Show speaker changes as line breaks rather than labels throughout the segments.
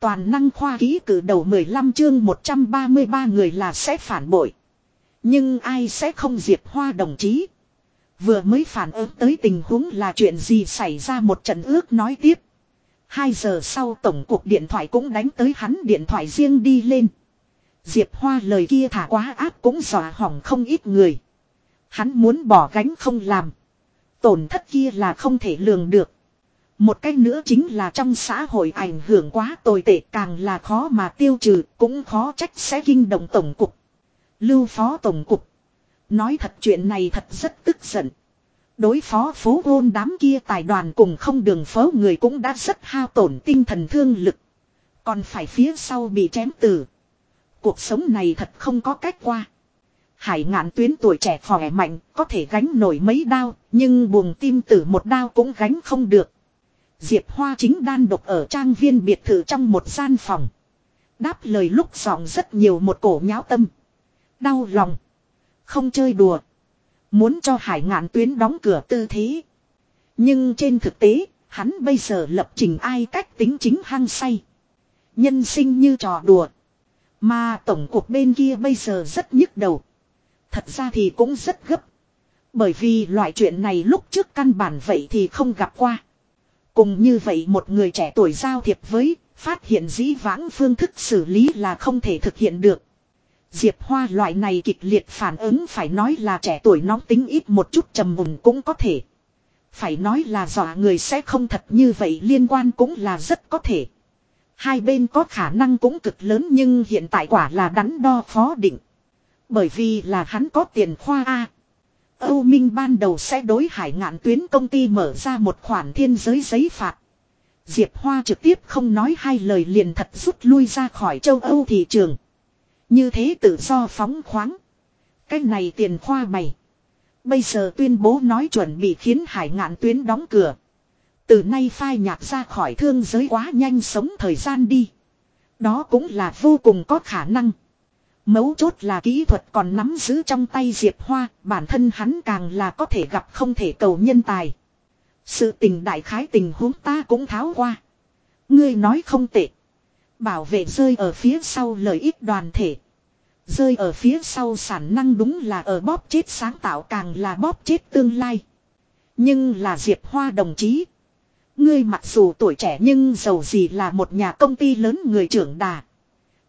Toàn năng khoa ký cử đầu 15 chương 133 người là sẽ phản bội. Nhưng ai sẽ không Diệp Hoa đồng chí. Vừa mới phản ứng tới tình huống là chuyện gì xảy ra một trận ước nói tiếp. Hai giờ sau tổng cục điện thoại cũng đánh tới hắn điện thoại riêng đi lên. Diệp Hoa lời kia thả quá áp cũng dọa hỏng không ít người. Hắn muốn bỏ gánh không làm. Tổn thất kia là không thể lường được. Một cách nữa chính là trong xã hội ảnh hưởng quá tồi tệ càng là khó mà tiêu trừ, cũng khó trách sẽ kinh động tổng cục. Lưu phó tổng cục. Nói thật chuyện này thật rất tức giận. Đối phó phố hôn đám kia tài đoàn cùng không đường phố người cũng đã rất hao tổn tinh thần thương lực. Còn phải phía sau bị chém tử. Cuộc sống này thật không có cách qua. Hải ngạn tuyến tuổi trẻ khỏe mạnh, có thể gánh nổi mấy đao, nhưng buồng tim tử một đao cũng gánh không được. Diệp Hoa chính đan độc ở trang viên biệt thự trong một gian phòng. Đáp lời lúc giọng rất nhiều một cổ nháo tâm. Đau lòng. Không chơi đùa. Muốn cho hải ngạn tuyến đóng cửa tư thế. Nhưng trên thực tế, hắn bây giờ lập trình ai cách tính chính hăng say. Nhân sinh như trò đùa. Mà tổng cục bên kia bây giờ rất nhức đầu. Thật ra thì cũng rất gấp. Bởi vì loại chuyện này lúc trước căn bản vậy thì không gặp qua. Cùng như vậy một người trẻ tuổi giao thiệp với, phát hiện dĩ vãng phương thức xử lý là không thể thực hiện được. Diệp Hoa loại này kịch liệt phản ứng phải nói là trẻ tuổi nóng tính ít một chút trầm mùng cũng có thể. Phải nói là dọa người sẽ không thật như vậy liên quan cũng là rất có thể. Hai bên có khả năng cũng cực lớn nhưng hiện tại quả là đắn đo phó định. Bởi vì là hắn có tiền khoa A. Âu Minh ban đầu sẽ đối hải ngạn tuyến công ty mở ra một khoản thiên giới giấy phạt. Diệp Hoa trực tiếp không nói hai lời liền thật rút lui ra khỏi châu Âu thị trường. Như thế tự do phóng khoáng. Cái này tiền khoa mày. Bây giờ tuyên bố nói chuẩn bị khiến hải ngạn tuyến đóng cửa. Từ nay phai nhạt ra khỏi thương giới quá nhanh sống thời gian đi. Đó cũng là vô cùng có khả năng. Mấu chốt là kỹ thuật còn nắm giữ trong tay Diệp Hoa, bản thân hắn càng là có thể gặp không thể cầu nhân tài. Sự tình đại khái tình huống ta cũng tháo qua. Ngươi nói không tệ. Bảo vệ rơi ở phía sau lợi ích đoàn thể. Rơi ở phía sau sản năng đúng là ở bóp chết sáng tạo càng là bóp chết tương lai. Nhưng là Diệp Hoa đồng chí. Ngươi mặc dù tuổi trẻ nhưng giàu gì là một nhà công ty lớn người trưởng đà.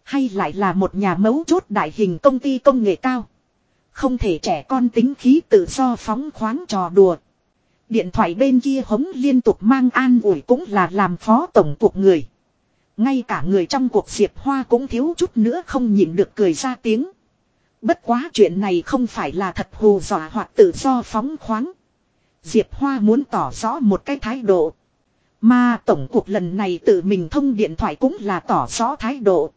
Hay lại là một nhà mấu chốt đại hình công ty công nghệ cao. Không thể trẻ con tính khí tự do phóng khoáng trò đùa. Điện thoại bên kia hống liên tục mang an ủi cũng là làm phó tổng cục người. Ngay cả người trong cuộc Diệp Hoa cũng thiếu chút nữa không nhịn được cười ra tiếng. Bất quá chuyện này không phải là thật hù dọa hoặc tự do phóng khoáng. Diệp Hoa muốn tỏ rõ một cái thái độ. Mà tổng cuộc lần này tự mình thông điện thoại cũng là tỏ rõ thái độ.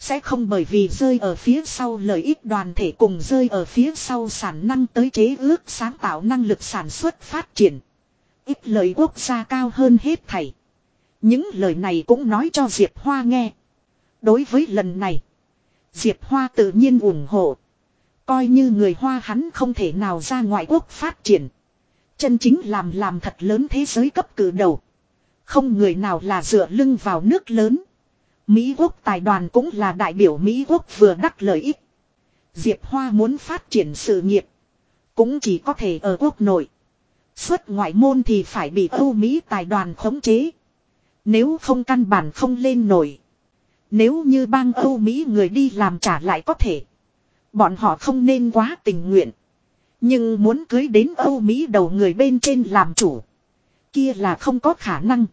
Sẽ không bởi vì rơi ở phía sau lợi ích đoàn thể cùng rơi ở phía sau sản năng tới chế ước sáng tạo năng lực sản xuất phát triển. Ít lợi quốc gia cao hơn hết thảy. Những lời này cũng nói cho Diệp Hoa nghe. Đối với lần này, Diệp Hoa tự nhiên ủng hộ. Coi như người Hoa hắn không thể nào ra ngoại quốc phát triển. Chân chính làm làm thật lớn thế giới cấp cử đầu. Không người nào là dựa lưng vào nước lớn. Mỹ quốc tài đoàn cũng là đại biểu Mỹ quốc vừa đắc lợi ích. Diệp Hoa muốn phát triển sự nghiệp. Cũng chỉ có thể ở quốc nội. Xuất ngoại môn thì phải bị Âu Mỹ tài đoàn khống chế. Nếu không căn bản không lên nổi. Nếu như bang Âu Mỹ người đi làm trả lại có thể. Bọn họ không nên quá tình nguyện. Nhưng muốn cưới đến Âu Mỹ đầu người bên trên làm chủ. Kia là không có khả năng.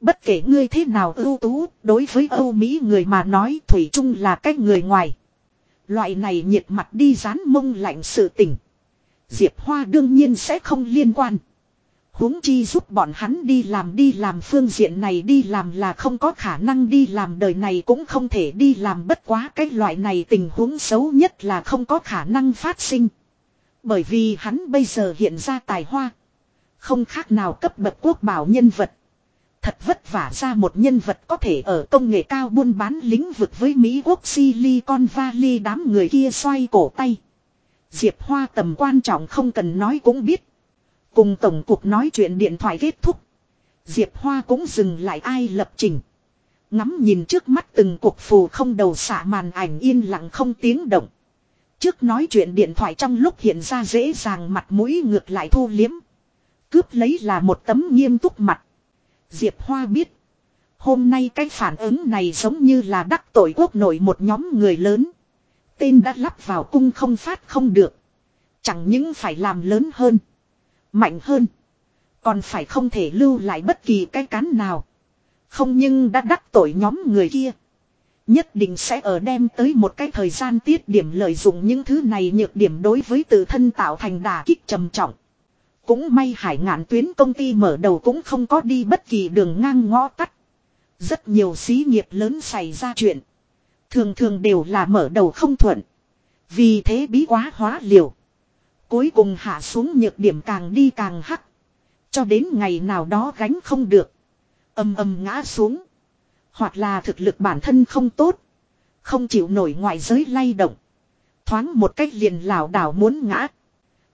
Bất kể ngươi thế nào ưu tú, đối với Âu Mỹ người mà nói Thủy chung là cái người ngoài. Loại này nhiệt mặt đi rán mông lạnh sự tình. Diệp Hoa đương nhiên sẽ không liên quan huống chi giúp bọn hắn đi làm đi làm phương diện này đi làm là không có khả năng đi làm đời này cũng không thể đi làm bất quá cái loại này tình huống xấu nhất là không có khả năng phát sinh. Bởi vì hắn bây giờ hiện ra tài hoa. Không khác nào cấp bậc quốc bảo nhân vật. Thật vất vả ra một nhân vật có thể ở công nghệ cao buôn bán lĩnh vực với Mỹ quốc Silicon Valley đám người kia xoay cổ tay. Diệp Hoa tầm quan trọng không cần nói cũng biết. Cùng tổng cục nói chuyện điện thoại kết thúc. Diệp Hoa cũng dừng lại ai lập trình. Ngắm nhìn trước mắt từng cuộc phù không đầu xả màn ảnh yên lặng không tiếng động. Trước nói chuyện điện thoại trong lúc hiện ra dễ dàng mặt mũi ngược lại thu liếm. Cướp lấy là một tấm nghiêm túc mặt. Diệp Hoa biết. Hôm nay cái phản ứng này giống như là đắc tội quốc nội một nhóm người lớn. Tên đã lắp vào cung không phát không được. Chẳng những phải làm lớn hơn. Mạnh hơn. Còn phải không thể lưu lại bất kỳ cái cán nào. Không nhưng đã đắc tội nhóm người kia. Nhất định sẽ ở đem tới một cái thời gian tiết điểm lợi dụng những thứ này nhược điểm đối với tự thân tạo thành đà kích trầm trọng. Cũng may hải ngạn tuyến công ty mở đầu cũng không có đi bất kỳ đường ngang ngõ tắt. Rất nhiều xí nghiệp lớn xảy ra chuyện. Thường thường đều là mở đầu không thuận. Vì thế bí quá hóa liều. Cuối cùng hạ xuống nhược điểm càng đi càng hắc. Cho đến ngày nào đó gánh không được. Âm âm ngã xuống. Hoặc là thực lực bản thân không tốt. Không chịu nổi ngoại giới lay động. Thoáng một cách liền lảo đảo muốn ngã.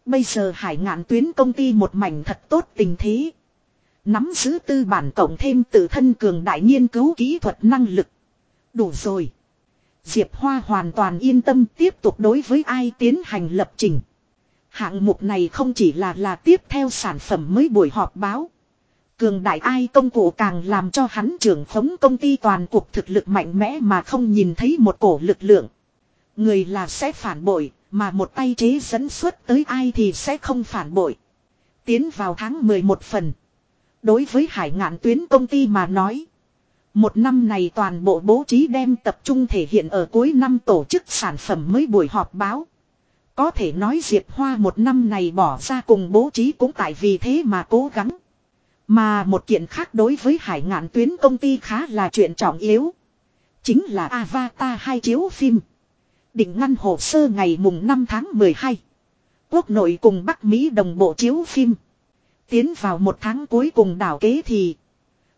Bây giờ hải ngạn tuyến công ty một mảnh thật tốt tình thế. Nắm giữ tư bản cộng thêm tự thân cường đại nghiên cứu kỹ thuật năng lực. Đủ rồi. Diệp Hoa hoàn toàn yên tâm tiếp tục đối với ai tiến hành lập trình. Hạng mục này không chỉ là là tiếp theo sản phẩm mới buổi họp báo. Cường đại ai công cụ càng làm cho hắn trưởng khống công ty toàn cuộc thực lực mạnh mẽ mà không nhìn thấy một cổ lực lượng. Người là sẽ phản bội, mà một tay chế dẫn xuất tới ai thì sẽ không phản bội. Tiến vào tháng 11 phần. Đối với hải ngạn tuyến công ty mà nói. Một năm này toàn bộ bố trí đem tập trung thể hiện ở cuối năm tổ chức sản phẩm mới buổi họp báo. Có thể nói Diệp Hoa một năm này bỏ ra cùng bố trí cũng tại vì thế mà cố gắng. Mà một kiện khác đối với hải ngạn tuyến công ty khá là chuyện trọng yếu. Chính là Avatar hai chiếu phim. Định ngăn hồ sơ ngày mùng 5 tháng 12. Quốc nội cùng Bắc Mỹ đồng bộ chiếu phim. Tiến vào một tháng cuối cùng đảo kế thì.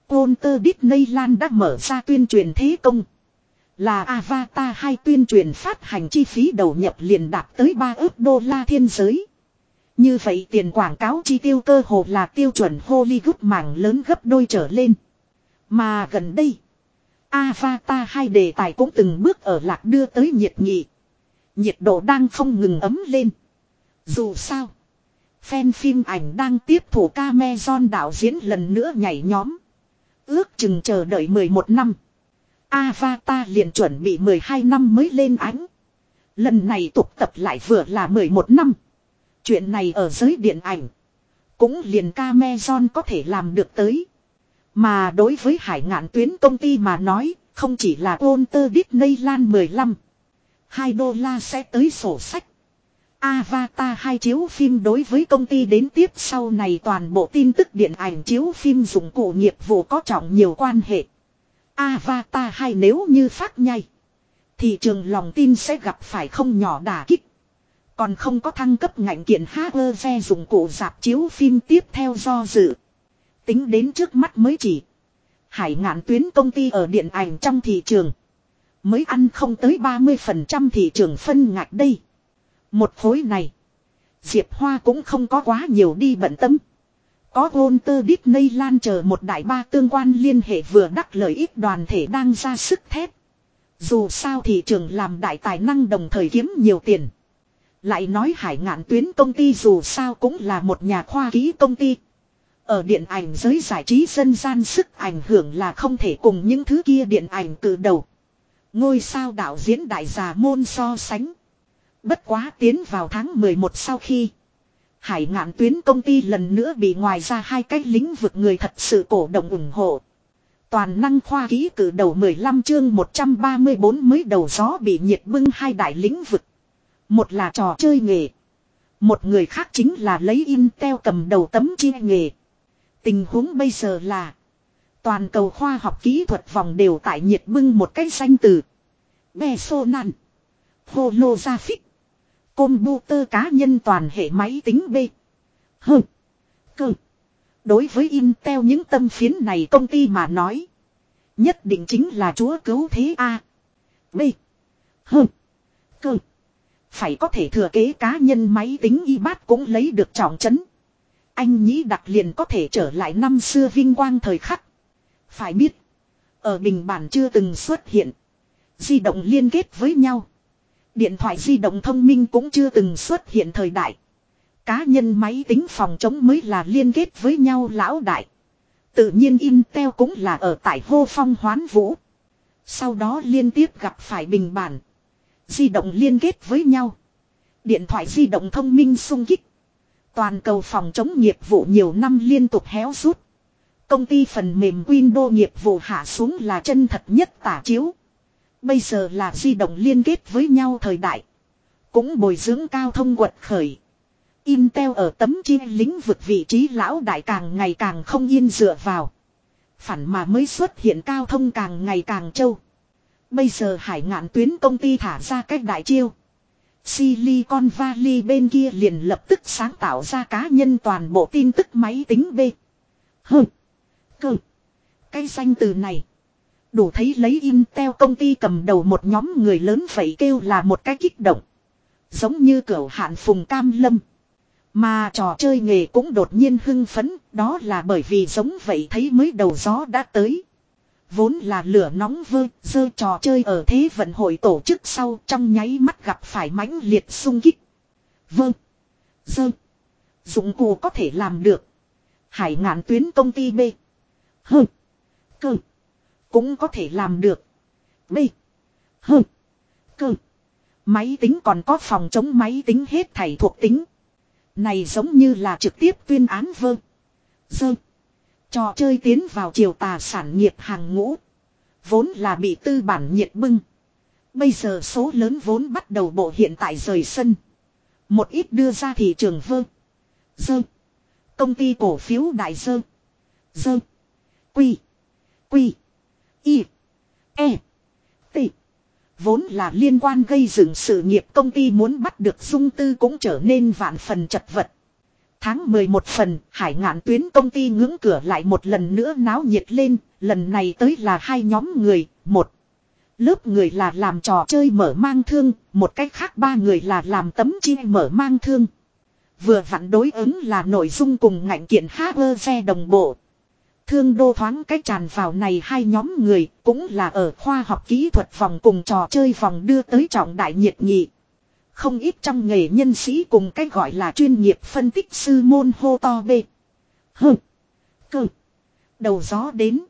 Walter Disneyland đã mở ra tuyên truyền thế công. Là Avatar 2 tuyên truyền phát hành chi phí đầu nhập liền đạt tới 3 ước đô la thiên giới. Như vậy tiền quảng cáo chi tiêu cơ hồ là tiêu chuẩn Hollywood mảng lớn gấp đôi trở lên. Mà gần đây, Avatar hai đề tài cũng từng bước ở lạc đưa tới nhiệt nghị. Nhiệt độ đang không ngừng ấm lên. Dù sao, fan phim ảnh đang tiếp thủ Cameron đạo diễn lần nữa nhảy nhóm. Ước chừng chờ đợi 11 năm. Avatar liền chuẩn bị 12 năm mới lên ánh. Lần này tục tập lại vừa là 11 năm. Chuyện này ở giới điện ảnh. Cũng liền Cameron có thể làm được tới. Mà đối với hải ngạn tuyến công ty mà nói, không chỉ là Walter Disneyland 15. 2 đô la sẽ tới sổ sách. Avatar hai chiếu phim đối với công ty đến tiếp sau này toàn bộ tin tức điện ảnh chiếu phim dụng cụ nghiệp vụ có trọng nhiều quan hệ. Avatar hai nếu như phát nhai. Thị trường lòng tin sẽ gặp phải không nhỏ đả kích. Còn không có thăng cấp ngành kiện hardware dụng cụ dạp chiếu phim tiếp theo do dự. Tính đến trước mắt mới chỉ. Hải ngạn tuyến công ty ở điện ảnh trong thị trường. Mới ăn không tới 30% thị trường phân ngạch đây. Một khối này. Diệp Hoa cũng không có quá nhiều đi bận tâm. Có Walter Disney lan chờ một đại ba tương quan liên hệ vừa đắc lợi ích đoàn thể đang ra sức thép. Dù sao thị trường làm đại tài năng đồng thời kiếm nhiều tiền. Lại nói hải ngạn tuyến công ty dù sao cũng là một nhà khoa ký công ty. Ở điện ảnh giới giải trí dân gian sức ảnh hưởng là không thể cùng những thứ kia điện ảnh từ đầu. Ngôi sao đạo diễn đại già môn so sánh. Bất quá tiến vào tháng 11 sau khi. Hải ngạn tuyến công ty lần nữa bị ngoài ra hai cái lĩnh vực người thật sự cổ động ủng hộ. Toàn năng khoa ký cử đầu 15 chương 134 mới đầu gió bị nhiệt bưng hai đại lĩnh vực. Một là trò chơi nghề. Một người khác chính là lấy Intel cầm đầu tấm chia nghề. Tình huống bây giờ là. Toàn cầu khoa học kỹ thuật vòng đều tại nhiệt bưng một cái danh từ. Bè xô nạn. Holographic. Computer cá nhân toàn hệ máy tính B. H. Cơ. Đối với Intel những tâm phiến này công ty mà nói. Nhất định chính là chúa cứu thế A. B. H. Cơ. Phải có thể thừa kế cá nhân máy tính y bát cũng lấy được trọng trấn. Anh nhĩ đặc liền có thể trở lại năm xưa vinh quang thời khắc. Phải biết. Ở bình bản chưa từng xuất hiện. Di động liên kết với nhau. Điện thoại di động thông minh cũng chưa từng xuất hiện thời đại. Cá nhân máy tính phòng chống mới là liên kết với nhau lão đại. Tự nhiên Intel cũng là ở tại hô phong hoán vũ. Sau đó liên tiếp gặp phải bình bản. Di động liên kết với nhau. Điện thoại di động thông minh sung kích. Toàn cầu phòng chống nghiệp vụ nhiều năm liên tục héo rút. Công ty phần mềm Windows nghiệp vụ hạ xuống là chân thật nhất tả chiếu. Bây giờ là di động liên kết với nhau thời đại. Cũng bồi dưỡng cao thông quật khởi. Intel ở tấm chi lĩnh vực vị trí lão đại càng ngày càng không yên dựa vào. Phản mà mới xuất hiện cao thông càng ngày càng trâu. Bây giờ hải ngạn tuyến công ty thả ra cách đại chiêu. Silicon Valley bên kia liền lập tức sáng tạo ra cá nhân toàn bộ tin tức máy tính B. Hừ. Cơ. Cái danh từ này. Đủ thấy lấy Intel công ty cầm đầu một nhóm người lớn phải kêu là một cái kích động. Giống như cửa hạn phùng cam lâm. Mà trò chơi nghề cũng đột nhiên hưng phấn, đó là bởi vì giống vậy thấy mới đầu gió đã tới. Vốn là lửa nóng vơ, dơ trò chơi ở thế vận hội tổ chức sau trong nháy mắt gặp phải mãnh liệt sung kích. Vâng. Dơ. Dụng cụ có thể làm được. Hải ngạn tuyến công ty B. Hơ. Cơ. Cũng có thể làm được. B. Hơ. Cơ. Máy tính còn có phòng chống máy tính hết thảy thuộc tính. Này giống như là trực tiếp tuyên án vơ. Dơ. Trò chơi tiến vào chiều tà sản nghiệp hàng ngũ. Vốn là bị tư bản nhiệt bưng. Bây giờ số lớn vốn bắt đầu bộ hiện tại rời sân. Một ít đưa ra thị trường vơ. Dơ. Công ty cổ phiếu đại dơ. Dơ. Quy. Quy. Y. E. T. Vốn là liên quan gây dựng sự nghiệp công ty muốn bắt được dung tư cũng trở nên vạn phần chật vật. Tháng 11 phần, hải ngạn tuyến công ty ngưỡng cửa lại một lần nữa náo nhiệt lên, lần này tới là hai nhóm người, một. Lớp người là làm trò chơi mở mang thương, một cách khác ba người là làm tấm chi mở mang thương. Vừa vặn đối ứng là nội dung cùng ngạnh kiện xe đồng bộ. Thương đô thoáng cách tràn vào này hai nhóm người cũng là ở khoa học kỹ thuật phòng cùng trò chơi phòng đưa tới trọng đại nhiệt nghị. Không ít trong nghề nhân sĩ cùng cách gọi là chuyên nghiệp phân tích sư môn hô to bê. Hừ. Cơ. Đầu gió đến.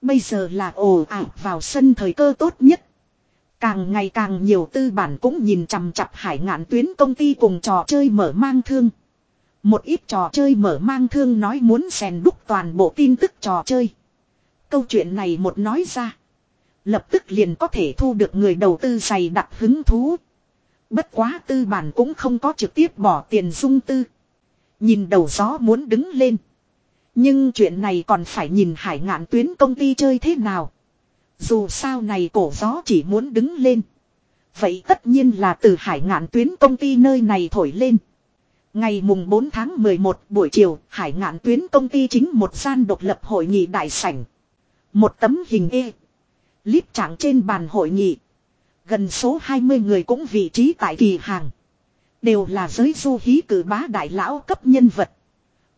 Bây giờ là ồ ảo vào sân thời cơ tốt nhất. Càng ngày càng nhiều tư bản cũng nhìn chằm chặp hải ngạn tuyến công ty cùng trò chơi mở mang thương. Một ít trò chơi mở mang thương nói muốn xèn đúc toàn bộ tin tức trò chơi. Câu chuyện này một nói ra. Lập tức liền có thể thu được người đầu tư dày đặc hứng thú. Bất quá tư bản cũng không có trực tiếp bỏ tiền dung tư. Nhìn đầu gió muốn đứng lên. Nhưng chuyện này còn phải nhìn hải ngạn tuyến công ty chơi thế nào. Dù sao này cổ gió chỉ muốn đứng lên. Vậy tất nhiên là từ hải ngạn tuyến công ty nơi này thổi lên. Ngày mùng 4 tháng 11 buổi chiều, hải ngạn tuyến công ty chính một gian độc lập hội nghị đại sảnh. Một tấm hình e. Líp trạng trên bàn hội nghị. Gần số 20 người cũng vị trí tại kỳ hàng. Đều là giới du hí cử bá đại lão cấp nhân vật.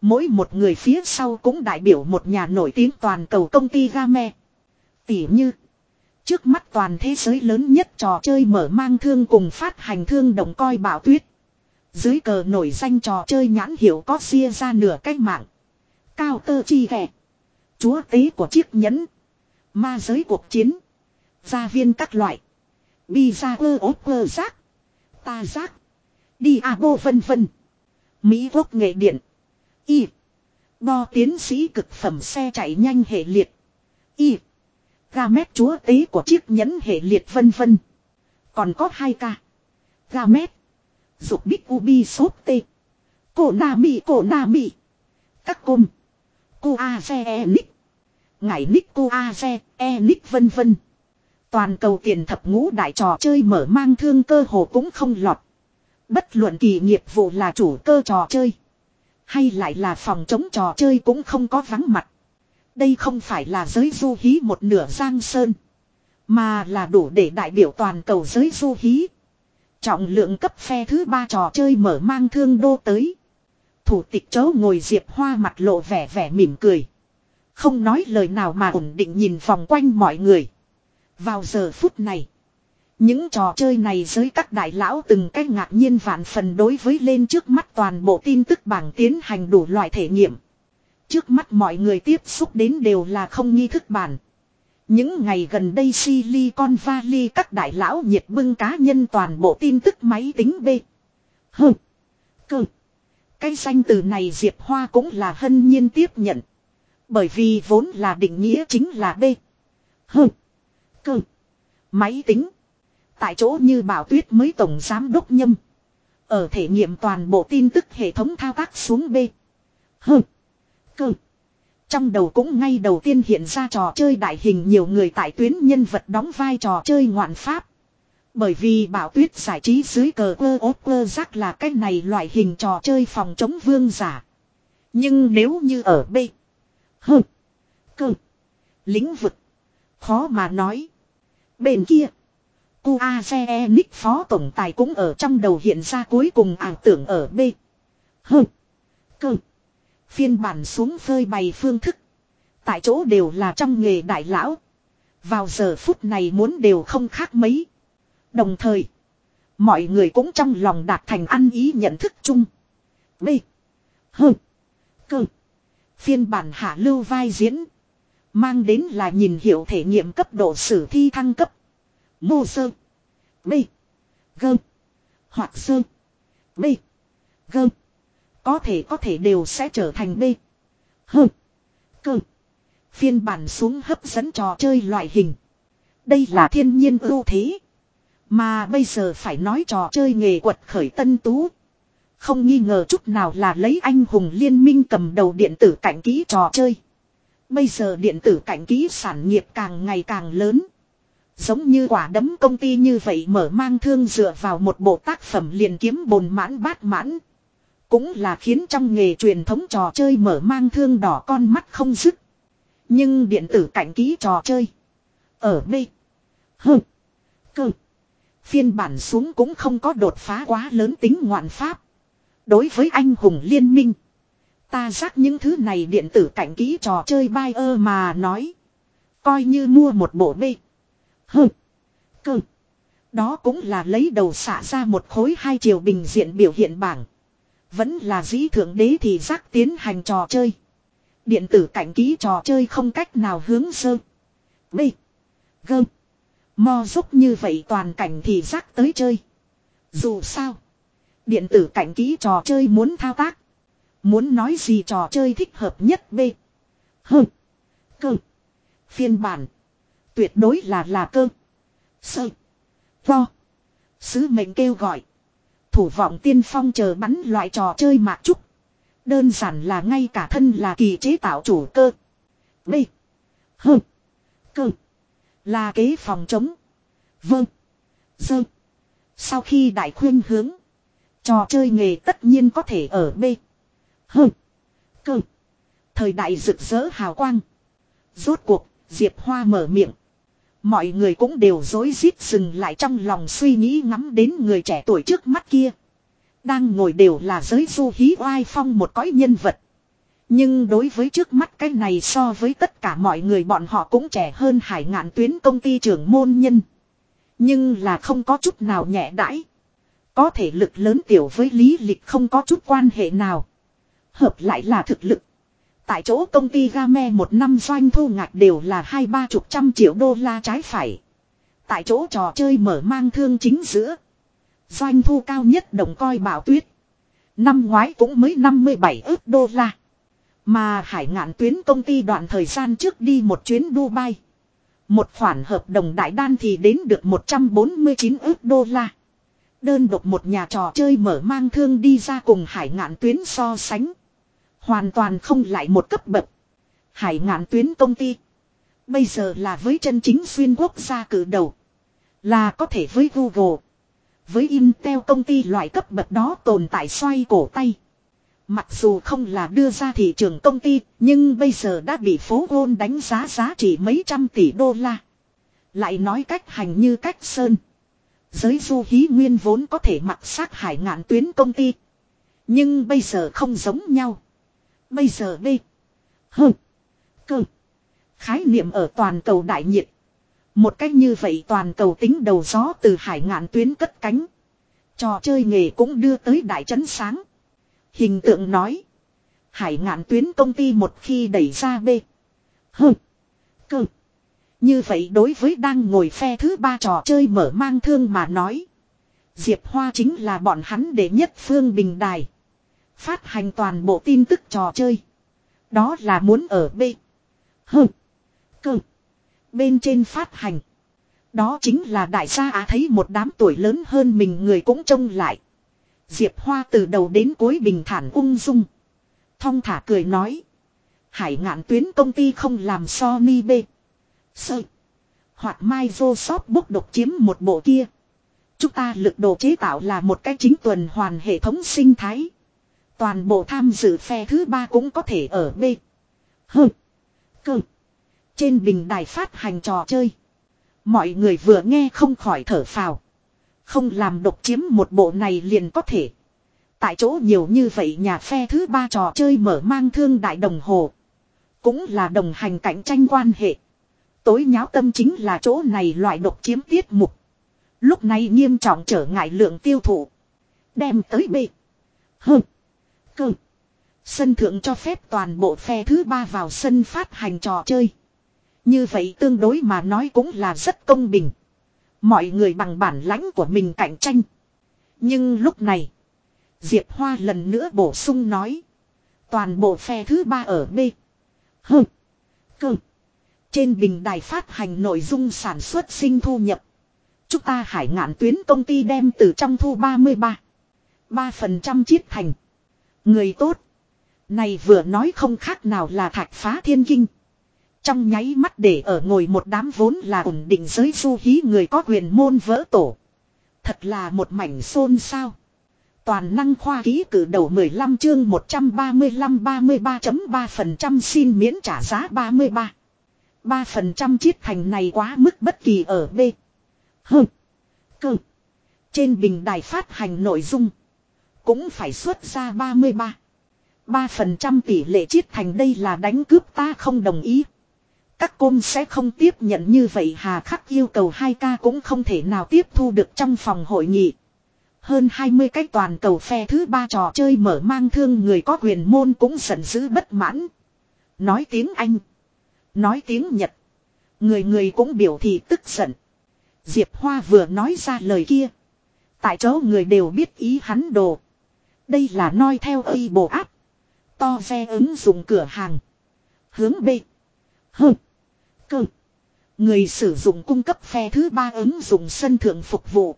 Mỗi một người phía sau cũng đại biểu một nhà nổi tiếng toàn cầu công ty Game. Tỉ như. Trước mắt toàn thế giới lớn nhất trò chơi mở mang thương cùng phát hành thương đồng coi bảo tuyết. Dưới cờ nổi danh trò chơi nhãn hiệu có xia ra nửa cách mạng. Cao tơ chi ghẹ. Chúa tế của chiếc nhẫn. Ma giới cuộc chiến. Gia viên các loại. Bi ra ơ ốt ơ giác. Ta giác. Đi à bô vân vân. Mỹ quốc nghệ điện. Y. Bo tiến sĩ cực phẩm xe chạy nhanh hệ liệt. Y. Ga mét chúa tế của chiếc nhẫn hệ liệt vân vân. Còn có hai ca. Ga mét. Dục bích ubi sốt tê. Cổ na mì cổ na mì. Các cung. Cô a xe e nick. Ngải nick cô a xe e nick vân vân. Toàn cầu tiền thập ngũ đại trò chơi mở mang thương cơ hồ cũng không lọt. Bất luận kỳ nghiệp vụ là chủ cơ trò chơi. Hay lại là phòng chống trò chơi cũng không có vắng mặt. Đây không phải là giới du hí một nửa giang sơn. Mà là đủ để đại biểu toàn cầu giới du hí. Trọng lượng cấp phe thứ ba trò chơi mở mang thương đô tới. Thủ tịch chấu ngồi diệp hoa mặt lộ vẻ vẻ mỉm cười. Không nói lời nào mà ổn định nhìn vòng quanh mọi người. Vào giờ phút này. Những trò chơi này giới các đại lão từng cách ngạc nhiên vạn phần đối với lên trước mắt toàn bộ tin tức bảng tiến hành đủ loại thể nghiệm. Trước mắt mọi người tiếp xúc đến đều là không nghi thức bản. Những ngày gần đây Silicon Valley các đại lão nhiệt bưng cá nhân toàn bộ tin tức máy tính B. H. Cơ. Cái danh từ này Diệp Hoa cũng là hân nhiên tiếp nhận. Bởi vì vốn là định nghĩa chính là B. Hừ. Cơ. Máy tính. Tại chỗ như Bảo Tuyết mới tổng giám đốc nhâm. Ở thể nghiệm toàn bộ tin tức hệ thống thao tác xuống B. Hừ. Cơ. Trong đầu cũng ngay đầu tiên hiện ra trò chơi đại hình nhiều người tại tuyến nhân vật đóng vai trò chơi ngoạn pháp. Bởi vì bảo tuyết giải trí dưới cờ quơ ốt quơ rắc là cái này loại hình trò chơi phòng chống vương giả. Nhưng nếu như ở B. H. Cơ. Lĩnh vực. Khó mà nói. Bên kia. Cuaze e Nick phó tổng tài cũng ở trong đầu hiện ra cuối cùng ảo tưởng ở B. H. Cơ. Phiên bản xuống phơi bày phương thức. Tại chỗ đều là trong nghề đại lão. Vào giờ phút này muốn đều không khác mấy. Đồng thời. Mọi người cũng trong lòng đạt thành ăn ý nhận thức chung. B. H. Cơ. Phiên bản hạ lưu vai diễn. Mang đến là nhìn hiểu thể nghiệm cấp độ sử thi thăng cấp. Mô sơ. B. Gơ. Hoặc sơ. B. Gơ. Có thể có thể đều sẽ trở thành B. H. Cơ. Phiên bản xuống hấp dẫn trò chơi loại hình. Đây là thiên nhiên ưu thế. Mà bây giờ phải nói trò chơi nghề quật khởi tân tú. Không nghi ngờ chút nào là lấy anh hùng liên minh cầm đầu điện tử cảnh ký trò chơi. Bây giờ điện tử cảnh ký sản nghiệp càng ngày càng lớn. Giống như quả đấm công ty như vậy mở mang thương dựa vào một bộ tác phẩm liền kiếm bồn mãn bát mãn. Cũng là khiến trong nghề truyền thống trò chơi mở mang thương đỏ con mắt không dứt. Nhưng điện tử cảnh ký trò chơi. Ở B. H. Cơ. Phiên bản xuống cũng không có đột phá quá lớn tính ngoạn pháp. Đối với anh hùng liên minh. Ta rác những thứ này điện tử cảnh ký trò chơi bai ơ mà nói. Coi như mua một bộ bê. Hừ. Cơ. Đó cũng là lấy đầu xả ra một khối hai chiều bình diện biểu hiện bảng. Vẫn là dĩ thượng đế thì giác tiến hành trò chơi. Điện tử cảnh ký trò chơi không cách nào hướng sơ. B. G. Mo giúp như vậy toàn cảnh thì giác tới chơi. Dù sao. Điện tử cảnh ký trò chơi muốn thao tác. Muốn nói gì trò chơi thích hợp nhất B. H. Cơ. Phiên bản. Tuyệt đối là là cơ. Sơ. Vo. Sứ mệnh kêu gọi. Thủ vọng tiên phong chờ bắn loại trò chơi mạc trúc. Đơn giản là ngay cả thân là kỳ chế tạo chủ cơ. B. H. Cơ. Là kế phòng chống. Vâng. Dơ. Sau khi đại khuyên hướng. Trò chơi nghề tất nhiên có thể ở B hừ Cơ. Thời đại rực rỡ hào quang. Rốt cuộc, Diệp Hoa mở miệng. Mọi người cũng đều rối rít dừng lại trong lòng suy nghĩ ngắm đến người trẻ tuổi trước mắt kia. Đang ngồi đều là giới du hí oai phong một cõi nhân vật. Nhưng đối với trước mắt cái này so với tất cả mọi người bọn họ cũng trẻ hơn hải ngạn tuyến công ty trưởng môn nhân. Nhưng là không có chút nào nhẹ đãi. Có thể lực lớn tiểu với lý lịch không có chút quan hệ nào. Hợp lại là thực lực. Tại chỗ công ty Game một năm doanh thu ngạch đều là hai ba chục trăm triệu đô la trái phải. Tại chỗ trò chơi mở mang thương chính giữa. Doanh thu cao nhất đồng coi bảo tuyết. Năm ngoái cũng mới 57 ước đô la. Mà hải ngạn tuyến công ty đoạn thời gian trước đi một chuyến Dubai. Một khoản hợp đồng đại đan thì đến được 149 ước đô la. Đơn độc một nhà trò chơi mở mang thương đi ra cùng hải ngạn tuyến so sánh. Hoàn toàn không lại một cấp bậc. Hải ngạn tuyến công ty. Bây giờ là với chân chính xuyên quốc gia cử đầu. Là có thể với Google. Với Intel công ty loại cấp bậc đó tồn tại xoay cổ tay. Mặc dù không là đưa ra thị trường công ty, nhưng bây giờ đã bị phố gôn đánh giá giá trị mấy trăm tỷ đô la. Lại nói cách hành như cách sơn. Giới du hí nguyên vốn có thể mặc sát hải ngạn tuyến công ty. Nhưng bây giờ không giống nhau. Bây giờ đi. Hừ. Cơ. Khái niệm ở toàn cầu đại nhiệt. Một cách như vậy toàn cầu tính đầu gió từ hải ngạn tuyến cất cánh. Trò chơi nghề cũng đưa tới đại trấn sáng. Hình tượng nói. Hải ngạn tuyến công ty một khi đẩy ra B. H. Cơ. Như vậy đối với đang ngồi phe thứ ba trò chơi mở mang thương mà nói. Diệp Hoa chính là bọn hắn để nhất phương bình đài. Phát hành toàn bộ tin tức trò chơi. Đó là muốn ở B. H. Cơ. Bên trên phát hành. Đó chính là đại gia Á thấy một đám tuổi lớn hơn mình người cũng trông lại. Diệp Hoa từ đầu đến cuối bình thản ung dung. Thong thả cười nói. Hải ngạn tuyến công ty không làm so ni bê. sợi Hoặc mai vô sót bốc độc chiếm một bộ kia. Chúng ta lực đồ chế tạo là một cái chính tuần hoàn hệ thống sinh thái. Toàn bộ tham dự phe thứ ba cũng có thể ở B. H. Cơ. Trên bình đài phát hành trò chơi. Mọi người vừa nghe không khỏi thở phào. Không làm độc chiếm một bộ này liền có thể. Tại chỗ nhiều như vậy nhà phe thứ ba trò chơi mở mang thương đại đồng hồ. Cũng là đồng hành cạnh tranh quan hệ. Tối nháo tâm chính là chỗ này loại độc chiếm tiết mục. Lúc này nghiêm trọng trở ngại lượng tiêu thụ. Đem tới B. H. Cơ. Sân thượng cho phép toàn bộ phe thứ ba vào sân phát hành trò chơi. Như vậy tương đối mà nói cũng là rất công bình. Mọi người bằng bản lãnh của mình cạnh tranh. Nhưng lúc này. Diệp Hoa lần nữa bổ sung nói. Toàn bộ phe thứ ba ở B. H. Cơ. Trên bình đài phát hành nội dung sản xuất sinh thu nhập. Chúng ta hải ngạn tuyến công ty đem từ trong thu 33. 3% chiết thành. Người tốt. Này vừa nói không khác nào là thạch phá thiên kinh. Trong nháy mắt để ở ngồi một đám vốn là ổn định giới du hí người có quyền môn vỡ tổ. Thật là một mảnh xôn sao. Toàn năng khoa ký cử đầu 15 chương 135 33.3% xin miễn trả giá 33. 3% chiết thành này quá mức bất kỳ ở B. H. Cơ. Trên bình đài phát hành nội dung. Cũng phải xuất ra 33. 3% tỷ lệ chiết thành đây là đánh cướp ta không đồng ý. Các côn sẽ không tiếp nhận như vậy, hà khắc yêu cầu 2K cũng không thể nào tiếp thu được trong phòng hội nghị. Hơn 20 cái toàn cầu phe thứ ba trò chơi mở mang thương người có quyền môn cũng giận dữ bất mãn. Nói tiếng Anh. Nói tiếng Nhật. Người người cũng biểu thị tức giận. Diệp Hoa vừa nói ra lời kia. Tại chỗ người đều biết ý hắn đồ. Đây là noi theo y bộ áp. To xe ứng dụng cửa hàng. Hướng B. H. Cơ. Người sử dụng cung cấp phe thứ ba ứng dụng sân thượng phục vụ.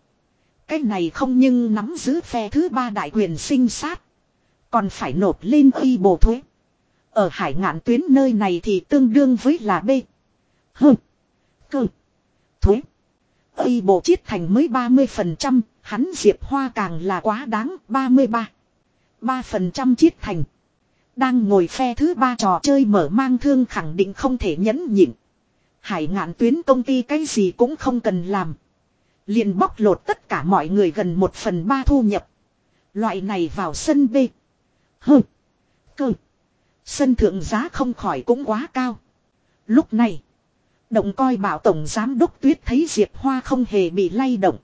Cái này không nhưng nắm giữ phe thứ ba đại quyền sinh sát. Còn phải nộp lên y bổ thuế. Ở hải ngạn tuyến nơi này thì tương đương với là B. H. Cơ. Thuế. Y bộ chiết thành mới 30%, hắn Diệp Hoa càng là quá đáng 33. 3% chiết thành. Đang ngồi phe thứ ba trò chơi mở mang thương khẳng định không thể nhẫn nhịn. Hải ngạn tuyến công ty cái gì cũng không cần làm. Liền bóc lột tất cả mọi người gần một phần ba thu nhập. Loại này vào sân B. hừ Cơ. Sân thượng giá không khỏi cũng quá cao. Lúc này. Động coi bảo tổng giám đốc tuyết thấy Diệp Hoa không hề bị lay động.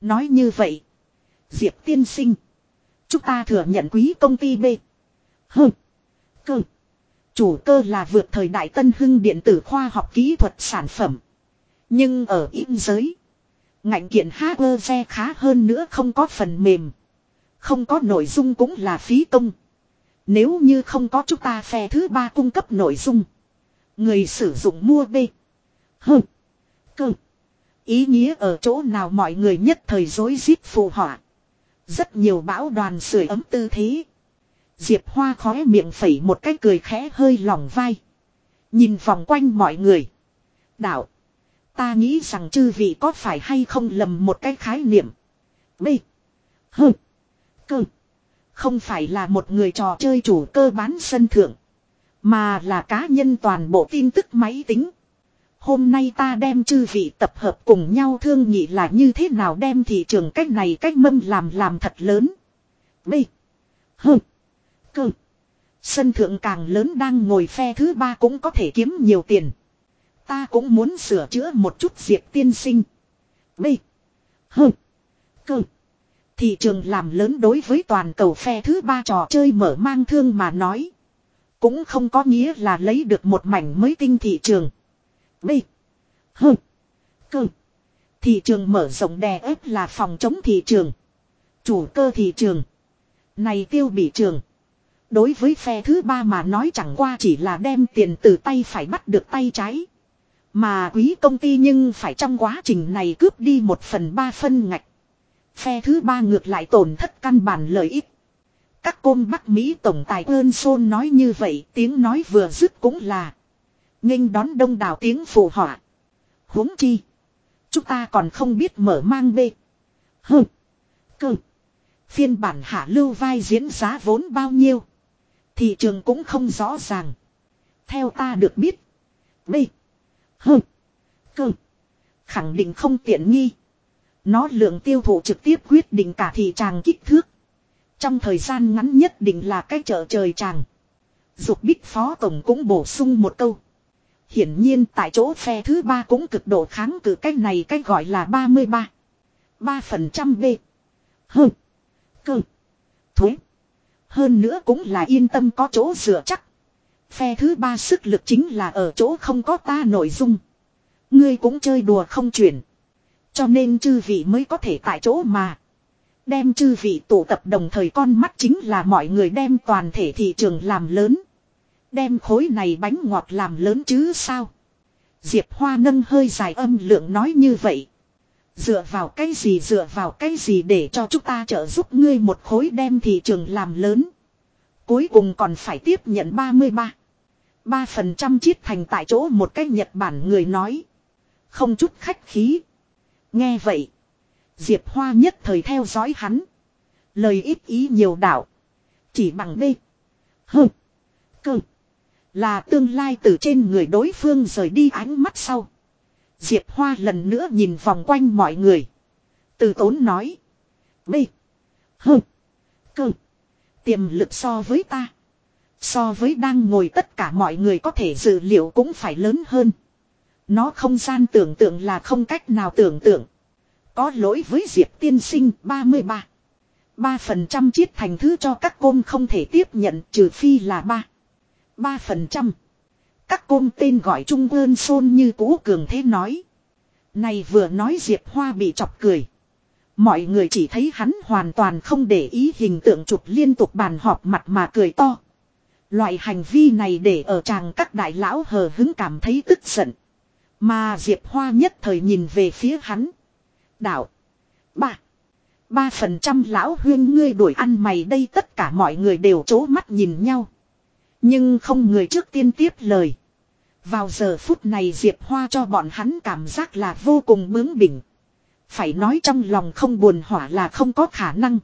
Nói như vậy. Diệp tiên sinh. Chúng ta thừa nhận quý công ty B. H. Cơ. Chủ cơ là vượt thời đại tân hưng điện tử khoa học kỹ thuật sản phẩm. Nhưng ở im giới. Ngạnh kiện xe khá hơn nữa không có phần mềm. Không có nội dung cũng là phí công. Nếu như không có chúng ta phe thứ ba cung cấp nội dung. Người sử dụng mua B. H. Cơ. Ý nghĩa ở chỗ nào mọi người nhất thời dối rít phù họa. Rất nhiều bão đoàn sưởi ấm tư thế. Diệp Hoa khóe miệng phẩy một cái cười khẽ hơi lỏng vai. Nhìn vòng quanh mọi người. Đạo. Ta nghĩ rằng chư vị có phải hay không lầm một cái khái niệm. B. H. Cơ. Không phải là một người trò chơi chủ cơ bán sân thượng. Mà là cá nhân toàn bộ tin tức máy tính. Hôm nay ta đem chư vị tập hợp cùng nhau thương nghị là như thế nào đem thị trường cách này cách mâm làm làm thật lớn. B. H. C. Sân thượng càng lớn đang ngồi phe thứ ba cũng có thể kiếm nhiều tiền. Ta cũng muốn sửa chữa một chút diệp tiên sinh. B. H. C. Thị trường làm lớn đối với toàn cầu phe thứ ba trò chơi mở mang thương mà nói. Cũng không có nghĩa là lấy được một mảnh mới tinh thị trường. B. H. Cơ. Thị trường mở rộng đè ép là phòng chống thị trường. Chủ cơ thị trường. Này tiêu bị trường. Đối với phe thứ ba mà nói chẳng qua chỉ là đem tiền từ tay phải bắt được tay trái. Mà quý công ty nhưng phải trong quá trình này cướp đi một phần ba phân ngạch. Phe thứ ba ngược lại tổn thất căn bản lợi ích. Các côn Bắc Mỹ Tổng tài ơn xôn nói như vậy, tiếng nói vừa dứt cũng là nghênh đón đông đảo tiếng phù họa. huống chi. Chúng ta còn không biết mở mang bê. Hơ. Cơ. Phiên bản hạ lưu vai diễn giá vốn bao nhiêu. Thị trường cũng không rõ ràng. Theo ta được biết. B. Hơ. Cơ. Khẳng định không tiện nghi. Nó lượng tiêu thụ trực tiếp quyết định cả thị tràng kích thước. Trong thời gian ngắn nhất định là cái chợ trời tràng. Dục bích phó tổng cũng bổ sung một câu. Hiển nhiên tại chỗ phe thứ ba cũng cực độ kháng cự cái này cái gọi là 33. 3% B. Hơn. Cơ. Thuế. Hơn nữa cũng là yên tâm có chỗ dựa chắc. Phe thứ ba sức lực chính là ở chỗ không có ta nội dung. Ngươi cũng chơi đùa không chuyển. Cho nên chư vị mới có thể tại chỗ mà. Đem chư vị tụ tập đồng thời con mắt chính là mọi người đem toàn thể thị trường làm lớn. Đem khối này bánh ngọt làm lớn chứ sao. Diệp Hoa nâng hơi dài âm lượng nói như vậy. Dựa vào cái gì, dựa vào cái gì để cho chúng ta trợ giúp ngươi một khối đem thị trường làm lớn. Cuối cùng còn phải tiếp nhận 33. 3% chiết thành tại chỗ một cái Nhật Bản người nói. Không chút khách khí. Nghe vậy. Diệp Hoa nhất thời theo dõi hắn. Lời ít ý nhiều đạo. Chỉ bằng đi hừ Cơ. Là tương lai từ trên người đối phương rời đi ánh mắt sau. Diệp Hoa lần nữa nhìn vòng quanh mọi người. Từ tốn nói. B. H. Cơ. Tiềm lực so với ta. So với đang ngồi tất cả mọi người có thể dự liệu cũng phải lớn hơn. Nó không gian tưởng tượng là không cách nào tưởng tượng. Có lỗi với Diệp tiên sinh 33. 3% chiết thành thứ cho các côn không thể tiếp nhận, trừ phi là 3. 3%. Các côn tên gọi Trung ơn xôn như cũ cường thế nói. Này vừa nói Diệp Hoa bị chọc cười. Mọi người chỉ thấy hắn hoàn toàn không để ý hình tượng chụp liên tục bàn họp mặt mà cười to. Loại hành vi này để ở chàng các đại lão hờ hứng cảm thấy tức giận. Mà Diệp Hoa nhất thời nhìn về phía hắn. Đạo. Ba. Ba phần trăm lão huyên ngươi đuổi ăn mày đây tất cả mọi người đều chố mắt nhìn nhau. Nhưng không người trước tiên tiếp lời. Vào giờ phút này Diệp Hoa cho bọn hắn cảm giác là vô cùng bướng bỉnh. Phải nói trong lòng không buồn hỏa là không có khả năng.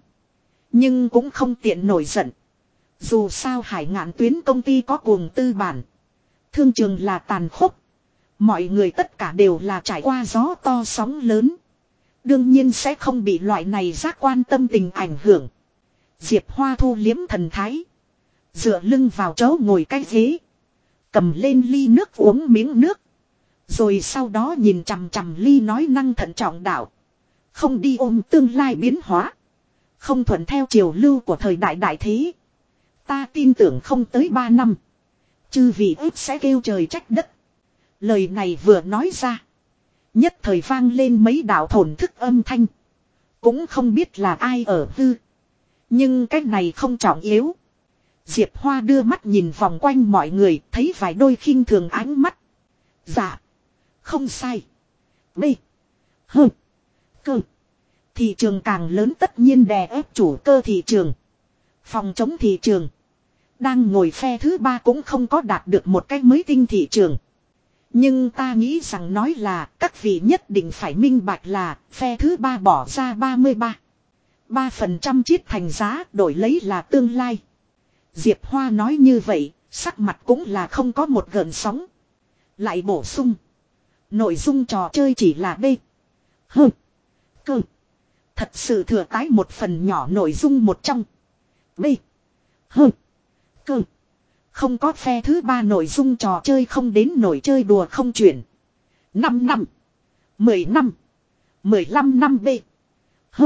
Nhưng cũng không tiện nổi giận. Dù sao hải ngạn tuyến công ty có cuồng tư bản. Thương trường là tàn khốc. Mọi người tất cả đều là trải qua gió to sóng lớn. Đương nhiên sẽ không bị loại này giác quan tâm tình ảnh hưởng. Diệp Hoa thu liếm thần thái. Dựa lưng vào chỗ ngồi cái ghế. Cầm lên ly nước uống miếng nước. Rồi sau đó nhìn chằm chằm ly nói năng thận trọng đạo. Không đi ôm tương lai biến hóa. Không thuận theo chiều lưu của thời đại đại thế. Ta tin tưởng không tới 3 năm. Chư vị ước sẽ kêu trời trách đất. Lời này vừa nói ra. Nhất thời vang lên mấy đạo thổn thức âm thanh. Cũng không biết là ai ở hư. Nhưng cái này không trọng yếu. Diệp Hoa đưa mắt nhìn vòng quanh mọi người, thấy vài đôi khinh thường ánh mắt. Dạ. Không sai. Bê. H. Cơ. Thị trường càng lớn tất nhiên đè ép chủ cơ thị trường. Phòng chống thị trường. Đang ngồi phe thứ ba cũng không có đạt được một cái mới tinh thị trường. Nhưng ta nghĩ rằng nói là các vị nhất định phải minh bạch là phe thứ ba bỏ ra 33. 3% chiết thành giá đổi lấy là tương lai. Diệp Hoa nói như vậy, sắc mặt cũng là không có một gợn sóng. Lại bổ sung. Nội dung trò chơi chỉ là B. H. Cơ. Thật sự thừa tái một phần nhỏ nội dung một trong. B. H. Cơ. Không có phe thứ ba nội dung trò chơi không đến nổi chơi đùa không chuyển. 5 năm. 10 năm. 15 năm B. H.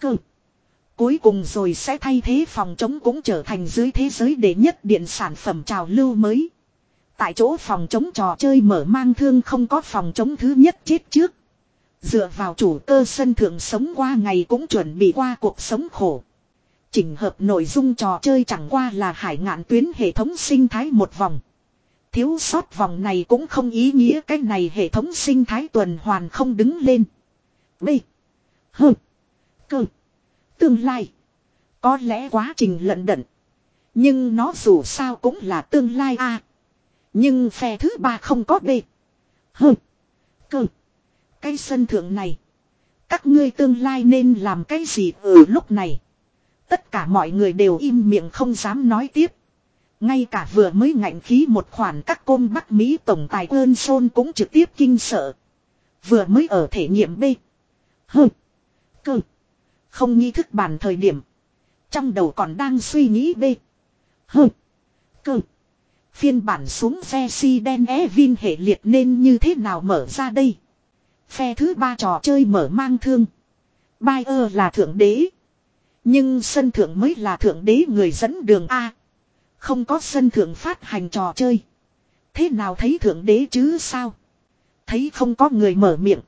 Cơ. Cuối cùng rồi sẽ thay thế phòng chống cũng trở thành dưới thế giới đệ nhất điện sản phẩm trào lưu mới. Tại chỗ phòng chống trò chơi mở mang thương không có phòng chống thứ nhất chết trước. Dựa vào chủ cơ sân thượng sống qua ngày cũng chuẩn bị qua cuộc sống khổ. Chỉnh hợp nội dung trò chơi chẳng qua là hải ngạn tuyến hệ thống sinh thái một vòng. Thiếu sót vòng này cũng không ý nghĩa cái này hệ thống sinh thái tuần hoàn không đứng lên. B. H. Cơ. Tương lai. Có lẽ quá trình lận đận. Nhưng nó dù sao cũng là tương lai a. Nhưng phe thứ ba không có B. Hừ. Cơ. Cái sân thượng này. Các ngươi tương lai nên làm cái gì ở lúc này. Tất cả mọi người đều im miệng không dám nói tiếp. Ngay cả vừa mới ngạnh khí một khoản các côn Bắc Mỹ tổng tài ơn sôn cũng trực tiếp kinh sợ. Vừa mới ở thể nghiệm B. Hừ. Cơ. Không nghi thức bản thời điểm. Trong đầu còn đang suy nghĩ B. Hơ. Cơ. Phiên bản xuống phe si đen e vin hệ liệt nên như thế nào mở ra đây. Phe thứ ba trò chơi mở mang thương. Bayer là thượng đế. Nhưng sân thượng mới là thượng đế người dẫn đường A. Không có sân thượng phát hành trò chơi. Thế nào thấy thượng đế chứ sao? Thấy không có người mở miệng.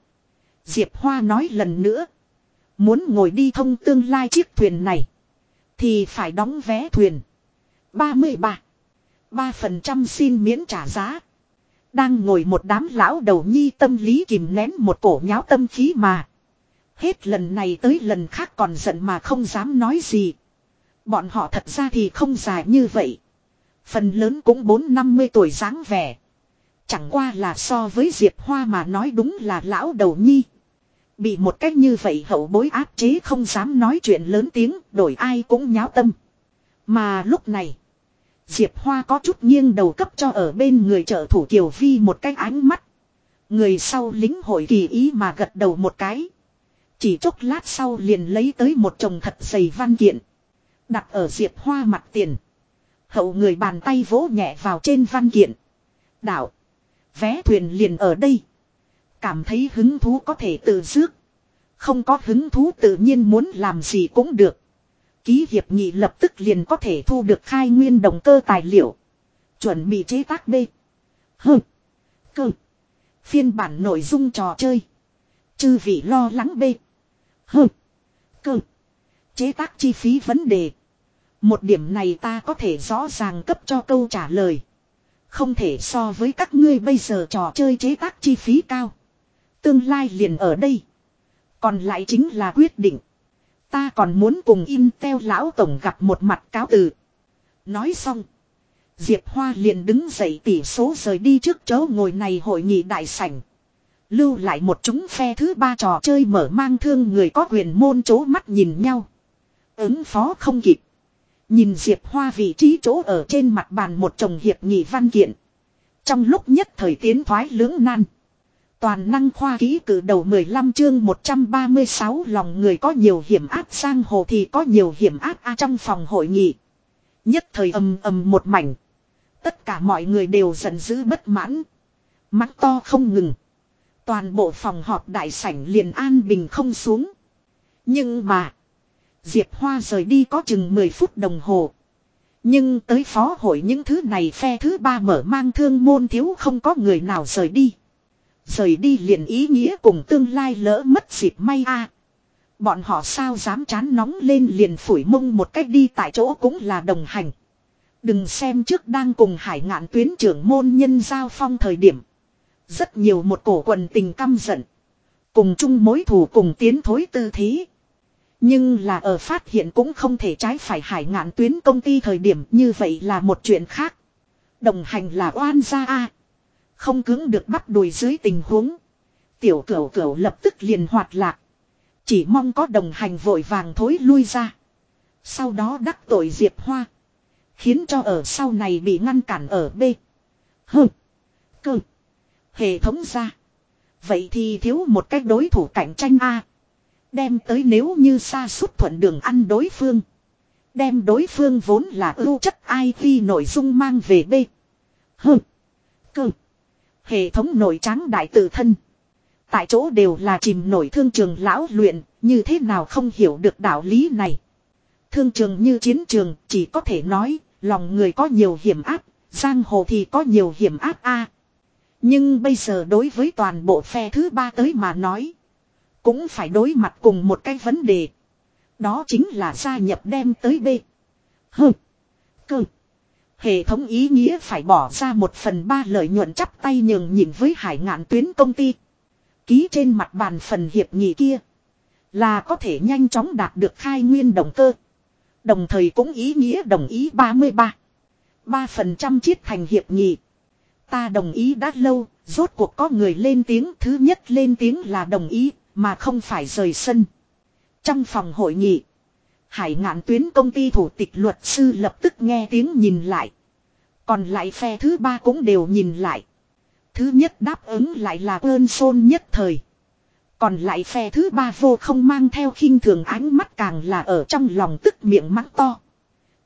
Diệp Hoa nói lần nữa. Muốn ngồi đi thông tương lai chiếc thuyền này. Thì phải đóng vé thuyền. 33. 3% xin miễn trả giá. Đang ngồi một đám lão đầu nhi tâm lý kìm nén một cổ nháo tâm khí mà. Hết lần này tới lần khác còn giận mà không dám nói gì. Bọn họ thật ra thì không dài như vậy. Phần lớn cũng bốn năm mươi tuổi dáng vẻ. Chẳng qua là so với Diệp Hoa mà nói đúng là lão đầu nhi. Bị một cách như vậy hậu bối áp chế không dám nói chuyện lớn tiếng, đổi ai cũng nháo tâm. Mà lúc này, Diệp Hoa có chút nghiêng đầu cấp cho ở bên người trợ thủ Kiều Vi một cái ánh mắt. Người sau lính hội kỳ ý mà gật đầu một cái. Chỉ chốc lát sau liền lấy tới một chồng thật dày văn kiện. Đặt ở Diệp Hoa mặt tiền. Hậu người bàn tay vỗ nhẹ vào trên văn kiện. Đạo. Vé thuyền liền ở đây. Cảm thấy hứng thú có thể tự dước. Không có hứng thú tự nhiên muốn làm gì cũng được. Ký hiệp nghị lập tức liền có thể thu được khai nguyên động cơ tài liệu. Chuẩn bị chế tác B. Hơ. Cơ. Phiên bản nội dung trò chơi. Chư vị lo lắng B. Hơ. Cơ. Chế tác chi phí vấn đề. Một điểm này ta có thể rõ ràng cấp cho câu trả lời. Không thể so với các ngươi bây giờ trò chơi chế tác chi phí cao. Tương lai liền ở đây. Còn lại chính là quyết định. Ta còn muốn cùng Intel lão tổng gặp một mặt cáo từ. Nói xong. Diệp Hoa liền đứng dậy tỷ số rời đi trước chỗ ngồi này hội nghị đại sảnh. Lưu lại một chúng phe thứ ba trò chơi mở mang thương người có quyền môn chố mắt nhìn nhau. Ứng phó không kịp. Nhìn Diệp Hoa vị trí chỗ ở trên mặt bàn một chồng hiệp nghị văn kiện. Trong lúc nhất thời tiến thoái lưỡng nan. Toàn năng khoa ký cử đầu 15 chương 136 lòng người có nhiều hiểm áp sang hồ thì có nhiều hiểm áp a trong phòng hội nghị. Nhất thời ầm ầm một mảnh. Tất cả mọi người đều giận dữ bất mãn. Mắt to không ngừng. Toàn bộ phòng họp đại sảnh liền an bình không xuống. Nhưng mà. Diệp Hoa rời đi có chừng 10 phút đồng hồ. Nhưng tới phó hội những thứ này phe thứ ba mở mang thương môn thiếu không có người nào rời đi. Rời đi liền ý nghĩa cùng tương lai lỡ mất dịp may a. Bọn họ sao dám chán nóng lên liền phủi mông một cách đi tại chỗ cũng là đồng hành. Đừng xem trước đang cùng hải ngạn tuyến trưởng môn nhân giao phong thời điểm. Rất nhiều một cổ quần tình căm giận. Cùng chung mối thù cùng tiến thối tư thế. Nhưng là ở phát hiện cũng không thể trái phải hải ngạn tuyến công ty thời điểm như vậy là một chuyện khác. Đồng hành là oan gia a không cứng được bắt đùi dưới tình huống. Tiểu cửu cửu lập tức liền hoạt lạc. Chỉ mong có đồng hành vội vàng thối lui ra. Sau đó đắc tội Diệp Hoa. Khiến cho ở sau này bị ngăn cản ở B. H. Cơ. Hệ thống ra. Vậy thì thiếu một cách đối thủ cạnh tranh A. Đem tới nếu như xa suốt thuận đường ăn đối phương. Đem đối phương vốn là ưu chất IT nội dung mang về B. H. Cơ. Hệ thống nội tráng đại tự thân. Tại chỗ đều là chìm nổi thương trường lão luyện, như thế nào không hiểu được đạo lý này. Thương trường như chiến trường, chỉ có thể nói, lòng người có nhiều hiểm áp, giang hồ thì có nhiều hiểm áp a. Nhưng bây giờ đối với toàn bộ phe thứ ba tới mà nói, cũng phải đối mặt cùng một cái vấn đề. Đó chính là gia nhập đem tới B. H. Cơ. Hệ thống ý nghĩa phải bỏ ra một phần ba lợi nhuận chắp tay nhường nhịn với hải ngạn tuyến công ty. Ký trên mặt bàn phần hiệp nghị kia. Là có thể nhanh chóng đạt được khai nguyên động cơ. Đồng thời cũng ý nghĩa đồng ý 33. 3% chiết thành hiệp nghị. Ta đồng ý đã lâu, rốt cuộc có người lên tiếng. Thứ nhất lên tiếng là đồng ý, mà không phải rời sân. Trong phòng hội nghị, hải ngạn tuyến công ty thủ tịch luật sư lập tức nghe tiếng nhìn lại. Còn lại phe thứ ba cũng đều nhìn lại. Thứ nhất đáp ứng lại là ơn xôn nhất thời. Còn lại phe thứ ba vô không mang theo khinh thường ánh mắt càng là ở trong lòng tức miệng mắng to.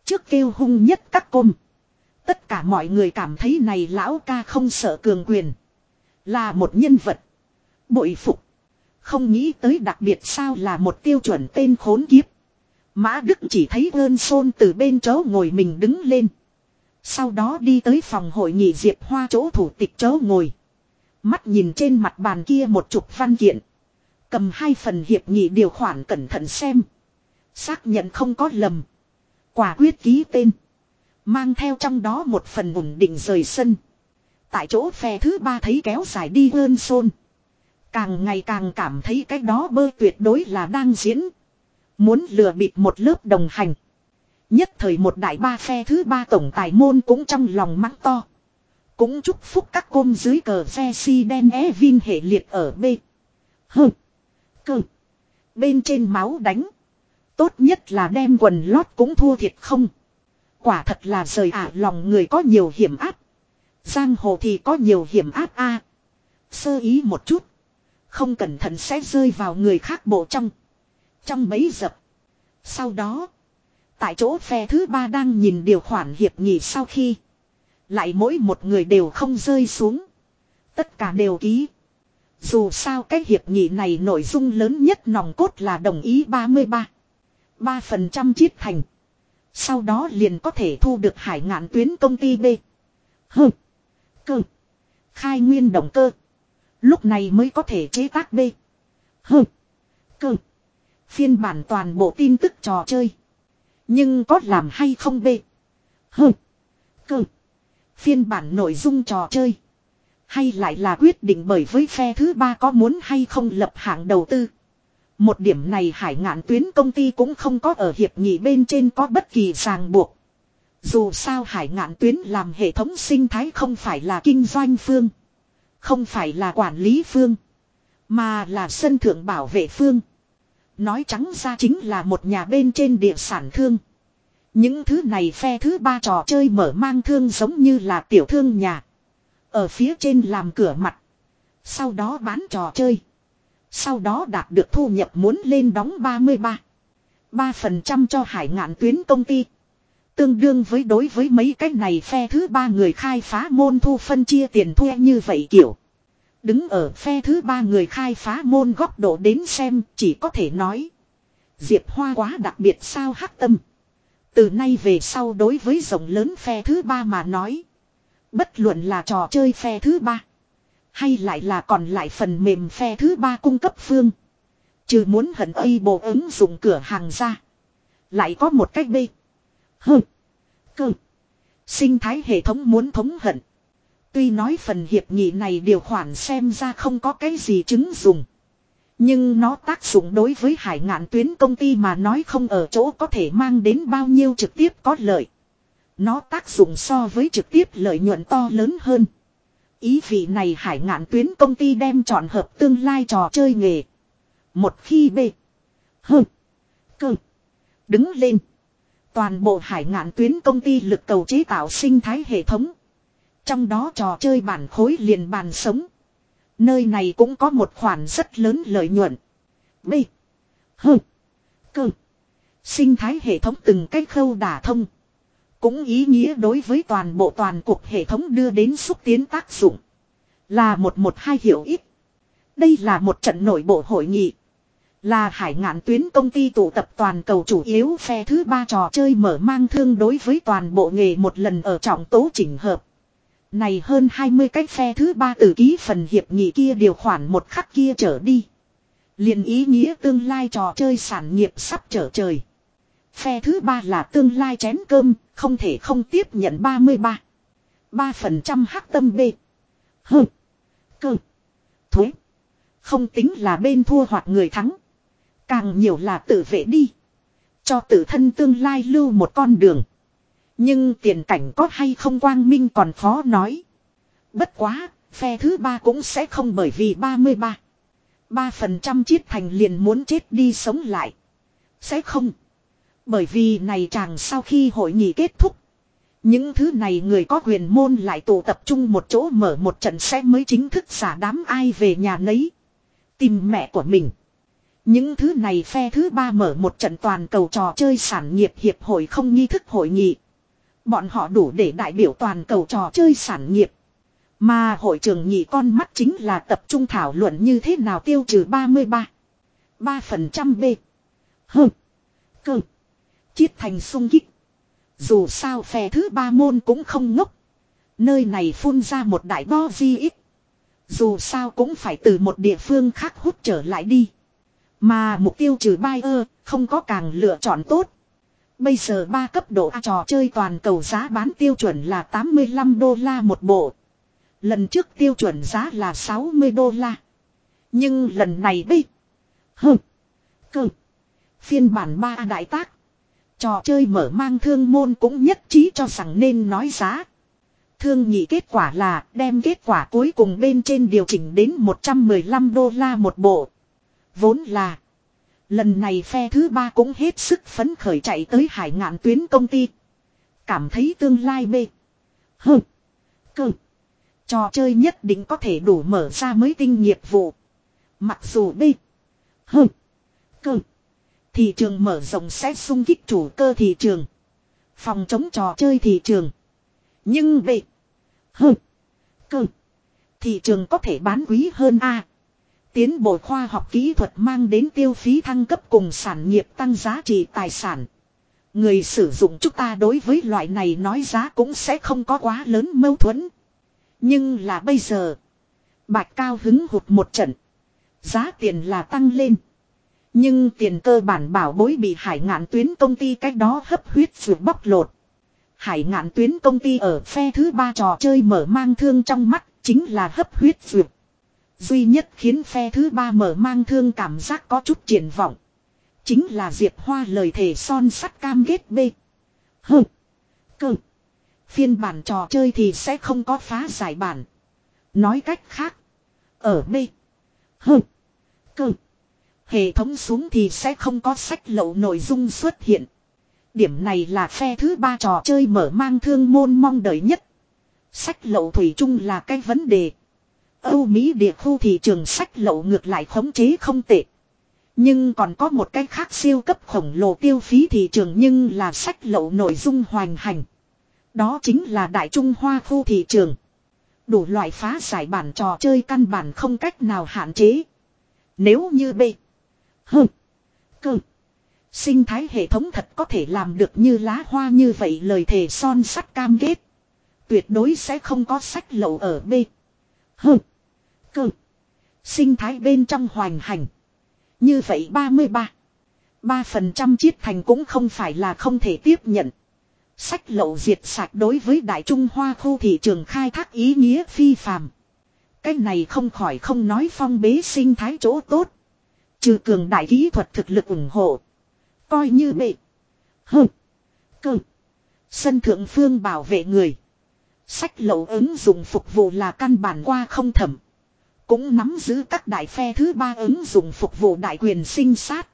Trước kêu hung nhất các côm. Tất cả mọi người cảm thấy này lão ca không sợ cường quyền. Là một nhân vật. Bội phục. Không nghĩ tới đặc biệt sao là một tiêu chuẩn tên khốn kiếp. Mã Đức chỉ thấy ơn xôn từ bên chỗ ngồi mình đứng lên. Sau đó đi tới phòng hội nghị Diệp Hoa chỗ thủ tịch chỗ ngồi. Mắt nhìn trên mặt bàn kia một chục văn kiện. Cầm hai phần hiệp nghị điều khoản cẩn thận xem. Xác nhận không có lầm. Quả quyết ký tên. Mang theo trong đó một phần ổn định rời sân. Tại chỗ phe thứ ba thấy kéo dài đi ơn xôn. Càng ngày càng cảm thấy cái đó bơ tuyệt đối là đang diễn. Muốn lừa bịp một lớp đồng hành. Nhất thời một đại ba phe thứ ba tổng tài môn cũng trong lòng mắng to. Cũng chúc phúc các côm dưới cờ phe si đen e vin hệ liệt ở B. Hơ. Cơ. Bên trên máu đánh. Tốt nhất là đem quần lót cũng thua thiệt không. Quả thật là rời ả lòng người có nhiều hiểm áp. Giang hồ thì có nhiều hiểm áp a. Sơ ý một chút. Không cẩn thận sẽ rơi vào người khác bộ trong. Trong mấy dập. Sau đó. Tại chỗ phe thứ ba đang nhìn điều khoản hiệp nghị sau khi. Lại mỗi một người đều không rơi xuống. Tất cả đều ký. Dù sao cái hiệp nghị này nội dung lớn nhất nòng cốt là đồng ý 33. 3% chiết thành. Sau đó liền có thể thu được hải ngạn tuyến công ty B. H. Cơ. Khai nguyên động cơ. Lúc này mới có thể chế tác B. H. Cơ. Phiên bản toàn bộ tin tức trò chơi. Nhưng có làm hay không B. Hừ. Cơ. Phiên bản nội dung trò chơi. Hay lại là quyết định bởi với phe thứ ba có muốn hay không lập hạng đầu tư. Một điểm này hải ngạn tuyến công ty cũng không có ở hiệp nghị bên trên có bất kỳ ràng buộc. Dù sao hải ngạn tuyến làm hệ thống sinh thái không phải là kinh doanh phương. Không phải là quản lý phương. Mà là sân thượng bảo vệ phương. Nói trắng ra chính là một nhà bên trên địa sản thương. Những thứ này phe thứ ba trò chơi mở mang thương giống như là tiểu thương nhà. Ở phía trên làm cửa mặt. Sau đó bán trò chơi. Sau đó đạt được thu nhập muốn lên đóng 33. 3% cho hải ngạn tuyến công ty. Tương đương với đối với mấy cái này phe thứ ba người khai phá môn thu phân chia tiền thuê như vậy kiểu. Đứng ở phe thứ ba người khai phá môn góc độ đến xem, chỉ có thể nói. Diệp Hoa quá đặc biệt sao hắc tâm. Từ nay về sau đối với rộng lớn phe thứ ba mà nói. Bất luận là trò chơi phe thứ ba. Hay lại là còn lại phần mềm phe thứ ba cung cấp phương. Trừ muốn hận y bộ ứng dụng cửa hàng ra. Lại có một cách bê. Hừ. Cơ. Sinh thái hệ thống muốn thống hận. Tuy nói phần hiệp nghị này điều khoản xem ra không có cái gì chứng dùng. Nhưng nó tác dụng đối với hải ngạn tuyến công ty mà nói không ở chỗ có thể mang đến bao nhiêu trực tiếp có lợi. Nó tác dụng so với trực tiếp lợi nhuận to lớn hơn. Ý vị này hải ngạn tuyến công ty đem chọn hợp tương lai trò chơi nghề. Một khi B. H. Cơ. Đứng lên. Toàn bộ hải ngạn tuyến công ty lực cầu chế tạo sinh thái hệ thống. Trong đó trò chơi bản khối liền bàn sống. Nơi này cũng có một khoản rất lớn lợi nhuận. B. H. Cơ. Sinh thái hệ thống từng cách khâu đả thông. Cũng ý nghĩa đối với toàn bộ toàn cuộc hệ thống đưa đến xúc tiến tác dụng. Là một một hai hiểu ít. Đây là một trận nội bộ hội nghị. Là hải ngạn tuyến công ty tụ tập toàn cầu chủ yếu phe thứ ba trò chơi mở mang thương đối với toàn bộ nghề một lần ở trọng tố chỉnh hợp. Này hơn 20 cách phe thứ ba tử ký phần hiệp nghị kia điều khoản một khắc kia trở đi. liền ý nghĩa tương lai trò chơi sản nghiệp sắp trở trời. Phe thứ ba là tương lai chén cơm, không thể không tiếp nhận 33. 3% hắc tâm B. Hừ. Cơ. Thuế. Không tính là bên thua hoặc người thắng. Càng nhiều là tự vệ đi. Cho tự thân tương lai lưu một con đường. Nhưng tiền cảnh có hay không quang minh còn khó nói. Bất quá, phe thứ ba cũng sẽ không bởi vì 33. 3% chiết thành liền muốn chết đi sống lại. Sẽ không. Bởi vì này chàng sau khi hội nghị kết thúc. Những thứ này người có quyền môn lại tụ tập trung một chỗ mở một trận xe mới chính thức xả đám ai về nhà nấy. Tìm mẹ của mình. Những thứ này phe thứ ba mở một trận toàn cầu trò chơi sản nghiệp hiệp hội không nghi thức hội nghị. Bọn họ đủ để đại biểu toàn cầu trò chơi sản nghiệp. Mà hội trường nhị con mắt chính là tập trung thảo luận như thế nào tiêu trừ 33. 3% B. H. Cơ. Chiết thành sung kích. Dù sao phe thứ ba môn cũng không ngốc. Nơi này phun ra một đại bo di ít. Dù sao cũng phải từ một địa phương khác hút trở lại đi. Mà mục tiêu trừ buyer không có càng lựa chọn tốt. Bây giờ ba cấp độ A trò chơi toàn cầu giá bán tiêu chuẩn là 85 đô la một bộ. Lần trước tiêu chuẩn giá là 60 đô la. Nhưng lần này bi. Hừ. Cơ. Phiên bản 3 đại tác. Trò chơi mở mang thương môn cũng nhất trí cho rằng nên nói giá. Thương nhị kết quả là đem kết quả cuối cùng bên trên điều chỉnh đến 115 đô la một bộ. Vốn là. Lần này phe thứ ba cũng hết sức phấn khởi chạy tới hải ngạn tuyến công ty. Cảm thấy tương lai bê. Hừ. Cơ. Trò chơi nhất định có thể đủ mở ra mới tinh nghiệp vụ. Mặc dù bê. Hừ. Cơ. Thị trường mở rộng sẽ sung kích chủ cơ thị trường. Phòng chống trò chơi thị trường. Nhưng bê. Hừ. Cơ. Thị trường có thể bán quý hơn A. Tiến bộ khoa học kỹ thuật mang đến tiêu phí thăng cấp cùng sản nghiệp tăng giá trị tài sản. Người sử dụng chúng ta đối với loại này nói giá cũng sẽ không có quá lớn mâu thuẫn. Nhưng là bây giờ. Bạch cao hứng hụt một trận. Giá tiền là tăng lên. Nhưng tiền cơ bản bảo bối bị hải ngạn tuyến công ty cách đó hấp huyết vượt bóc lột. Hải ngạn tuyến công ty ở phe thứ ba trò chơi mở mang thương trong mắt chính là hấp huyết vượt. Duy nhất khiến phe thứ ba mở mang thương cảm giác có chút triển vọng. Chính là Diệp Hoa lời thề son sắt cam kết B. Hừ. Cơ. Phiên bản trò chơi thì sẽ không có phá giải bản. Nói cách khác. Ở B. Hừ. Cơ. Hệ thống xuống thì sẽ không có sách lậu nội dung xuất hiện. Điểm này là phe thứ ba trò chơi mở mang thương môn mong đợi nhất. Sách lậu thủy chung là cái vấn đề. Âu Mỹ địa khu thị trường sách lậu ngược lại khống chế không tệ. Nhưng còn có một cái khác siêu cấp khổng lồ tiêu phí thị trường nhưng là sách lậu nội dung hoành hành. Đó chính là Đại Trung Hoa khu thị trường. Đủ loại phá giải bản trò chơi căn bản không cách nào hạn chế. Nếu như B. H. Cơ. Sinh thái hệ thống thật có thể làm được như lá hoa như vậy lời thề son sắt cam kết. Tuyệt đối sẽ không có sách lậu ở B. H. Cơ. Sinh thái bên trong hoành hành. Như vậy 33. 3% chiết thành cũng không phải là không thể tiếp nhận. Sách lậu diệt sạch đối với Đại Trung Hoa khu thị trường khai thác ý nghĩa phi phàm. Cái này không khỏi không nói phong bế sinh thái chỗ tốt. Trừ cường đại kỹ thuật thực lực ủng hộ. Coi như bệ. Hừ. Cơ. Sân thượng phương bảo vệ người. Sách lậu ứng dụng phục vụ là căn bản qua không thẩm. Cũng nắm giữ các đại phe thứ ba ứng dụng phục vụ đại quyền sinh sát.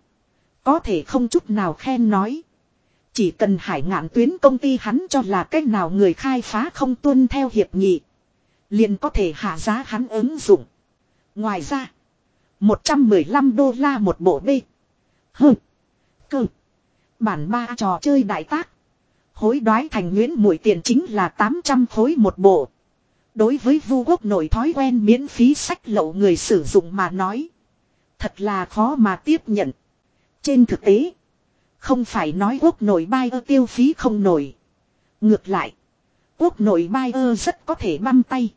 Có thể không chút nào khen nói. Chỉ cần hải ngạn tuyến công ty hắn cho là cách nào người khai phá không tuân theo hiệp nghị. Liền có thể hạ giá hắn ứng dụng. Ngoài ra. 115 đô la một bộ B. hừ, Cơ. Bản ba trò chơi đại tác. Hối đoái thành nguyễn mũi tiền chính là 800 khối một bộ. Đối với vu quốc nội thói quen miễn phí sách lậu người sử dụng mà nói. Thật là khó mà tiếp nhận. Trên thực tế. Không phải nói quốc nội bay ơ tiêu phí không nổi. Ngược lại. Quốc nội bay ơ rất có thể băm tay.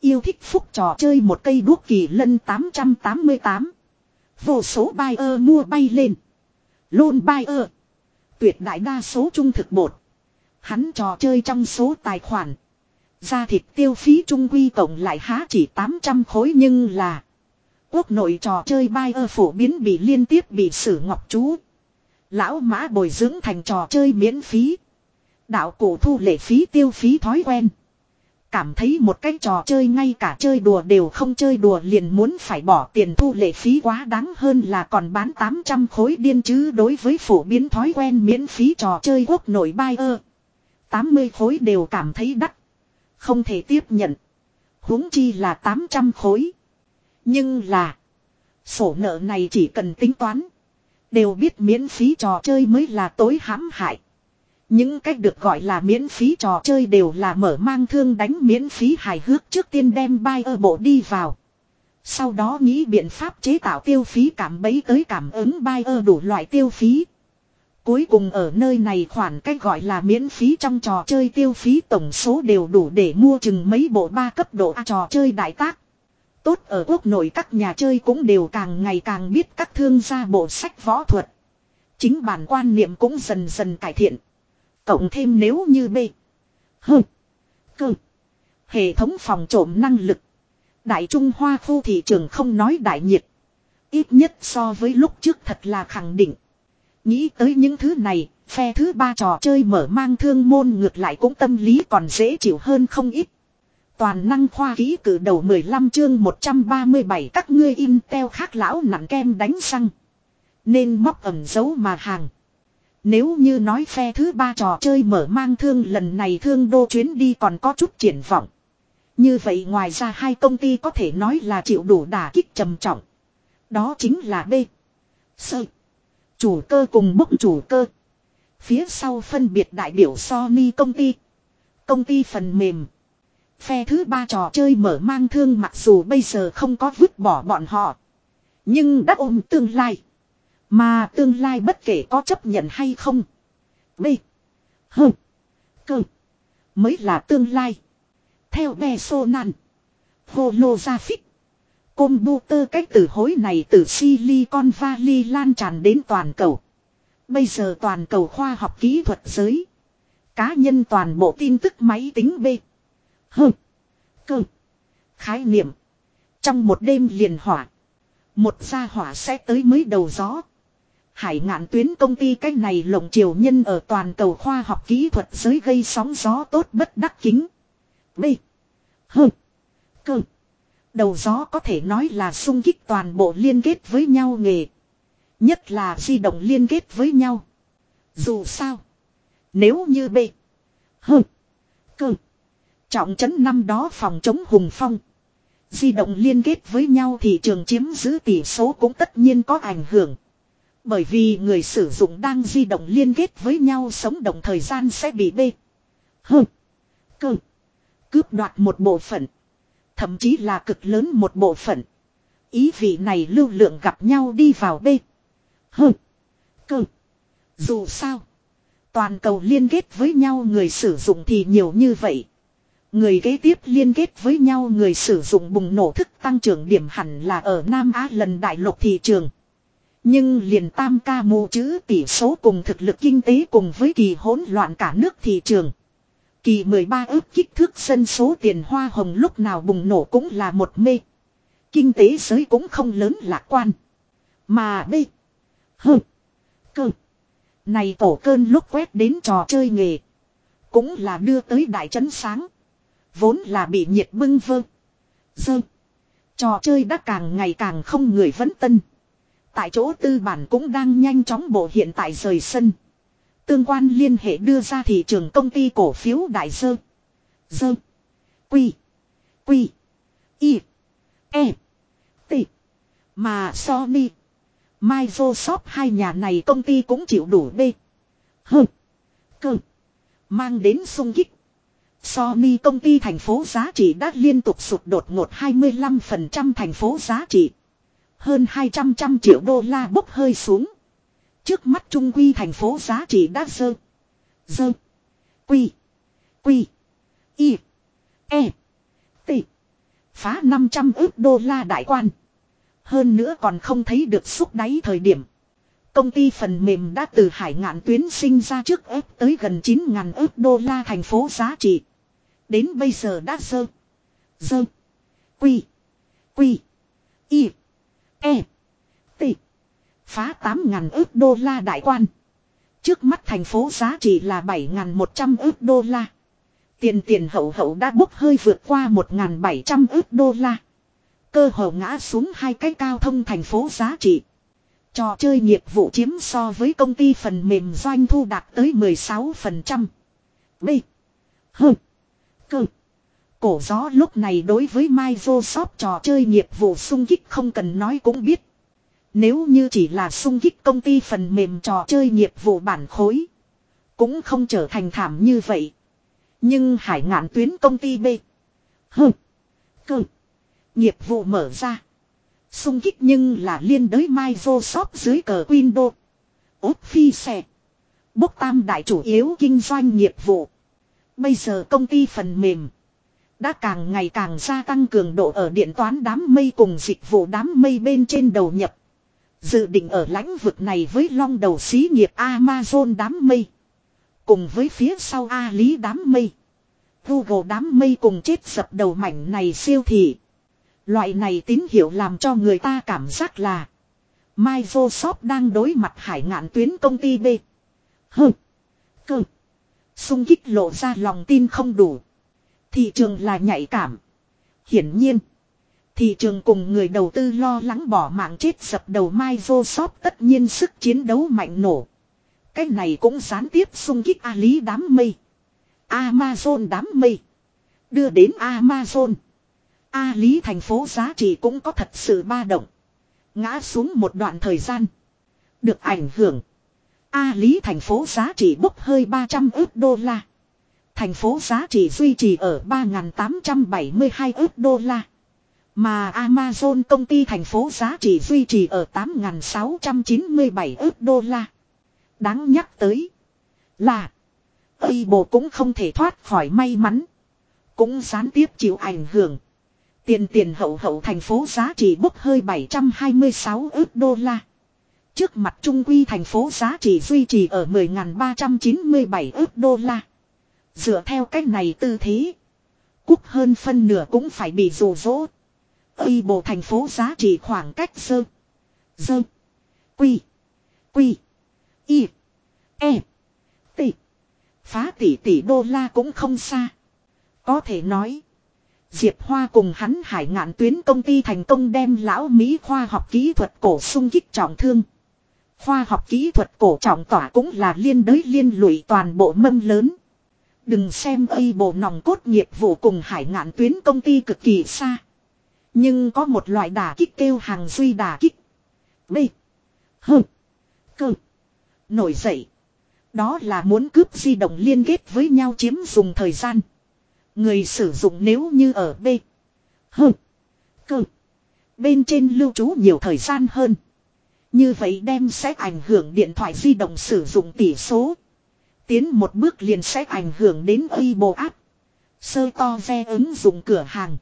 Yêu thích phúc trò chơi một cây đuốc kỳ lân 888. Vô số bay ơ mua bay lên. Lôn bay ơ. Tuyệt đại đa số trung thực bột. Hắn trò chơi trong số tài khoản. Ra thịt tiêu phí trung quy tổng lại há chỉ 800 khối nhưng là. Quốc nội trò chơi bay ơ phổ biến bị liên tiếp bị xử ngọc chú. Lão mã bồi dưỡng thành trò chơi miễn phí. Đạo cổ thu lệ phí tiêu phí thói quen. Cảm thấy một cái trò chơi ngay cả chơi đùa đều không chơi đùa liền muốn phải bỏ tiền thu lệ phí quá đáng hơn là còn bán 800 khối điên chứ đối với phổ biến thói quen miễn phí trò chơi quốc nội bay ơ. 80 khối đều cảm thấy đắt. Không thể tiếp nhận. huống chi là 800 khối. Nhưng là. Sổ nợ này chỉ cần tính toán. Đều biết miễn phí trò chơi mới là tối hãm hại. Những cách được gọi là miễn phí trò chơi đều là mở mang thương đánh miễn phí hài hước trước tiên đem bay ở bộ đi vào. Sau đó nghĩ biện pháp chế tạo tiêu phí cảm bấy tới cảm ứng bay đủ loại tiêu phí. Cuối cùng ở nơi này khoản cách gọi là miễn phí trong trò chơi tiêu phí tổng số đều đủ để mua chừng mấy bộ ba cấp độ A trò chơi đại tác. Tốt ở quốc nội các nhà chơi cũng đều càng ngày càng biết các thương gia bộ sách võ thuật. Chính bản quan niệm cũng dần dần cải thiện. Cộng thêm nếu như B. H. Cơ. Hệ thống phòng trộm năng lực. Đại Trung Hoa khu thị trường không nói đại nhiệt. Ít nhất so với lúc trước thật là khẳng định. Nghĩ tới những thứ này, phe thứ ba trò chơi mở mang thương môn ngược lại cũng tâm lý còn dễ chịu hơn không ít. Toàn năng khoa ký cử đầu 15 chương 137 các ngươi Intel khác lão nặng kem đánh răng. Nên móc ẩm dấu mà hàng. Nếu như nói phe thứ ba trò chơi mở mang thương lần này thương đô chuyến đi còn có chút triển vọng. Như vậy ngoài ra hai công ty có thể nói là chịu đủ đả kích trầm trọng. Đó chính là B. Sơ. Chủ cơ cùng bốc chủ cơ. Phía sau phân biệt đại biểu Sony công ty. Công ty phần mềm. Phe thứ ba trò chơi mở mang thương mặc dù bây giờ không có vứt bỏ bọn họ. Nhưng đã ôm tương lai. Mà tương lai bất kể có chấp nhận hay không. B. H. Cơ. Mới là tương lai. Theo Besonan. Holographic. Computer cách từ hối này từ Silicon Valley lan tràn đến toàn cầu. Bây giờ toàn cầu khoa học kỹ thuật giới. Cá nhân toàn bộ tin tức máy tính B. H. Cơ. Khái niệm. Trong một đêm liền hỏa. Một gia hỏa sẽ tới mới đầu gió. Hải ngạn tuyến công ty cách này lồng triều nhân ở toàn cầu khoa học kỹ thuật giới gây sóng gió tốt bất đắc kính. B. H. Cơ. Đầu gió có thể nói là sung kích toàn bộ liên kết với nhau nghề. Nhất là di động liên kết với nhau. Dù sao. Nếu như B. H. Cơ. Trọng trấn năm đó phòng chống hùng phong. Di động liên kết với nhau thị trường chiếm giữ tỷ số cũng tất nhiên có ảnh hưởng. Bởi vì người sử dụng đang di động liên kết với nhau sống động thời gian sẽ bị B. H. Cơ. Cướp đoạt một bộ phận. Thậm chí là cực lớn một bộ phận. Ý vị này lưu lượng gặp nhau đi vào bê. Hơ. Cơ. Dù sao. Toàn cầu liên kết với nhau người sử dụng thì nhiều như vậy. Người kế tiếp liên kết với nhau người sử dụng bùng nổ thức tăng trưởng điểm hẳn là ở Nam Á lần đại lục thị trường. Nhưng liền tam ca mù chữ tỷ số cùng thực lực kinh tế cùng với kỳ hỗn loạn cả nước thị trường. Kỳ 13 ước kích thước sân số tiền hoa hồng lúc nào bùng nổ cũng là một mê. Kinh tế giới cũng không lớn lạc quan. Mà B. H. Cơ. Này tổ cơn lúc quét đến trò chơi nghề. Cũng là đưa tới đại trấn sáng. Vốn là bị nhiệt bưng vơ. Dơ. Trò chơi đã càng ngày càng không người vẫn tân. Tại chỗ tư bản cũng đang nhanh chóng bộ hiện tại rời sân. Tương quan liên hệ đưa ra thị trường công ty cổ phiếu đại dơ. Dơ. Quy. Quy. Y. E. T. Mà Sony. Microsoft hai nhà này công ty cũng chịu đủ B. H. Cơ. Mang đến sung kích. Sony công ty thành phố giá trị đã liên tục sụt đột ngột 25% thành phố giá trị. Hơn 200 trăm triệu đô la bốc hơi xuống. Trước mắt Trung Quy thành phố giá trị đã sơ. Sơ. Quy. Quy. Y. E. T. Phá 500 ước đô la đại quan. Hơn nữa còn không thấy được xúc đáy thời điểm. Công ty phần mềm đã từ hải ngạn tuyến sinh ra trước ép tới gần 9.000 ước đô la thành phố giá trị. Đến bây giờ đã sơ. Sơ. Quy. Quy. Y. E. T. Phá 8.000 ước đô la đại quan. Trước mắt thành phố giá trị là 7.100 ước đô la. Tiền tiền hậu hậu đã bốc hơi vượt qua 1.700 ước đô la. Cơ hồ ngã xuống hai cái cao thông thành phố giá trị. Trò chơi nghiệp vụ chiếm so với công ty phần mềm doanh thu đạt tới 16%. B. H. C. Cổ gió lúc này đối với Microsoft trò chơi nghiệp vụ sung kích không cần nói cũng biết. Nếu như chỉ là sung kích công ty phần mềm trò chơi nghiệp vụ bản khối. Cũng không trở thành thảm như vậy. Nhưng hải ngạn tuyến công ty B. Hừ. Cơ. Nghiệp vụ mở ra. Xung kích nhưng là liên đới Microsoft dưới cờ Windows. Úc phi xe. Bốc tam đại chủ yếu kinh doanh nghiệp vụ. Bây giờ công ty phần mềm. Đã càng ngày càng gia tăng cường độ ở điện toán đám mây cùng dịch vụ đám mây bên trên đầu nhập. Dự định ở lãnh vực này với long đầu xí nghiệp Amazon đám mây. Cùng với phía sau A lý đám mây. Google đám mây cùng chết sập đầu mảnh này siêu thị. Loại này tín hiệu làm cho người ta cảm giác là Microsoft đang đối mặt hải ngạn tuyến công ty B. hừ Cơ. Xung kích lộ ra lòng tin không đủ. Thị trường là nhạy cảm. Hiển nhiên. Thị trường cùng người đầu tư lo lắng bỏ mạng chết sập đầu mai vô sót tất nhiên sức chiến đấu mạnh nổ. Cái này cũng gián tiếp xung kích A lý đám mây. Amazon đám mây. Đưa đến Amazon. A lý thành phố giá trị cũng có thật sự ba động. Ngã xuống một đoạn thời gian. Được ảnh hưởng. A lý thành phố giá trị bốc hơi 300 ước đô la. Thành phố giá trị duy trì ở 3.872 ước đô la. Mà Amazon công ty thành phố giá trị duy trì ở 8.697 ước đô la. Đáng nhắc tới là, Weibo cũng không thể thoát khỏi may mắn. Cũng gián tiếp chịu ảnh hưởng. Tiền tiền hậu hậu thành phố giá trị bốc hơi 726 ước đô la. Trước mặt trung quy thành phố giá trị duy trì ở 10.397 ước đô la. Dựa theo cách này tư thế. Cúc hơn phân nửa cũng phải bị rủ rỗ. Ây bộ thành phố giá trị khoảng cách sơ. Dơ. Quy. Quy. Y. E. tỷ Phá tỷ tỷ đô la cũng không xa. Có thể nói. Diệp Hoa cùng hắn hải ngạn tuyến công ty thành công đem lão Mỹ khoa học kỹ thuật cổ sung kích trọng thương. Khoa học kỹ thuật cổ trọng tỏa cũng là liên đới liên lụy toàn bộ mâm lớn. Đừng xem y bộ nòng cốt nghiệp vụ cùng hải ngạn tuyến công ty cực kỳ xa. Nhưng có một loại đả kích kêu hàng duy đả kích. B. H. Cơ. Nổi dậy. Đó là muốn cướp di động liên kết với nhau chiếm dùng thời gian. Người sử dụng nếu như ở B. H. Cơ. Bên trên lưu trú nhiều thời gian hơn. Như vậy đem sẽ ảnh hưởng điện thoại di động sử dụng tỷ số. Tiến một bước liền sẽ ảnh hưởng đến Weibo app. Sơ to ve ứng dụng cửa hàng.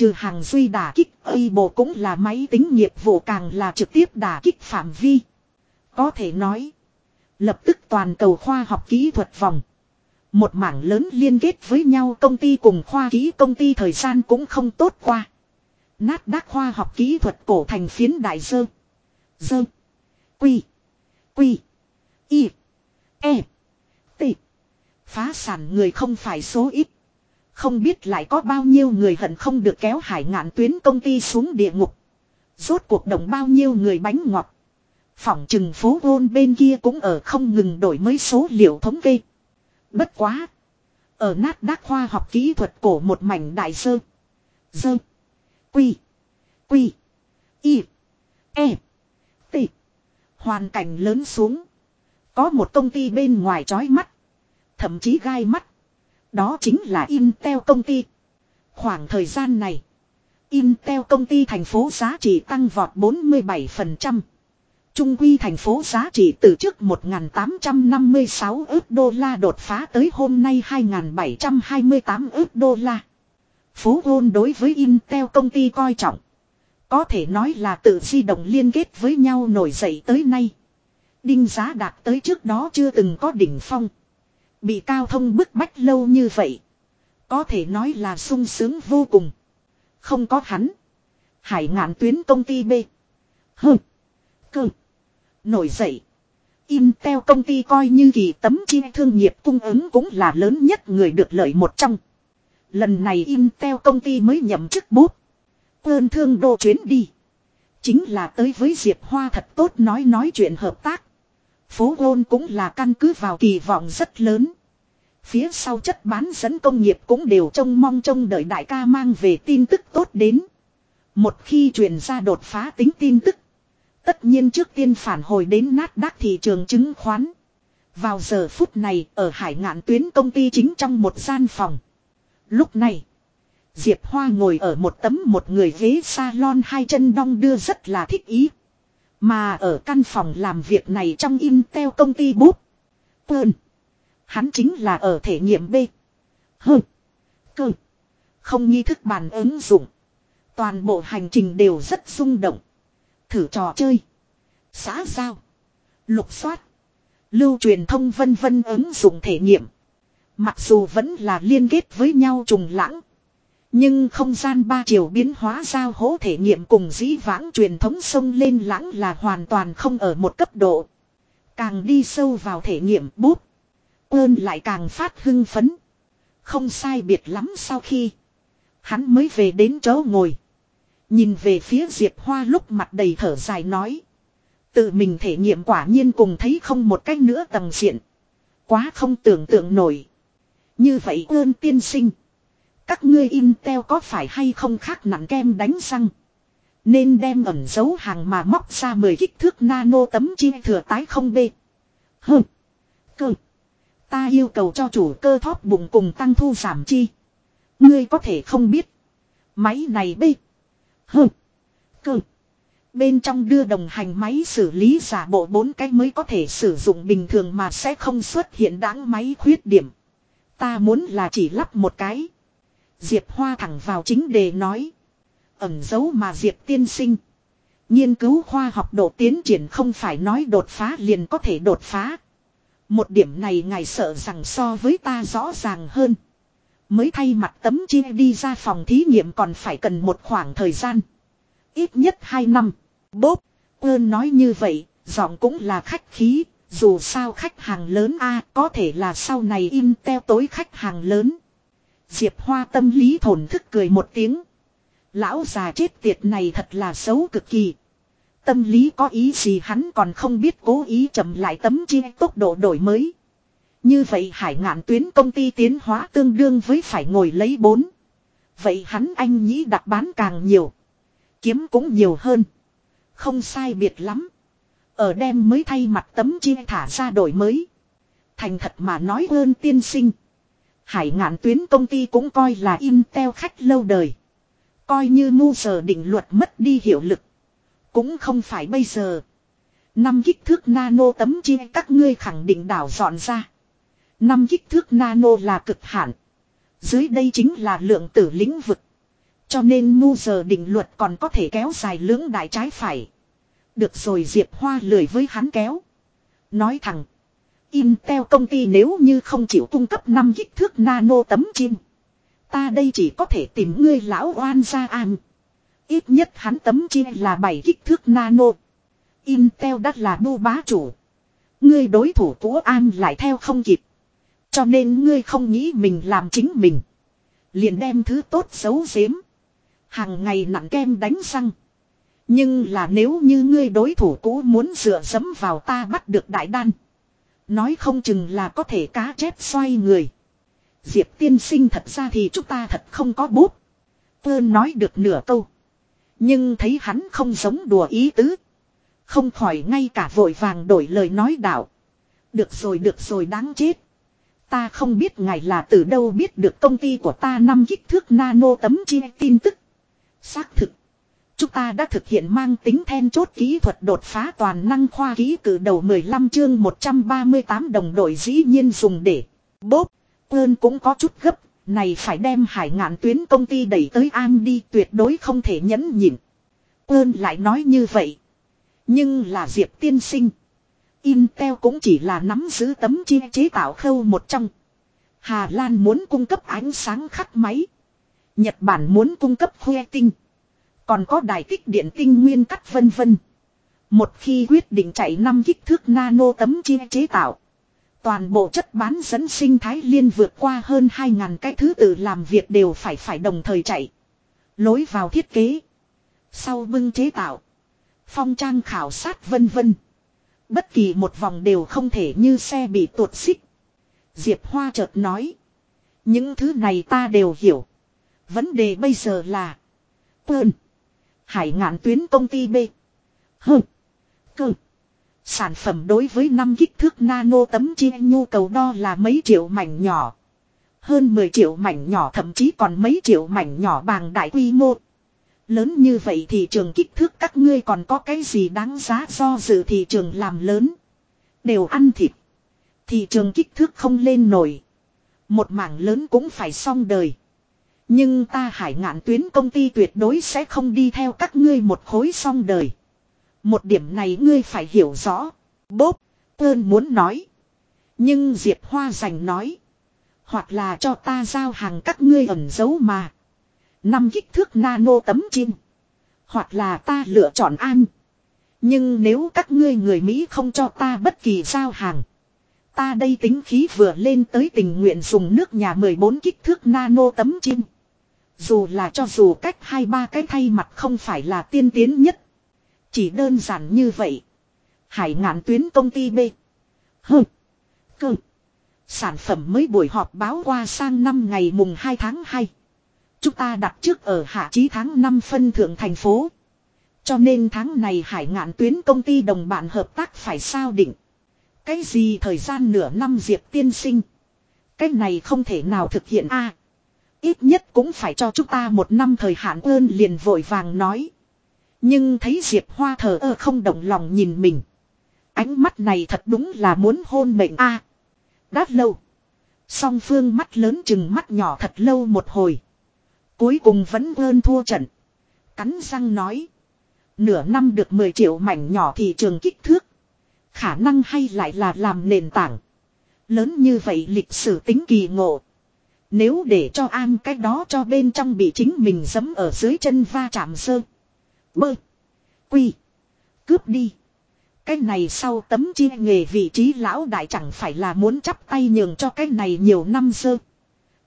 Trừ hàng duy đả kích, Weibo cũng là máy tính nghiệp vụ càng là trực tiếp đả kích phạm vi. Có thể nói. Lập tức toàn cầu khoa học kỹ thuật vòng. Một mảng lớn liên kết với nhau, công ty cùng khoa kỹ, công ty thời gian cũng không tốt qua. Nát đác khoa học kỹ thuật cổ thành phiến đại dơ. Dơ. Quy. Quy. Y. E. T. Phá sản người không phải số ít. Không biết lại có bao nhiêu người hận không được kéo hải ngạn tuyến công ty xuống địa ngục. Rốt cuộc động bao nhiêu người bánh ngọt. Phỏng trừng phố hôn bên kia cũng ở không ngừng đổi mới số liệu thống kê. Bất quá. Ở nát đác khoa học kỹ thuật cổ một mảnh đại sơ. Dơ. Quy. Quy. Y. E. T. Hoàn cảnh lớn xuống. Có một công ty bên ngoài chói mắt. Thậm chí gai mắt. Đó chính là Intel công ty. Khoảng thời gian này. Intel công ty thành phố giá trị tăng vọt 47%. Trung quy thành phố giá trị từ trước 1.856 ước đô la đột phá tới hôm nay 2.728 ước đô la. Phố hôn đối với Intel công ty coi trọng. Có thể nói là tự di động liên kết với nhau nổi dậy tới nay. Đinh giá đạt tới trước đó chưa từng có đỉnh phong. Bị cao thông bức bách lâu như vậy. Có thể nói là sung sướng vô cùng. Không có hắn. Hải ngạn tuyến công ty B. Hừ. Cơ. Nổi dậy. Intel công ty coi như kỳ tấm chi thương nghiệp cung ứng cũng là lớn nhất người được lợi một trong. Lần này Intel công ty mới nhậm chức bút. Ơn thương đô chuyến đi. Chính là tới với Diệp Hoa thật tốt nói nói chuyện hợp tác. Phố Gôn cũng là căn cứ vào kỳ vọng rất lớn. Phía sau chất bán dẫn công nghiệp cũng đều trông mong trông đợi đại ca mang về tin tức tốt đến. Một khi truyền ra đột phá tính tin tức. Tất nhiên trước tiên phản hồi đến nát đắc thị trường chứng khoán. Vào giờ phút này, ở hải ngạn tuyến công ty chính trong một gian phòng. Lúc này. Diệp Hoa ngồi ở một tấm một người ghế salon hai chân đong đưa rất là thích ý. Mà ở căn phòng làm việc này trong Intel công ty bút. Pơn. Hắn chính là ở thể nghiệm B. Hơ. Cơ. Không nghi thức bàn ứng dụng. Toàn bộ hành trình đều rất rung động. Thử trò chơi. Xã giao. Lục soát. Lưu truyền thông vân vân ứng dụng thể nghiệm. Mặc dù vẫn là liên kết với nhau trùng lãng. Nhưng không gian ba chiều biến hóa giao hỗ thể nghiệm cùng dĩ vãng truyền thống sông lên lãng là hoàn toàn không ở một cấp độ. Càng đi sâu vào thể nghiệm bút. Ơn lại càng phát hưng phấn. Không sai biệt lắm sau khi. Hắn mới về đến chỗ ngồi. Nhìn về phía Diệp Hoa lúc mặt đầy thở dài nói. Tự mình thể nghiệm quả nhiên cùng thấy không một cách nữa tầng diện. Quá không tưởng tượng nổi. Như vậy ơn tiên sinh. Các ngươi Intel có phải hay không khác nặng kem đánh răng. Nên đem ẩn dấu hàng mà móc ra 10 kích thước nano tấm chi thừa tái không bê. Hừ. Cơ. Ta yêu cầu cho chủ cơ thóp bụng cùng tăng thu giảm chi. Ngươi có thể không biết. Máy này bê. Hừ. Cơ. Bên trong đưa đồng hành máy xử lý giả bộ bốn cái mới có thể sử dụng bình thường mà sẽ không xuất hiện đáng máy khuyết điểm. Ta muốn là chỉ lắp một cái. Diệp Hoa thẳng vào chính đề nói. Ẩn dấu mà Diệp tiên sinh. Nghiên cứu khoa học độ tiến triển không phải nói đột phá liền có thể đột phá. Một điểm này ngài sợ rằng so với ta rõ ràng hơn. Mới thay mặt tấm chia đi ra phòng thí nghiệm còn phải cần một khoảng thời gian. Ít nhất 2 năm. Bốp, ơn nói như vậy, giọng cũng là khách khí, dù sao khách hàng lớn a có thể là sau này Intel tối khách hàng lớn. Diệp Hoa tâm lý thổn thức cười một tiếng. Lão già chết tiệt này thật là xấu cực kỳ. Tâm lý có ý gì hắn còn không biết cố ý chậm lại tấm chia tốc độ đổi mới. Như vậy hải ngạn tuyến công ty tiến hóa tương đương với phải ngồi lấy bốn. Vậy hắn anh nhĩ đặt bán càng nhiều. Kiếm cũng nhiều hơn. Không sai biệt lắm. Ở đem mới thay mặt tấm chia thả ra đổi mới. Thành thật mà nói ơn tiên sinh. Hải ngạn tuyến công ty cũng coi là Intel khách lâu đời. Coi như mu giờ định luật mất đi hiệu lực. Cũng không phải bây giờ. Năm kích thước nano tấm chia các ngươi khẳng định đảo dọn ra. Năm kích thước nano là cực hạn. Dưới đây chính là lượng tử lĩnh vực. Cho nên mu giờ định luật còn có thể kéo dài lưỡng đại trái phải. Được rồi Diệp Hoa lười với hắn kéo. Nói thẳng. Intel công ty nếu như không chịu cung cấp 5 kích thước nano tấm chim. Ta đây chỉ có thể tìm ngươi lão oan ra an. Ít nhất hắn tấm chim là 7 kích thước nano. Intel đắt là đô bá chủ. Ngươi đối thủ của an lại theo không kịp. Cho nên ngươi không nghĩ mình làm chính mình. Liền đem thứ tốt xấu xếm. Hàng ngày nặng kem đánh răng. Nhưng là nếu như ngươi đối thủ cũ muốn dựa dẫm vào ta bắt được đại đan. Nói không chừng là có thể cá chép xoay người. Diệp tiên sinh thật ra thì chúng ta thật không có bút. Tơ nói được nửa câu. Nhưng thấy hắn không giống đùa ý tứ. Không khỏi ngay cả vội vàng đổi lời nói đạo. Được rồi được rồi, đáng chết. Ta không biết ngài là từ đâu biết được công ty của ta năm kích thước nano tấm chia tin tức. Xác thực. Chúng ta đã thực hiện mang tính then chốt kỹ thuật đột phá toàn năng khoa ký cử đầu 15 chương 138 đồng đội dĩ nhiên dùng để bốp. Ơn cũng có chút gấp, này phải đem hải ngạn tuyến công ty đẩy tới an đi tuyệt đối không thể nhẫn nhịn. Ơn lại nói như vậy. Nhưng là Diệp tiên sinh. Intel cũng chỉ là nắm giữ tấm chia chế tạo khâu một trong. Hà Lan muốn cung cấp ánh sáng khắc máy. Nhật Bản muốn cung cấp khoe tinh. Còn có đài tích điện tinh nguyên cắt vân vân. Một khi quyết định chạy năm kích thước nano tấm chia chế tạo. Toàn bộ chất bán dẫn sinh thái liên vượt qua hơn 2.000 cái thứ tự làm việc đều phải phải đồng thời chạy. Lối vào thiết kế. Sau bưng chế tạo. Phong trang khảo sát vân vân. Bất kỳ một vòng đều không thể như xe bị tuột xích. Diệp Hoa chợt nói. Những thứ này ta đều hiểu. Vấn đề bây giờ là. Pơn. Hải ngạn tuyến công ty B. Hừ. Cơ. Sản phẩm đối với năm kích thước nano tấm chia nhu cầu đo là mấy triệu mảnh nhỏ. Hơn 10 triệu mảnh nhỏ, thậm chí còn mấy triệu mảnh nhỏ bằng đại quy mô. Lớn như vậy thị trường kích thước các ngươi còn có cái gì đáng giá do dự thị trường làm lớn. Đều ăn thịt. Thị trường kích thước không lên nổi. Một mảng lớn cũng phải xong đời. Nhưng ta hải ngạn tuyến công ty tuyệt đối sẽ không đi theo các ngươi một khối song đời. Một điểm này ngươi phải hiểu rõ. Bốp, ơn muốn nói. Nhưng Diệp Hoa giành nói. Hoặc là cho ta giao hàng các ngươi ẩn giấu mà. Năm kích thước nano tấm chim. Hoặc là ta lựa chọn an. Nhưng nếu các ngươi người Mỹ không cho ta bất kỳ giao hàng. Ta đây tính khí vừa lên tới tình nguyện dùng nước nhà 14 kích thước nano tấm chim. Dù là cho dù cách hai ba cái thay mặt không phải là tiên tiến nhất. Chỉ đơn giản như vậy. Hải ngạn tuyến công ty B. Hừ. Cơ. Sản phẩm mới buổi họp báo qua sang năm ngày mùng 2 tháng 2. Chúng ta đặt trước ở hạ chí tháng 5 phân thượng thành phố. Cho nên tháng này hải ngạn tuyến công ty đồng bạn hợp tác phải sao định. Cái gì thời gian nửa năm diệp tiên sinh. Cái này không thể nào thực hiện a Ít nhất cũng phải cho chúng ta một năm thời hạn ơn liền vội vàng nói. Nhưng thấy Diệp Hoa thờ ơ không động lòng nhìn mình. Ánh mắt này thật đúng là muốn hôn mệnh a. À, đã lâu. Song phương mắt lớn chừng mắt nhỏ thật lâu một hồi. Cuối cùng vẫn ơn thua trận. Cắn răng nói. Nửa năm được 10 triệu mảnh nhỏ thị trường kích thước. Khả năng hay lại là làm nền tảng. Lớn như vậy lịch sử tính kỳ ngộ. Nếu để cho an cái đó cho bên trong bị chính mình giẫm ở dưới chân va chạm sơ. Bơ. Quy. Cướp đi. Cái này sau tấm chia nghề vị trí lão đại chẳng phải là muốn chắp tay nhường cho cái này nhiều năm sơ.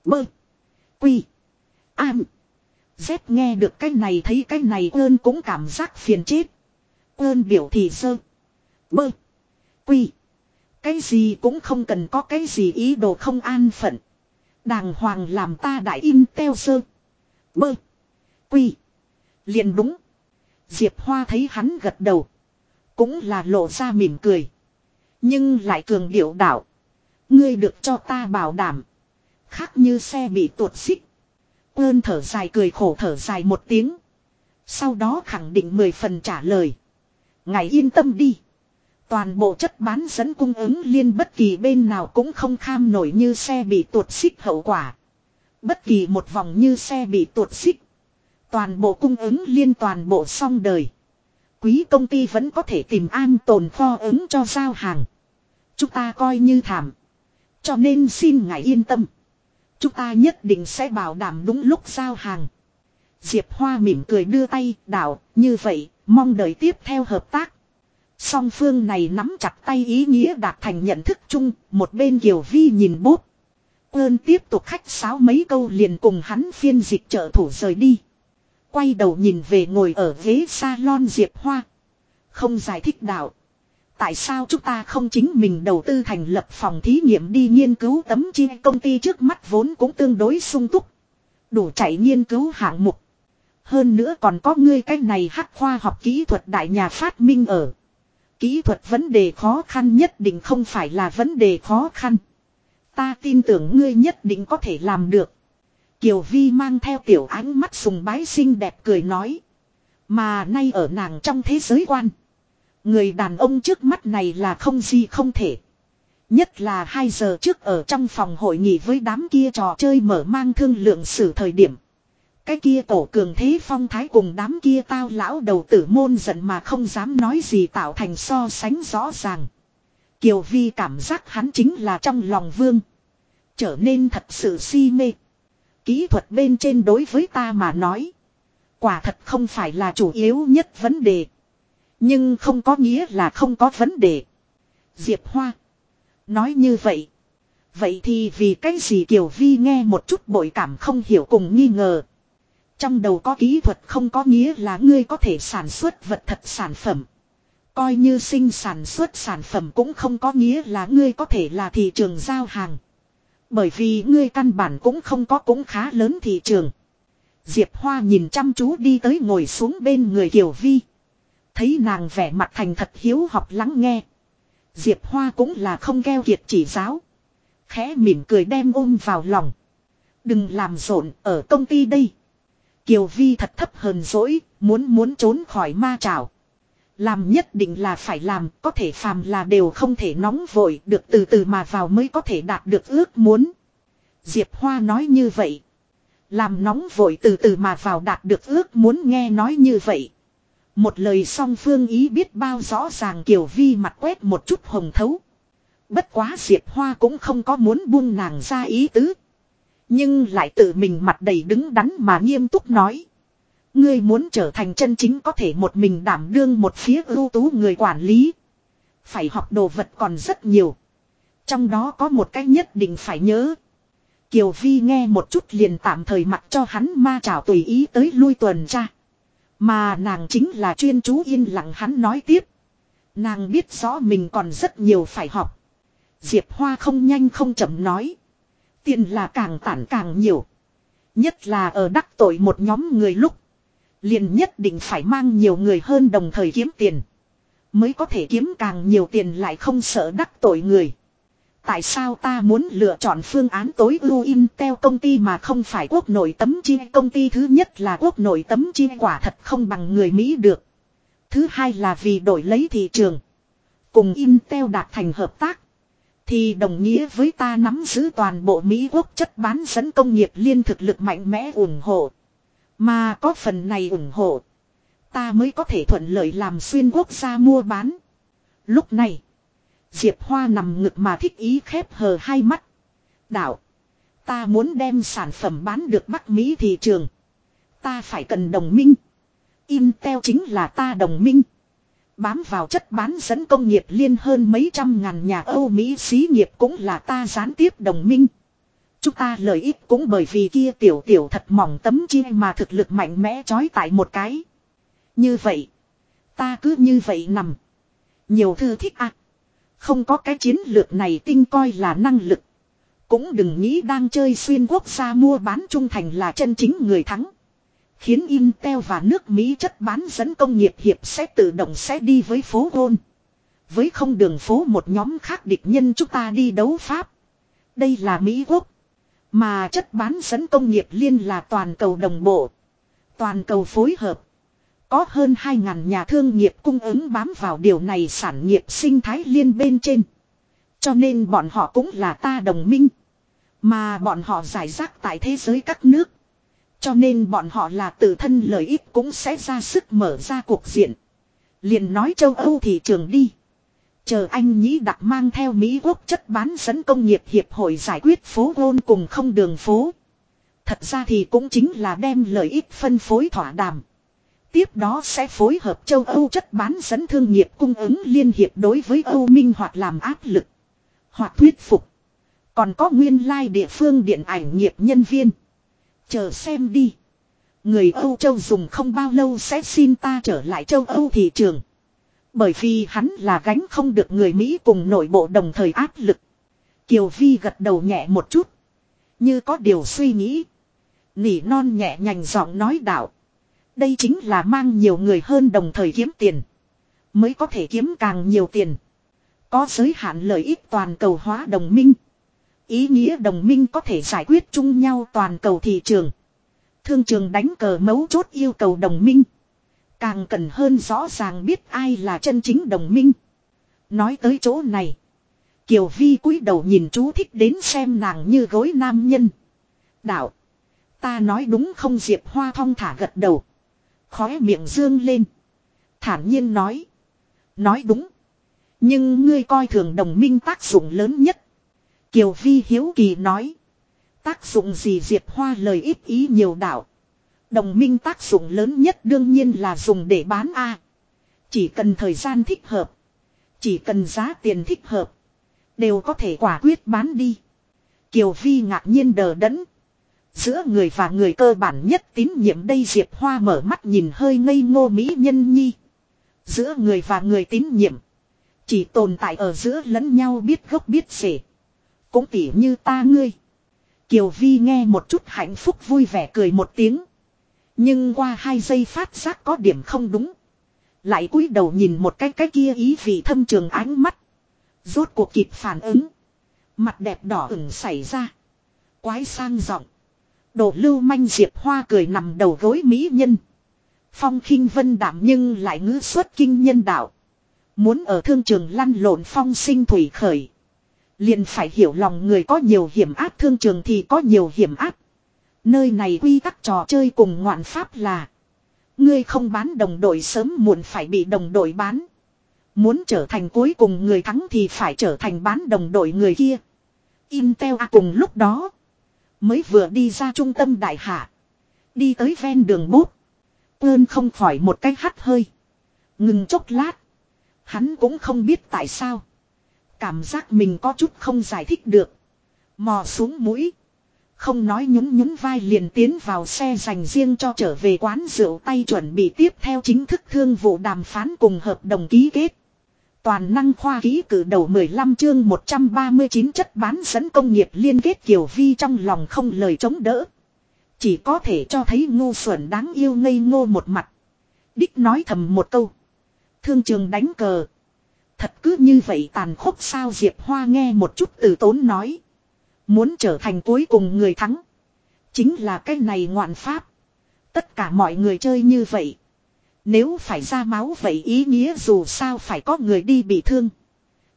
Bơ. Quy. An. Dép nghe được cái này thấy cái này ơn cũng cảm giác phiền chết. Ơn biểu thị sơ. Bơ. Quy. Cái gì cũng không cần có cái gì ý đồ không an phận. Đàng hoàng làm ta đại in teo sơ. Bơ. Quy. liền đúng. Diệp Hoa thấy hắn gật đầu. Cũng là lộ ra mỉm cười. Nhưng lại cường điệu đạo. Ngươi được cho ta bảo đảm. Khác như xe bị tuột xích. Ơn thở dài cười khổ thở dài một tiếng. Sau đó khẳng định mười phần trả lời. Ngài yên tâm đi. Toàn bộ chất bán dẫn cung ứng liên bất kỳ bên nào cũng không kham nổi như xe bị tuột xích hậu quả. Bất kỳ một vòng như xe bị tuột xích. Toàn bộ cung ứng liên toàn bộ xong đời. Quý công ty vẫn có thể tìm an tồn kho ứng cho giao hàng. Chúng ta coi như thảm. Cho nên xin ngài yên tâm. Chúng ta nhất định sẽ bảo đảm đúng lúc giao hàng. Diệp Hoa mỉm cười đưa tay đảo như vậy, mong đợi tiếp theo hợp tác. Song phương này nắm chặt tay ý nghĩa đạt thành nhận thức chung, một bên Kiều Vi nhìn bút. Ơn tiếp tục khách sáo mấy câu liền cùng hắn phiên dịch trợ thủ rời đi. Quay đầu nhìn về ngồi ở ghế salon Diệp Hoa. Không giải thích đạo. Tại sao chúng ta không chính mình đầu tư thành lập phòng thí nghiệm đi nghiên cứu tấm chi công ty trước mắt vốn cũng tương đối sung túc. Đủ chạy nghiên cứu hạng mục. Hơn nữa còn có ngươi cái này hắc khoa học kỹ thuật đại nhà phát minh ở. Kỹ thuật vấn đề khó khăn nhất định không phải là vấn đề khó khăn. Ta tin tưởng ngươi nhất định có thể làm được. Kiều Vi mang theo tiểu ánh mắt sùng bái xinh đẹp cười nói. Mà nay ở nàng trong thế giới quan. Người đàn ông trước mắt này là không gì không thể. Nhất là 2 giờ trước ở trong phòng hội nghị với đám kia trò chơi mở mang thương lượng xử thời điểm. Cái kia tổ cường thế phong thái cùng đám kia tao lão đầu tử môn giận mà không dám nói gì tạo thành so sánh rõ ràng. Kiều Vi cảm giác hắn chính là trong lòng vương. Trở nên thật sự si mê. Kỹ thuật bên trên đối với ta mà nói. Quả thật không phải là chủ yếu nhất vấn đề. Nhưng không có nghĩa là không có vấn đề. Diệp Hoa. Nói như vậy. Vậy thì vì cái gì Kiều Vi nghe một chút bội cảm không hiểu cùng nghi ngờ. Trong đầu có kỹ thuật không có nghĩa là ngươi có thể sản xuất vật thật sản phẩm. Coi như sinh sản xuất sản phẩm cũng không có nghĩa là ngươi có thể là thị trường giao hàng. Bởi vì ngươi căn bản cũng không có cũng khá lớn thị trường. Diệp Hoa nhìn chăm chú đi tới ngồi xuống bên người Kiều Vi. Thấy nàng vẻ mặt thành thật hiếu học lắng nghe. Diệp Hoa cũng là không keo kiệt chỉ giáo. Khẽ mỉm cười đem ôm vào lòng. Đừng làm rộn ở công ty đây. Kiều Vi thật thấp hờn dỗi, muốn muốn trốn khỏi ma trảo. Làm nhất định là phải làm, có thể phàm là đều không thể nóng vội, được từ từ mà vào mới có thể đạt được ước muốn. Diệp Hoa nói như vậy. Làm nóng vội từ từ mà vào đạt được ước muốn nghe nói như vậy. Một lời song phương ý biết bao rõ ràng Kiều Vi mặt quét một chút hồng thấu. Bất quá Diệp Hoa cũng không có muốn buông nàng ra ý tứ. Nhưng lại tự mình mặt đầy đứng đắn mà nghiêm túc nói. Ngươi muốn trở thành chân chính có thể một mình đảm đương một phía ưu tú người quản lý. Phải học đồ vật còn rất nhiều. Trong đó có một cách nhất định phải nhớ. Kiều Vi nghe một chút liền tạm thời mặc cho hắn ma trào tùy ý tới lui tuần tra. Mà nàng chính là chuyên chú yên lặng hắn nói tiếp. Nàng biết rõ mình còn rất nhiều phải học. Diệp Hoa không nhanh không chậm nói. Tiền là càng tản càng nhiều. Nhất là ở đắc tội một nhóm người lúc. Liền nhất định phải mang nhiều người hơn đồng thời kiếm tiền. Mới có thể kiếm càng nhiều tiền lại không sợ đắc tội người. Tại sao ta muốn lựa chọn phương án tối ưu Intel công ty mà không phải quốc nội tấm chi công ty thứ nhất là quốc nội tấm chi quả thật không bằng người Mỹ được. Thứ hai là vì đổi lấy thị trường. Cùng Intel đạt thành hợp tác. Thì đồng nghĩa với ta nắm giữ toàn bộ Mỹ quốc chất bán dẫn công nghiệp liên thực lực mạnh mẽ ủng hộ. Mà có phần này ủng hộ. Ta mới có thể thuận lợi làm xuyên quốc gia mua bán. Lúc này. Diệp Hoa nằm ngực mà thích ý khép hờ hai mắt. Đạo. Ta muốn đem sản phẩm bán được Bắc Mỹ thị trường. Ta phải cần đồng minh. Intel chính là ta đồng minh. Bám vào chất bán dẫn công nghiệp liên hơn mấy trăm ngàn nhà Âu Mỹ xí nghiệp cũng là ta gián tiếp đồng minh. Chúng ta lợi ích cũng bởi vì kia tiểu tiểu thật mỏng tấm chi mà thực lực mạnh mẽ chói tại một cái. Như vậy. Ta cứ như vậy nằm. Nhiều thư thích ạ. Không có cái chiến lược này tinh coi là năng lực. Cũng đừng nghĩ đang chơi xuyên quốc gia mua bán trung thành là chân chính người thắng. Khiến Intel và nước Mỹ chất bán dẫn công nghiệp hiệp sẽ tự động sẽ đi với phố gôn. Với không đường phố một nhóm khác địch nhân chúng ta đi đấu Pháp. Đây là Mỹ Quốc. Mà chất bán dẫn công nghiệp liên là toàn cầu đồng bộ. Toàn cầu phối hợp. Có hơn 2.000 nhà thương nghiệp cung ứng bám vào điều này sản nghiệp sinh thái liên bên trên. Cho nên bọn họ cũng là ta đồng minh. Mà bọn họ giải rác tại thế giới các nước. Cho nên bọn họ là tự thân lợi ích cũng sẽ ra sức mở ra cuộc diện. liền nói châu Âu thị trường đi. Chờ anh nhĩ đặc mang theo Mỹ quốc chất bán dẫn công nghiệp hiệp hội giải quyết phố gôn cùng không đường phố. Thật ra thì cũng chính là đem lợi ích phân phối thỏa đàm. Tiếp đó sẽ phối hợp châu Âu chất bán dẫn thương nghiệp cung ứng liên hiệp đối với Âu Minh hoặc làm áp lực. Hoặc thuyết phục. Còn có nguyên lai like địa phương điện ảnh nghiệp nhân viên. Chờ xem đi. Người Âu Châu dùng không bao lâu sẽ xin ta trở lại châu Âu thị trường. Bởi vì hắn là gánh không được người Mỹ cùng nội bộ đồng thời áp lực. Kiều Vi gật đầu nhẹ một chút. Như có điều suy nghĩ. Nỉ non nhẹ nhành giọng nói đạo. Đây chính là mang nhiều người hơn đồng thời kiếm tiền. Mới có thể kiếm càng nhiều tiền. Có giới hạn lợi ích toàn cầu hóa đồng minh. Ý nghĩa đồng minh có thể giải quyết chung nhau toàn cầu thị trường. Thương trường đánh cờ mấu chốt yêu cầu đồng minh. Càng cần hơn rõ ràng biết ai là chân chính đồng minh. Nói tới chỗ này. Kiều Vi cúi đầu nhìn chú thích đến xem nàng như gối nam nhân. Đạo. Ta nói đúng không Diệp Hoa thong thả gật đầu. Khóe miệng dương lên. Thản nhiên nói. Nói đúng. Nhưng ngươi coi thường đồng minh tác dụng lớn nhất. Kiều Vi hiếu kỳ nói. Tác dụng gì Diệp Hoa lời ít ý nhiều đạo. Đồng minh tác dụng lớn nhất đương nhiên là dùng để bán A. Chỉ cần thời gian thích hợp. Chỉ cần giá tiền thích hợp. Đều có thể quả quyết bán đi. Kiều Vi ngạc nhiên đờ đẫn. Giữa người và người cơ bản nhất tín nhiệm đây Diệp Hoa mở mắt nhìn hơi ngây ngô mỹ nhân nhi. Giữa người và người tín nhiệm. Chỉ tồn tại ở giữa lẫn nhau biết gốc biết rể. Cũng tỉ như ta ngươi. Kiều Vi nghe một chút hạnh phúc vui vẻ cười một tiếng. Nhưng qua hai giây phát giác có điểm không đúng. Lại cúi đầu nhìn một cái cái kia ý vị thâm trường ánh mắt. Rốt cuộc kịp phản ứng. Mặt đẹp đỏ ửng xảy ra. Quái sang giọng. Đồ lưu manh diệp hoa cười nằm đầu gối mỹ nhân. Phong khinh vân đảm nhưng lại ngữ xuất kinh nhân đạo. Muốn ở thương trường lăn lộn phong sinh thủy khởi. Liền phải hiểu lòng người có nhiều hiểm áp thương trường thì có nhiều hiểm áp. Nơi này quy tắc trò chơi cùng ngoạn pháp là. Ngươi không bán đồng đội sớm muộn phải bị đồng đội bán. Muốn trở thành cuối cùng người thắng thì phải trở thành bán đồng đội người kia. Intel cùng lúc đó. Mới vừa đi ra trung tâm đại hạ. Đi tới ven đường bút. Ơn không khỏi một cái hắt hơi. Ngừng chốc lát. Hắn cũng không biết tại sao. Cảm giác mình có chút không giải thích được. Mò xuống mũi. Không nói nhún nhún vai liền tiến vào xe dành riêng cho trở về quán rượu tay chuẩn bị tiếp theo chính thức thương vụ đàm phán cùng hợp đồng ký kết. Toàn năng khoa ký cử đầu 15 chương 139 chất bán dẫn công nghiệp liên kết Kiều Vi trong lòng không lời chống đỡ. Chỉ có thể cho thấy ngu xuẩn đáng yêu ngây ngô một mặt. Đích nói thầm một câu. Thương trường đánh cờ. Thật cứ như vậy tàn khốc sao Diệp Hoa nghe một chút từ tốn nói. Muốn trở thành cuối cùng người thắng. Chính là cái này ngoạn pháp. Tất cả mọi người chơi như vậy. Nếu phải ra máu vậy ý nghĩa dù sao phải có người đi bị thương.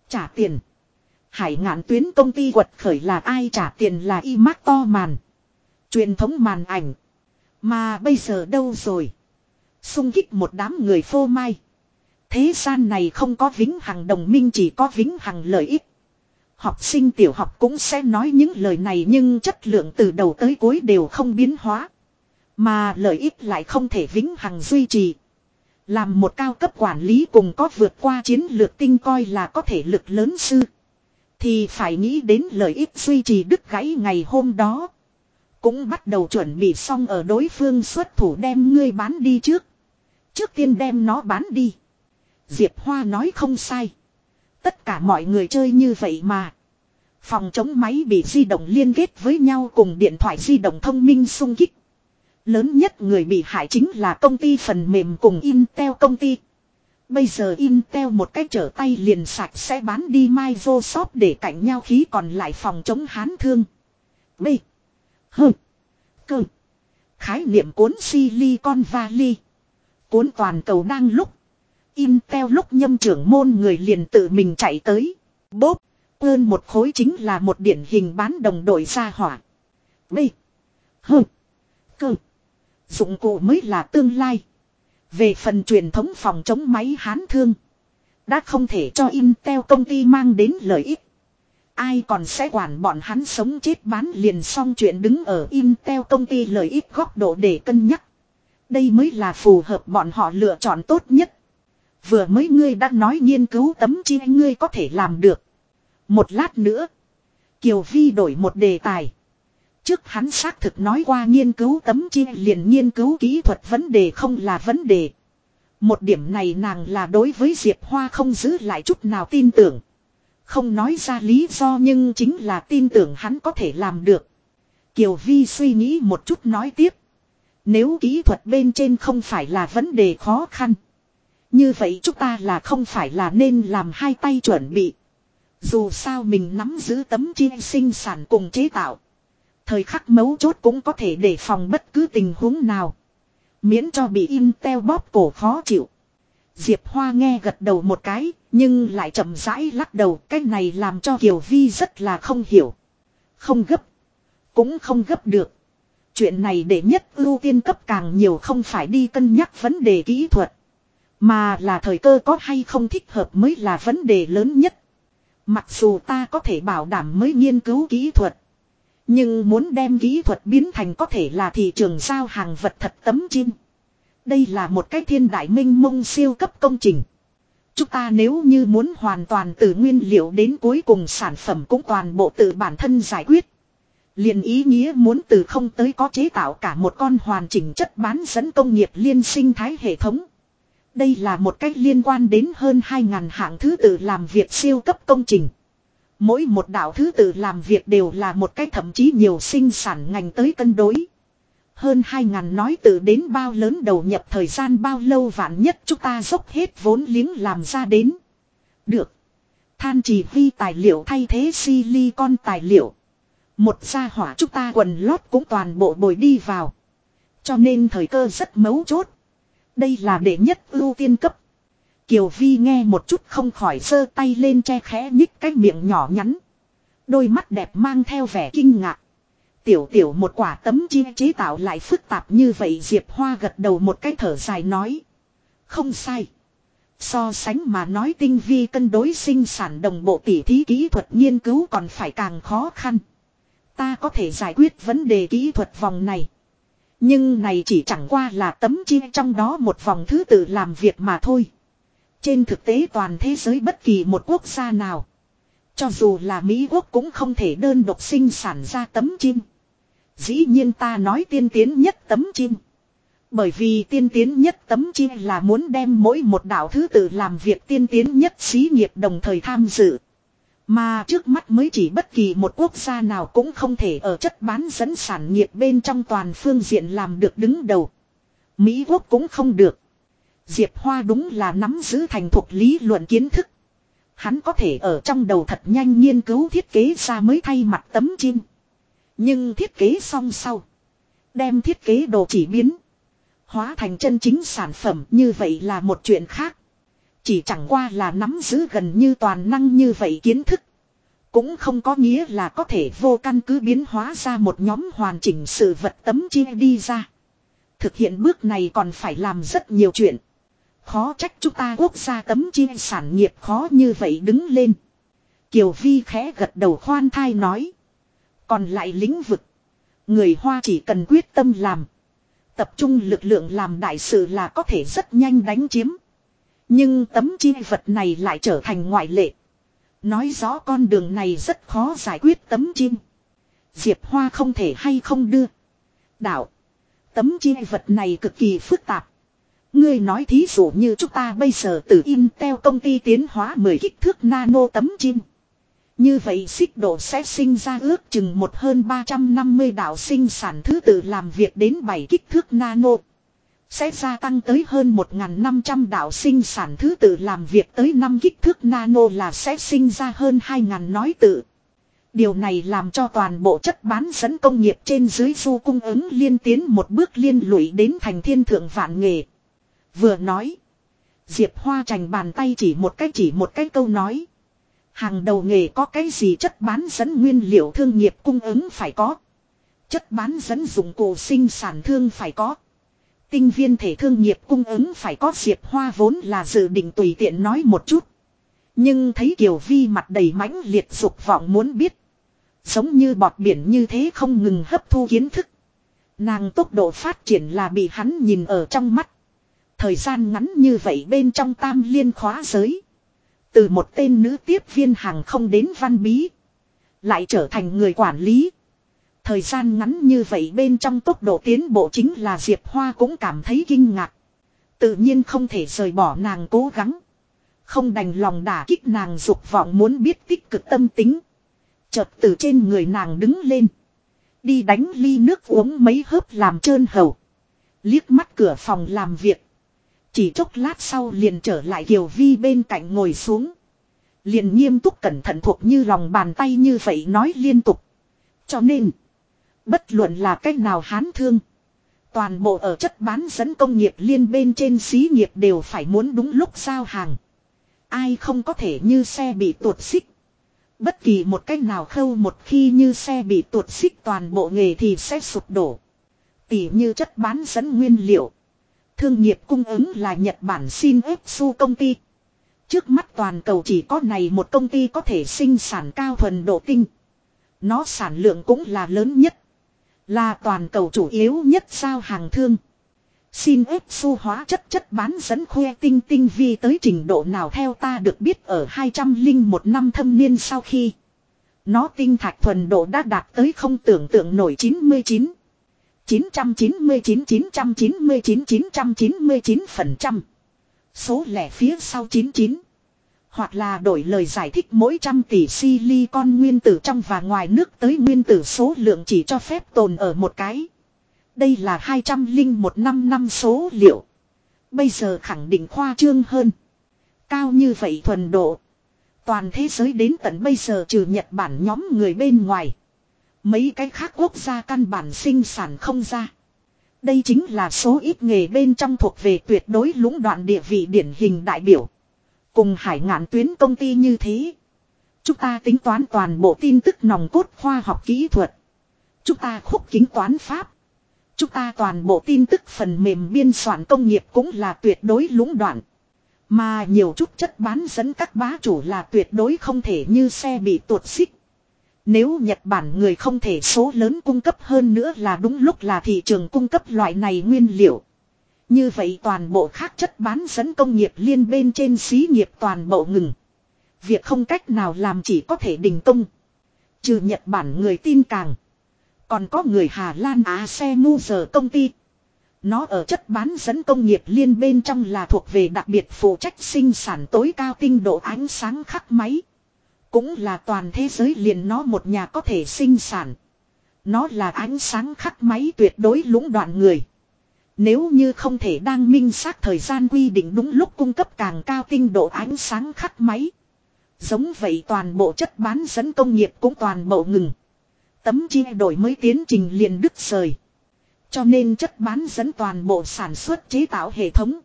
Trả tiền. Hải ngạn tuyến công ty quật khởi là ai trả tiền là y mắc to màn. Truyền thống màn ảnh. Mà bây giờ đâu rồi. Xung kích một đám người phô mai. Thế gian này không có vĩnh hằng đồng minh chỉ có vĩnh hằng lợi ích. Học sinh tiểu học cũng sẽ nói những lời này nhưng chất lượng từ đầu tới cuối đều không biến hóa. Mà lợi ích lại không thể vĩnh hằng duy trì. Làm một cao cấp quản lý cùng có vượt qua chiến lược tinh coi là có thể lực lớn sư. Thì phải nghĩ đến lợi ích duy trì đứt gãy ngày hôm đó. Cũng bắt đầu chuẩn bị xong ở đối phương xuất thủ đem ngươi bán đi trước. Trước tiên đem nó bán đi. Diệp Hoa nói không sai. Tất cả mọi người chơi như vậy mà. Phòng chống máy bị di động liên kết với nhau cùng điện thoại di động thông minh xung kích. Lớn nhất người bị hại chính là công ty phần mềm cùng Intel công ty. Bây giờ Intel một cách trở tay liền sạch sẽ bán đi Microsoft để cạnh nhau khí còn lại phòng chống hán thương. B. H. Cơ. Khái niệm cuốn Silicon Valley. Cuốn toàn cầu đang lúc. Intel lúc nhâm trưởng môn người liền tự mình chạy tới. Bốp. Ơn một khối chính là một điển hình bán đồng đội ra hỏa. B. H. Cơ. Dụng cụ mới là tương lai. Về phần truyền thống phòng chống máy hán thương. Đã không thể cho Intel công ty mang đến lợi ích. Ai còn sẽ quản bọn hắn sống chết bán liền xong chuyện đứng ở Intel công ty lợi ích góc độ để cân nhắc. Đây mới là phù hợp bọn họ lựa chọn tốt nhất. Vừa mới ngươi đã nói nghiên cứu tấm chi ngươi có thể làm được. Một lát nữa. Kiều Vi đổi một đề tài. Trước hắn xác thực nói qua nghiên cứu tấm chi liền nghiên cứu kỹ thuật vấn đề không là vấn đề. Một điểm này nàng là đối với Diệp Hoa không giữ lại chút nào tin tưởng. Không nói ra lý do nhưng chính là tin tưởng hắn có thể làm được. Kiều Vi suy nghĩ một chút nói tiếp. Nếu kỹ thuật bên trên không phải là vấn đề khó khăn. Như vậy chúng ta là không phải là nên làm hai tay chuẩn bị. Dù sao mình nắm giữ tấm chiên sinh sản cùng chế tạo. Thời khắc mấu chốt cũng có thể để phòng bất cứ tình huống nào. Miễn cho bị Intel bóp cổ khó chịu. Diệp Hoa nghe gật đầu một cái, nhưng lại chậm rãi lắc đầu. Cái này làm cho Kiều Vi rất là không hiểu. Không gấp. Cũng không gấp được. Chuyện này để nhất ưu tiên cấp càng nhiều không phải đi cân nhắc vấn đề kỹ thuật. Mà là thời cơ có hay không thích hợp mới là vấn đề lớn nhất. Mặc dù ta có thể bảo đảm mới nghiên cứu kỹ thuật. Nhưng muốn đem kỹ thuật biến thành có thể là thị trường giao hàng vật thật tấm chim. Đây là một cái thiên đại minh mông siêu cấp công trình. Chúng ta nếu như muốn hoàn toàn từ nguyên liệu đến cuối cùng sản phẩm cũng toàn bộ từ bản thân giải quyết. liền ý nghĩa muốn từ không tới có chế tạo cả một con hoàn chỉnh chất bán dẫn công nghiệp liên sinh thái hệ thống. Đây là một cách liên quan đến hơn 2.000 hạng thứ tự làm việc siêu cấp công trình. Mỗi một đạo thứ tự làm việc đều là một cách thậm chí nhiều sinh sản ngành tới cân đối. Hơn 2.000 nói từ đến bao lớn đầu nhập thời gian bao lâu vạn nhất chúng ta dốc hết vốn liếng làm ra đến. Được. Than chỉ vi tài liệu thay thế silicon tài liệu. Một gia hỏa chúng ta quần lót cũng toàn bộ bồi đi vào. Cho nên thời cơ rất mấu chốt. Đây là đệ nhất ưu tiên cấp. Kiều Vi nghe một chút không khỏi sơ tay lên che khẽ nhích cái miệng nhỏ nhắn. Đôi mắt đẹp mang theo vẻ kinh ngạc. Tiểu tiểu một quả tấm chi chế tạo lại phức tạp như vậy, Diệp Hoa gật đầu một cái thở dài nói. Không sai. So sánh mà nói tinh vi cân đối sinh sản đồng bộ tỉ thí kỹ thuật nghiên cứu còn phải càng khó khăn. Ta có thể giải quyết vấn đề kỹ thuật vòng này. Nhưng này chỉ chẳng qua là tấm chia trong đó một vòng thứ tự làm việc mà thôi. Trên thực tế toàn thế giới bất kỳ một quốc gia nào. Cho dù là Mỹ quốc cũng không thể đơn độc sinh sản ra tấm chim. Dĩ nhiên ta nói tiên tiến nhất tấm chim. Bởi vì tiên tiến nhất tấm chim là muốn đem mỗi một đạo thứ tự làm việc tiên tiến nhất xí nghiệp đồng thời tham dự. Mà trước mắt mới chỉ bất kỳ một quốc gia nào cũng không thể ở chất bán dẫn sản nghiệp bên trong toàn phương diện làm được đứng đầu. Mỹ quốc cũng không được. Diệp Hoa đúng là nắm giữ thành thuộc lý luận kiến thức. Hắn có thể ở trong đầu thật nhanh nghiên cứu thiết kế ra mới thay mặt tấm chim. Nhưng thiết kế xong sau. Đem thiết kế đồ chỉ biến. Hóa thành chân chính sản phẩm như vậy là một chuyện khác. Chỉ chẳng qua là nắm giữ gần như toàn năng như vậy kiến thức. Cũng không có nghĩa là có thể vô căn cứ biến hóa ra một nhóm hoàn chỉnh sự vật tấm chia đi ra. Thực hiện bước này còn phải làm rất nhiều chuyện. Khó trách chúng ta quốc gia tấm chia sản nghiệp khó như vậy đứng lên. Kiều Vi khẽ gật đầu khoan thai nói. Còn lại lĩnh vực. Người Hoa chỉ cần quyết tâm làm. Tập trung lực lượng làm đại sự là có thể rất nhanh đánh chiếm. Nhưng tấm chi vật này lại trở thành ngoại lệ. Nói rõ con đường này rất khó giải quyết tấm chim. Diệp Hoa không thể hay không đưa. Đạo. Tấm chi vật này cực kỳ phức tạp. Ngươi nói thí dụ như chúng ta bây giờ từ Intel công ty tiến hóa 10 kích thước nano tấm chim. Như vậy xích độ sẽ sinh ra ước chừng một hơn 350 đạo sinh sản thứ tự làm việc đến 7 kích thước nano. Sẽ gia tăng tới hơn 1.500 đạo sinh sản thứ tự làm việc tới 5 kích thước nano là sẽ sinh ra hơn 2.000 nói tự. Điều này làm cho toàn bộ chất bán dẫn công nghiệp trên dưới du cung ứng liên tiến một bước liên lụy đến thành thiên thượng vạn nghề. Vừa nói. Diệp Hoa trành bàn tay chỉ một cách chỉ một cái câu nói. Hàng đầu nghề có cái gì chất bán dẫn nguyên liệu thương nghiệp cung ứng phải có. Chất bán dẫn dụng cụ sinh sản thương phải có. Tinh viên thể thương nghiệp cung ứng phải có Diệp Hoa vốn là dự định tùy tiện nói một chút. Nhưng thấy Kiều Vi mặt đầy mãnh liệt dục vọng muốn biết. Giống như bọt biển như thế không ngừng hấp thu kiến thức. Nàng tốc độ phát triển là bị hắn nhìn ở trong mắt. Thời gian ngắn như vậy bên trong tam liên khóa giới. Từ một tên nữ tiếp viên hàng không đến văn bí. Lại trở thành người quản lý. Thời gian ngắn như vậy bên trong tốc độ tiến bộ chính là Diệp Hoa cũng cảm thấy kinh ngạc. Tự nhiên không thể rời bỏ nàng cố gắng. Không đành lòng đả kích nàng dục vọng muốn biết tích cực tâm tính. Chợt từ trên người nàng đứng lên. Đi đánh ly nước uống mấy hớp làm trơn hầu. Liếc mắt cửa phòng làm việc. Chỉ chốc lát sau liền trở lại Kiều Vi bên cạnh ngồi xuống. Liền nghiêm túc cẩn thận thuộc như lòng bàn tay như vậy nói liên tục. Cho nên, bất luận là cách nào hán thương. Toàn bộ ở chất bán dẫn công nghiệp liên bên trên xí nghiệp đều phải muốn đúng lúc giao hàng. Ai không có thể như xe bị tuột xích. Bất kỳ một cách nào khâu một khi như xe bị tuột xích toàn bộ nghề thì sẽ sụp đổ. Tỉ như chất bán dẫn nguyên liệu. Thương nghiệp cung ứng là Nhật Bản xin ép su công ty. Trước mắt toàn cầu chỉ có này một công ty có thể sinh sản cao thuần độ tinh. Nó sản lượng cũng là lớn nhất. Là toàn cầu chủ yếu nhất sao hàng thương. Xin ép su hóa chất chất bán dẫn khoe tinh tinh vi tới trình độ nào theo ta được biết ở 201 năm thâm niên sau khi. Nó tinh thạch thuần độ đã đạt tới không tưởng tượng nổi 99. 999 999 999% Số lẻ phía sau 99 hoặc là đổi lời giải thích mỗi trăm tỷ silicon nguyên tử trong và ngoài nước tới nguyên tử số lượng chỉ cho phép tồn ở một cái đây là 201 năm năm số liệu. Bây giờ khẳng định khoa trương hơn. Cao như vậy thuần độ. Toàn thế giới đến tận bây giờ trừ Nhật Bản nhóm người bên ngoài. Mấy cái khác quốc gia căn bản sinh sản không ra. Đây chính là số ít nghề bên trong thuộc về tuyệt đối lũng đoạn địa vị điển hình đại biểu. Cùng hải ngạn tuyến công ty như thế. Chúng ta tính toán toàn bộ tin tức nòng cốt khoa học kỹ thuật. Chúng ta khúc kính toán pháp. Chúng ta toàn bộ tin tức phần mềm biên soạn công nghiệp cũng là tuyệt đối lũng đoạn. Mà nhiều chút chất bán dẫn các bá chủ là tuyệt đối không thể như xe bị tuột xích. Nếu Nhật Bản người không thể số lớn cung cấp hơn nữa là đúng lúc là thị trường cung cấp loại này nguyên liệu. Như vậy toàn bộ khác chất bán dẫn công nghiệp liên bên trên xí nghiệp toàn bộ ngừng. Việc không cách nào làm chỉ có thể đình công. Trừ Nhật Bản người tin càng. Còn có người Hà Lan Á xe mu giờ công ty. Nó ở chất bán dẫn công nghiệp liên bên trong là thuộc về đặc biệt phụ trách sinh sản tối cao tinh độ ánh sáng khắc máy. Cũng là toàn thế giới liền nó một nhà có thể sinh sản. Nó là ánh sáng khắc máy tuyệt đối lũng đoạn người. Nếu như không thể đang minh xác thời gian quy định đúng lúc cung cấp càng cao tinh độ ánh sáng khắc máy. Giống vậy toàn bộ chất bán dẫn công nghiệp cũng toàn bộ ngừng. Tấm chi đổi mới tiến trình liền đứt rời. Cho nên chất bán dẫn toàn bộ sản xuất chế tạo hệ thống.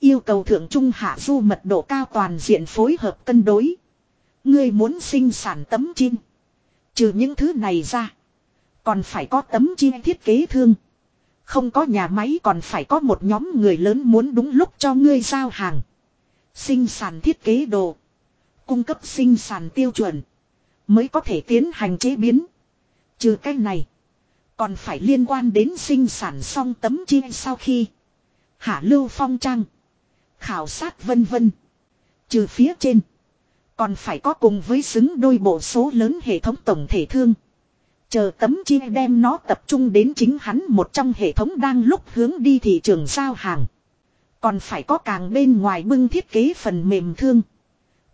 Yêu cầu thượng trung hạ du mật độ cao toàn diện phối hợp cân đối. Ngươi muốn sinh sản tấm chim. Trừ những thứ này ra. Còn phải có tấm chim thiết kế thương. Không có nhà máy còn phải có một nhóm người lớn muốn đúng lúc cho ngươi giao hàng. Sinh sản thiết kế đồ. Cung cấp sinh sản tiêu chuẩn. Mới có thể tiến hành chế biến. Trừ cái này. Còn phải liên quan đến sinh sản xong tấm chi sau khi. Hạ lưu phong trăng, Khảo sát vân vân. Trừ phía trên. Còn phải có cùng với xứng đôi bộ số lớn hệ thống tổng thể thương. Chờ tấm chi đem nó tập trung đến chính hắn một trong hệ thống đang lúc hướng đi thị trường giao hàng. Còn phải có càng bên ngoài bưng thiết kế phần mềm thương.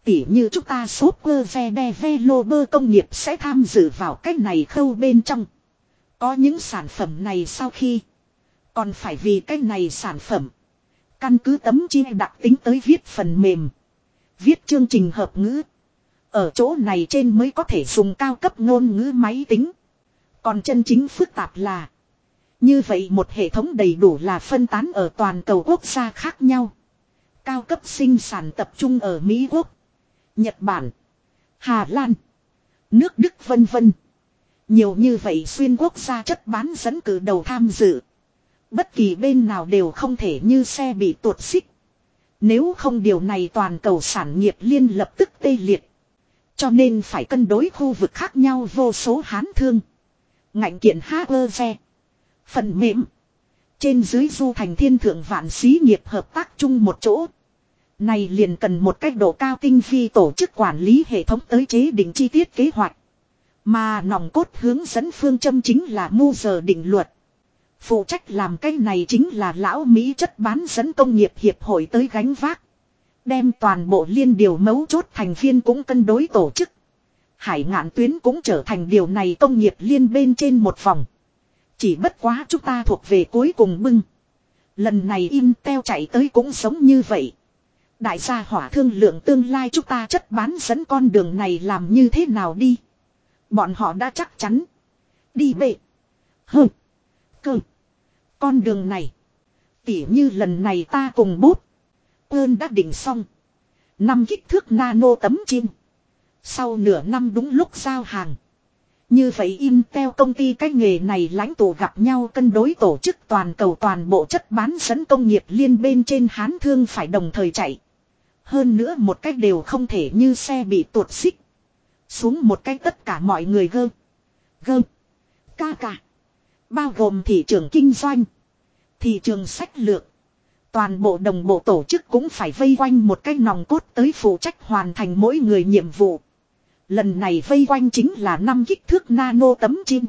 Tỉ như chúng ta sốt cơ ve đe ve lô bơ công nghiệp sẽ tham dự vào cách này khâu bên trong. Có những sản phẩm này sau khi. Còn phải vì cách này sản phẩm. Căn cứ tấm chia đặc tính tới viết phần mềm. Viết chương trình hợp ngữ. Ở chỗ này trên mới có thể dùng cao cấp ngôn ngữ máy tính. Còn chân chính phức tạp là. Như vậy một hệ thống đầy đủ là phân tán ở toàn cầu quốc gia khác nhau. Cao cấp sinh sản tập trung ở Mỹ Quốc. Nhật Bản, Hà Lan, nước Đức vân vân. Nhiều như vậy xuyên quốc gia chất bán dẫn cử đầu tham dự. Bất kỳ bên nào đều không thể như xe bị tuột xích. Nếu không điều này toàn cầu sản nghiệp liên lập tức tê liệt. Cho nên phải cân đối khu vực khác nhau vô số hán thương. Ngạnh kiện HG. Phần mềm. Trên dưới du thành thiên thượng vạn xí nghiệp hợp tác chung một chỗ. Này liền cần một cách độ cao tinh vi tổ chức quản lý hệ thống tới chế định chi tiết kế hoạch. Mà nòng cốt hướng dẫn phương châm chính là mu giờ định luật. Phụ trách làm cái này chính là lão Mỹ chất bán dẫn công nghiệp hiệp hội tới gánh vác. Đem toàn bộ liên điều mấu chốt thành viên cũng cân đối tổ chức. Hải ngạn tuyến cũng trở thành điều này công nghiệp liên bên trên một vòng. Chỉ bất quá chúng ta thuộc về cuối cùng bưng. Lần này Intel chạy tới cũng sống như vậy. Đại gia hỏa thương lượng tương lai chúng ta chất bán dẫn con đường này làm như thế nào đi. Bọn họ đã chắc chắn. Đi bệ. Hơ. Cơ. Con đường này. Tỉ như lần này ta cùng bút. Ơn đã định xong. Năm kích thước nano tấm chim. Sau nửa năm đúng lúc giao hàng. Như vậy Intel công ty cái nghề này lãnh tụ gặp nhau cân đối tổ chức toàn cầu toàn bộ chất bán dẫn công nghiệp liên bên trên hán thương phải đồng thời chạy. Hơn nữa một cách đều không thể như xe bị tuột xích. Xuống một cách tất cả mọi người gơ. Gơ. Ca ca. Bao gồm thị trường kinh doanh. Thị trường sách lược. Toàn bộ đồng bộ tổ chức cũng phải vây quanh một cái nòng cốt tới phụ trách hoàn thành mỗi người nhiệm vụ. Lần này vây quanh chính là năm kích thước nano tấm chim.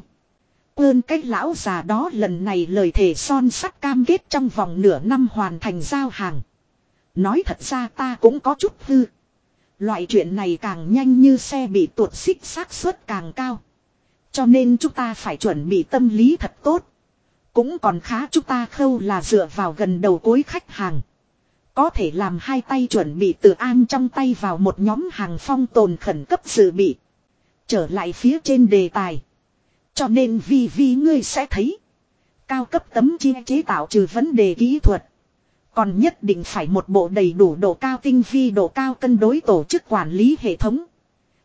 Ơn cái lão già đó lần này lời thề son sắt cam kết trong vòng nửa năm hoàn thành giao hàng. Nói thật ra ta cũng có chút hư. Loại chuyện này càng nhanh như xe bị tuột xích xác suất càng cao. Cho nên chúng ta phải chuẩn bị tâm lý thật tốt. Cũng còn khá chúng ta khâu là dựa vào gần đầu cuối khách hàng. Có thể làm hai tay chuẩn bị từ an trong tay vào một nhóm hàng phong tồn khẩn cấp dự bị. Trở lại phía trên đề tài. Cho nên vì vì ngươi sẽ thấy. Cao cấp tấm chia chế tạo trừ vấn đề kỹ thuật. Còn nhất định phải một bộ đầy đủ độ cao tinh vi, độ cao cân đối tổ chức quản lý hệ thống.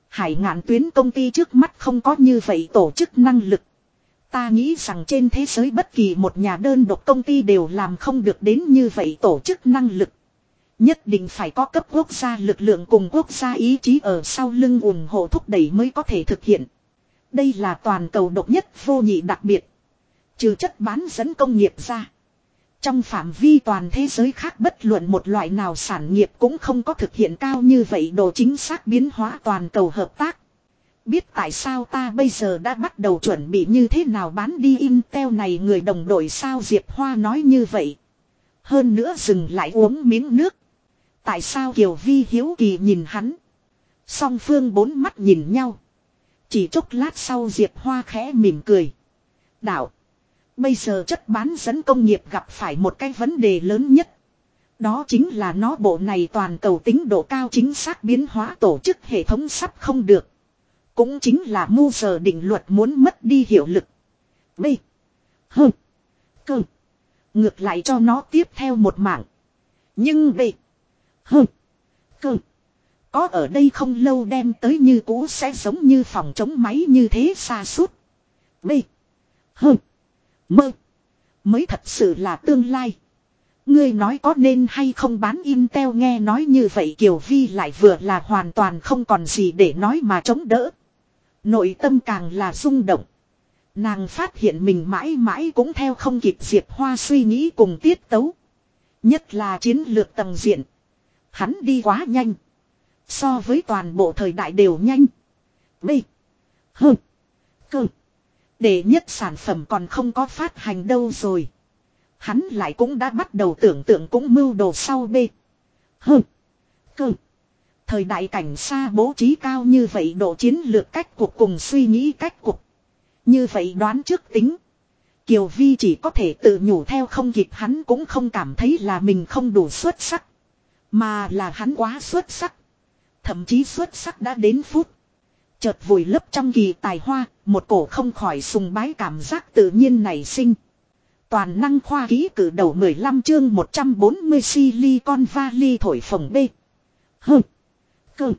Hải ngạn tuyến công ty trước mắt không có như vậy tổ chức năng lực. Ta nghĩ rằng trên thế giới bất kỳ một nhà đơn độc công ty đều làm không được đến như vậy tổ chức năng lực. Nhất định phải có cấp quốc gia lực lượng cùng quốc gia ý chí ở sau lưng ủng hộ thúc đẩy mới có thể thực hiện. Đây là toàn cầu độc nhất vô nhị đặc biệt. Trừ chất bán dẫn công nghiệp ra. Trong phạm vi toàn thế giới khác bất luận một loại nào sản nghiệp cũng không có thực hiện cao như vậy độ chính xác biến hóa toàn cầu hợp tác. Biết tại sao ta bây giờ đã bắt đầu chuẩn bị như thế nào bán đi Intel này người đồng đội sao Diệp Hoa nói như vậy. Hơn nữa dừng lại uống miếng nước. Tại sao Kiều Vi hiếu kỳ nhìn hắn. Song phương bốn mắt nhìn nhau. Chỉ chốc lát sau Diệp Hoa khẽ mỉm cười. Đạo. Bây giờ chất bán dẫn công nghiệp gặp phải một cái vấn đề lớn nhất. Đó chính là nó bộ này toàn cầu tính độ cao chính xác biến hóa tổ chức hệ thống sắp không được. Cũng chính là mu giờ định luật muốn mất đi hiệu lực. B. H. Cơ. Ngược lại cho nó tiếp theo một mạng. Nhưng B hừ, Cơ. Có ở đây không lâu đem tới như cũ sẽ giống như phòng chống máy như thế xa suốt. B. hừ, Mơ. Mới thật sự là tương lai. Ngươi nói có nên hay không bán Intel nghe nói như vậy Kiều Vi lại vừa là hoàn toàn không còn gì để nói mà chống đỡ. Nội tâm càng là rung động. Nàng phát hiện mình mãi mãi cũng theo không kịp Diệp Hoa suy nghĩ cùng tiết tấu. Nhất là chiến lược tầng diện. Hắn đi quá nhanh. So với toàn bộ thời đại đều nhanh. B. H. Cơ. Để nhất sản phẩm còn không có phát hành đâu rồi. Hắn lại cũng đã bắt đầu tưởng tượng cũng mưu đồ sau B. H. Cơ. Thời đại cảnh xa bố trí cao như vậy độ chiến lược cách cuộc cùng suy nghĩ cách cuộc. Như vậy đoán trước tính. Kiều Vi chỉ có thể tự nhủ theo không kịp hắn cũng không cảm thấy là mình không đủ xuất sắc. Mà là hắn quá xuất sắc. Thậm chí xuất sắc đã đến phút. Chợt vùi lấp trong kỳ tài hoa, một cổ không khỏi sùng bái cảm giác tự nhiên nảy sinh. Toàn năng khoa ký cử đầu 15 chương 140 Silicon Valley thổi phồng B. Hừ. Cơ.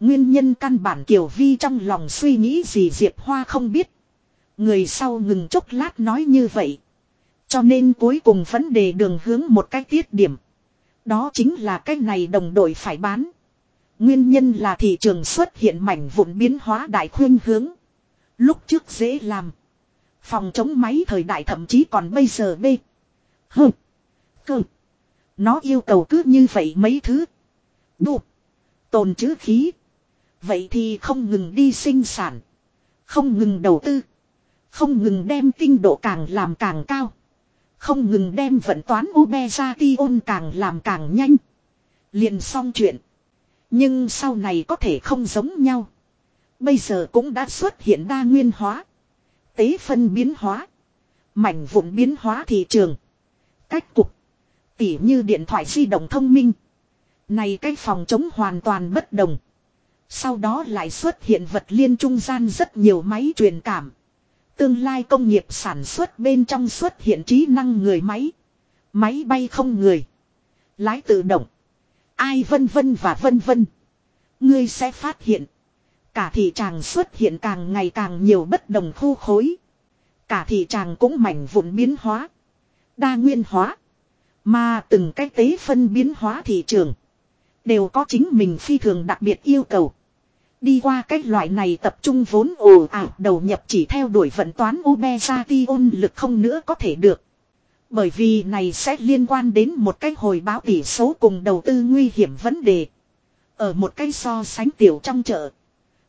Nguyên nhân căn bản Kiều Vi trong lòng suy nghĩ gì Diệp Hoa không biết. Người sau ngừng chốc lát nói như vậy. Cho nên cuối cùng vấn đề đường hướng một cách tiết điểm. Đó chính là cái này đồng đội phải bán. Nguyên nhân là thị trường xuất hiện mảnh vụn biến hóa đại khuyên hướng. Lúc trước dễ làm. Phòng chống máy thời đại thậm chí còn bây giờ bê. Hừ. Cơ. Nó yêu cầu cứ như vậy mấy thứ. Đụ. Tồn chứ khí. Vậy thì không ngừng đi sinh sản. Không ngừng đầu tư. Không ngừng đem tinh độ càng làm càng cao. Không ngừng đem vận toán Ubezation càng làm càng nhanh. Liền xong chuyện. Nhưng sau này có thể không giống nhau. Bây giờ cũng đã xuất hiện đa nguyên hóa. Tế phân biến hóa. Mảnh vụn biến hóa thị trường. Cách cục. Tỉ như điện thoại di động thông minh. Này cái phòng chống hoàn toàn bất đồng. Sau đó lại xuất hiện vật liên trung gian rất nhiều máy truyền cảm. Tương lai công nghiệp sản xuất bên trong xuất hiện trí năng người máy. Máy bay không người. Lái tự động. Ai vân vân và vân vân. Ngươi sẽ phát hiện. Cả thị tràng xuất hiện càng ngày càng nhiều bất đồng khu khối. Cả thị tràng cũng mảnh vụn biến hóa. Đa nguyên hóa. Mà từng cái tế phân biến hóa thị trường. Đều có chính mình phi thường đặc biệt yêu cầu. Đi qua cách loại này tập trung vốn ồ ạt đầu nhập chỉ theo đuổi vận toán Ubezation lực không nữa có thể được. Bởi vì này sẽ liên quan đến một cái hồi báo tỷ số cùng đầu tư nguy hiểm vấn đề. Ở một cái so sánh tiểu trong chợ.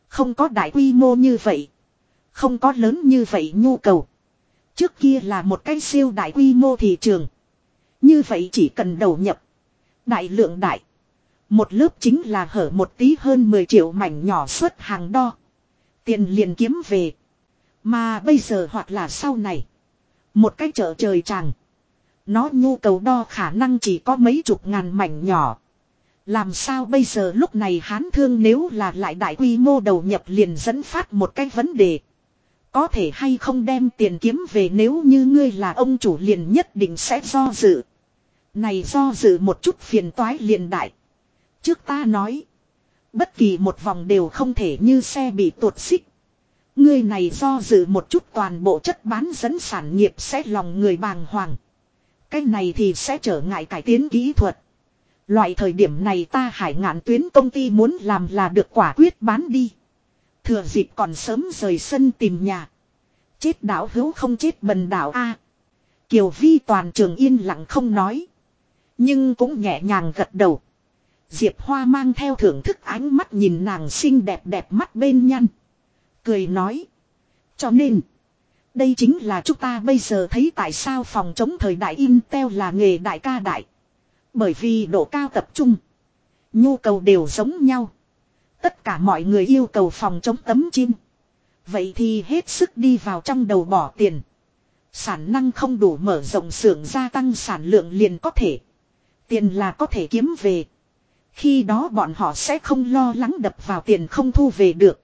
Không có đại quy mô như vậy. Không có lớn như vậy nhu cầu. Trước kia là một cái siêu đại quy mô thị trường. Như vậy chỉ cần đầu nhập. Đại lượng đại. Một lớp chính là hở một tí hơn 10 triệu mảnh nhỏ xuất hàng đo. Tiền liền kiếm về. Mà bây giờ hoặc là sau này. Một cái chợ trời tràng. Nó nhu cầu đo khả năng chỉ có mấy chục ngàn mảnh nhỏ. Làm sao bây giờ lúc này hán thương nếu là lại đại quy mô đầu nhập liền dẫn phát một cái vấn đề. Có thể hay không đem tiền kiếm về nếu như ngươi là ông chủ liền nhất định sẽ do dự. Này do dự một chút phiền toái liền đại. Trước ta nói. Bất kỳ một vòng đều không thể như xe bị tuột xích. Ngươi này do dự một chút toàn bộ chất bán dẫn sản nghiệp sẽ lòng người bàng hoàng. Cái này thì sẽ trở ngại cải tiến kỹ thuật. Loại thời điểm này ta hải ngạn tuyến công ty muốn làm là được quả quyết bán đi. Thừa dịp còn sớm rời sân tìm nhà. Chết đảo hữu không chết bần đảo A. Kiều Vi toàn trường yên lặng không nói. Nhưng cũng nhẹ nhàng gật đầu. Diệp Hoa mang theo thưởng thức ánh mắt nhìn nàng xinh đẹp đẹp mắt bên nhăn. Cười nói. Cho nên. Đây chính là chúng ta bây giờ thấy tại sao phòng chống thời đại Intel là nghề đại ca đại. Bởi vì độ cao tập trung. Nhu cầu đều giống nhau. Tất cả mọi người yêu cầu phòng chống tấm chim. Vậy thì hết sức đi vào trong đầu bỏ tiền. Sản năng không đủ mở rộng xưởng gia tăng sản lượng liền có thể. Tiền là có thể kiếm về. Khi đó bọn họ sẽ không lo lắng đập vào tiền không thu về được.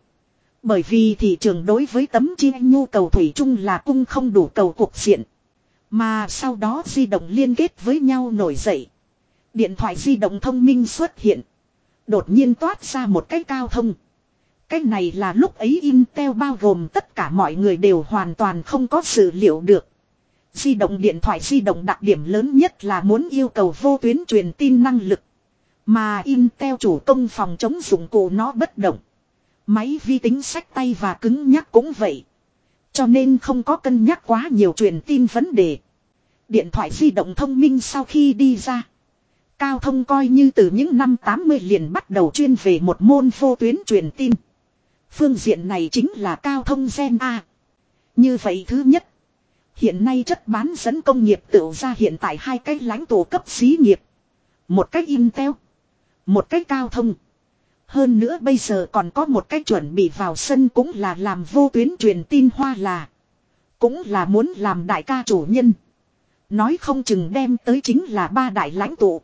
Bởi vì thị trường đối với tấm chi nhu cầu thủy chung là cung không đủ cầu cuộc diện. Mà sau đó di động liên kết với nhau nổi dậy. Điện thoại di động thông minh xuất hiện. Đột nhiên toát ra một cái cao thông. Cái này là lúc ấy Intel bao gồm tất cả mọi người đều hoàn toàn không có sự liệu được. Di động điện thoại di động đặc điểm lớn nhất là muốn yêu cầu vô tuyến truyền tin năng lực. Mà Intel chủ công phòng chống dụng cụ nó bất động. Máy vi tính sách tay và cứng nhắc cũng vậy. Cho nên không có cân nhắc quá nhiều truyền tin vấn đề. Điện thoại di động thông minh sau khi đi ra. Cao thông coi như từ những năm 80 liền bắt đầu chuyên về một môn vô tuyến truyền tin. Phương diện này chính là cao thông gen A. Như vậy thứ nhất. Hiện nay chất bán dẫn công nghiệp tự ra hiện tại hai cái lãnh tổ cấp xí nghiệp. Một cách Intel. Một cách cao thông. Hơn nữa bây giờ còn có một cách chuẩn bị vào sân cũng là làm vô tuyến truyền tin hoa là. Cũng là muốn làm đại ca chủ nhân. Nói không chừng đem tới chính là ba đại lãnh tụ.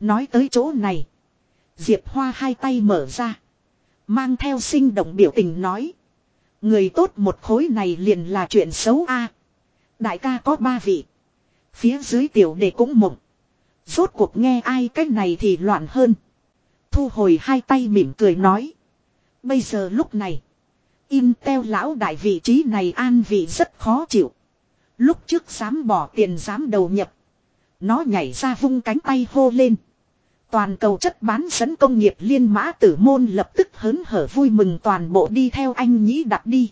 Nói tới chỗ này. Diệp Hoa hai tay mở ra. Mang theo sinh động biểu tình nói. Người tốt một khối này liền là chuyện xấu a. Đại ca có ba vị. Phía dưới tiểu đệ cũng mộng. Rốt cuộc nghe ai cách này thì loạn hơn. Thu hồi hai tay mỉm cười nói. Bây giờ lúc này. Intel lão đại vị trí này an vị rất khó chịu. Lúc trước dám bỏ tiền dám đầu nhập. Nó nhảy ra vung cánh tay hô lên. Toàn cầu chất bán dẫn công nghiệp liên mã tử môn lập tức hớn hở vui mừng toàn bộ đi theo anh nhĩ đặt đi.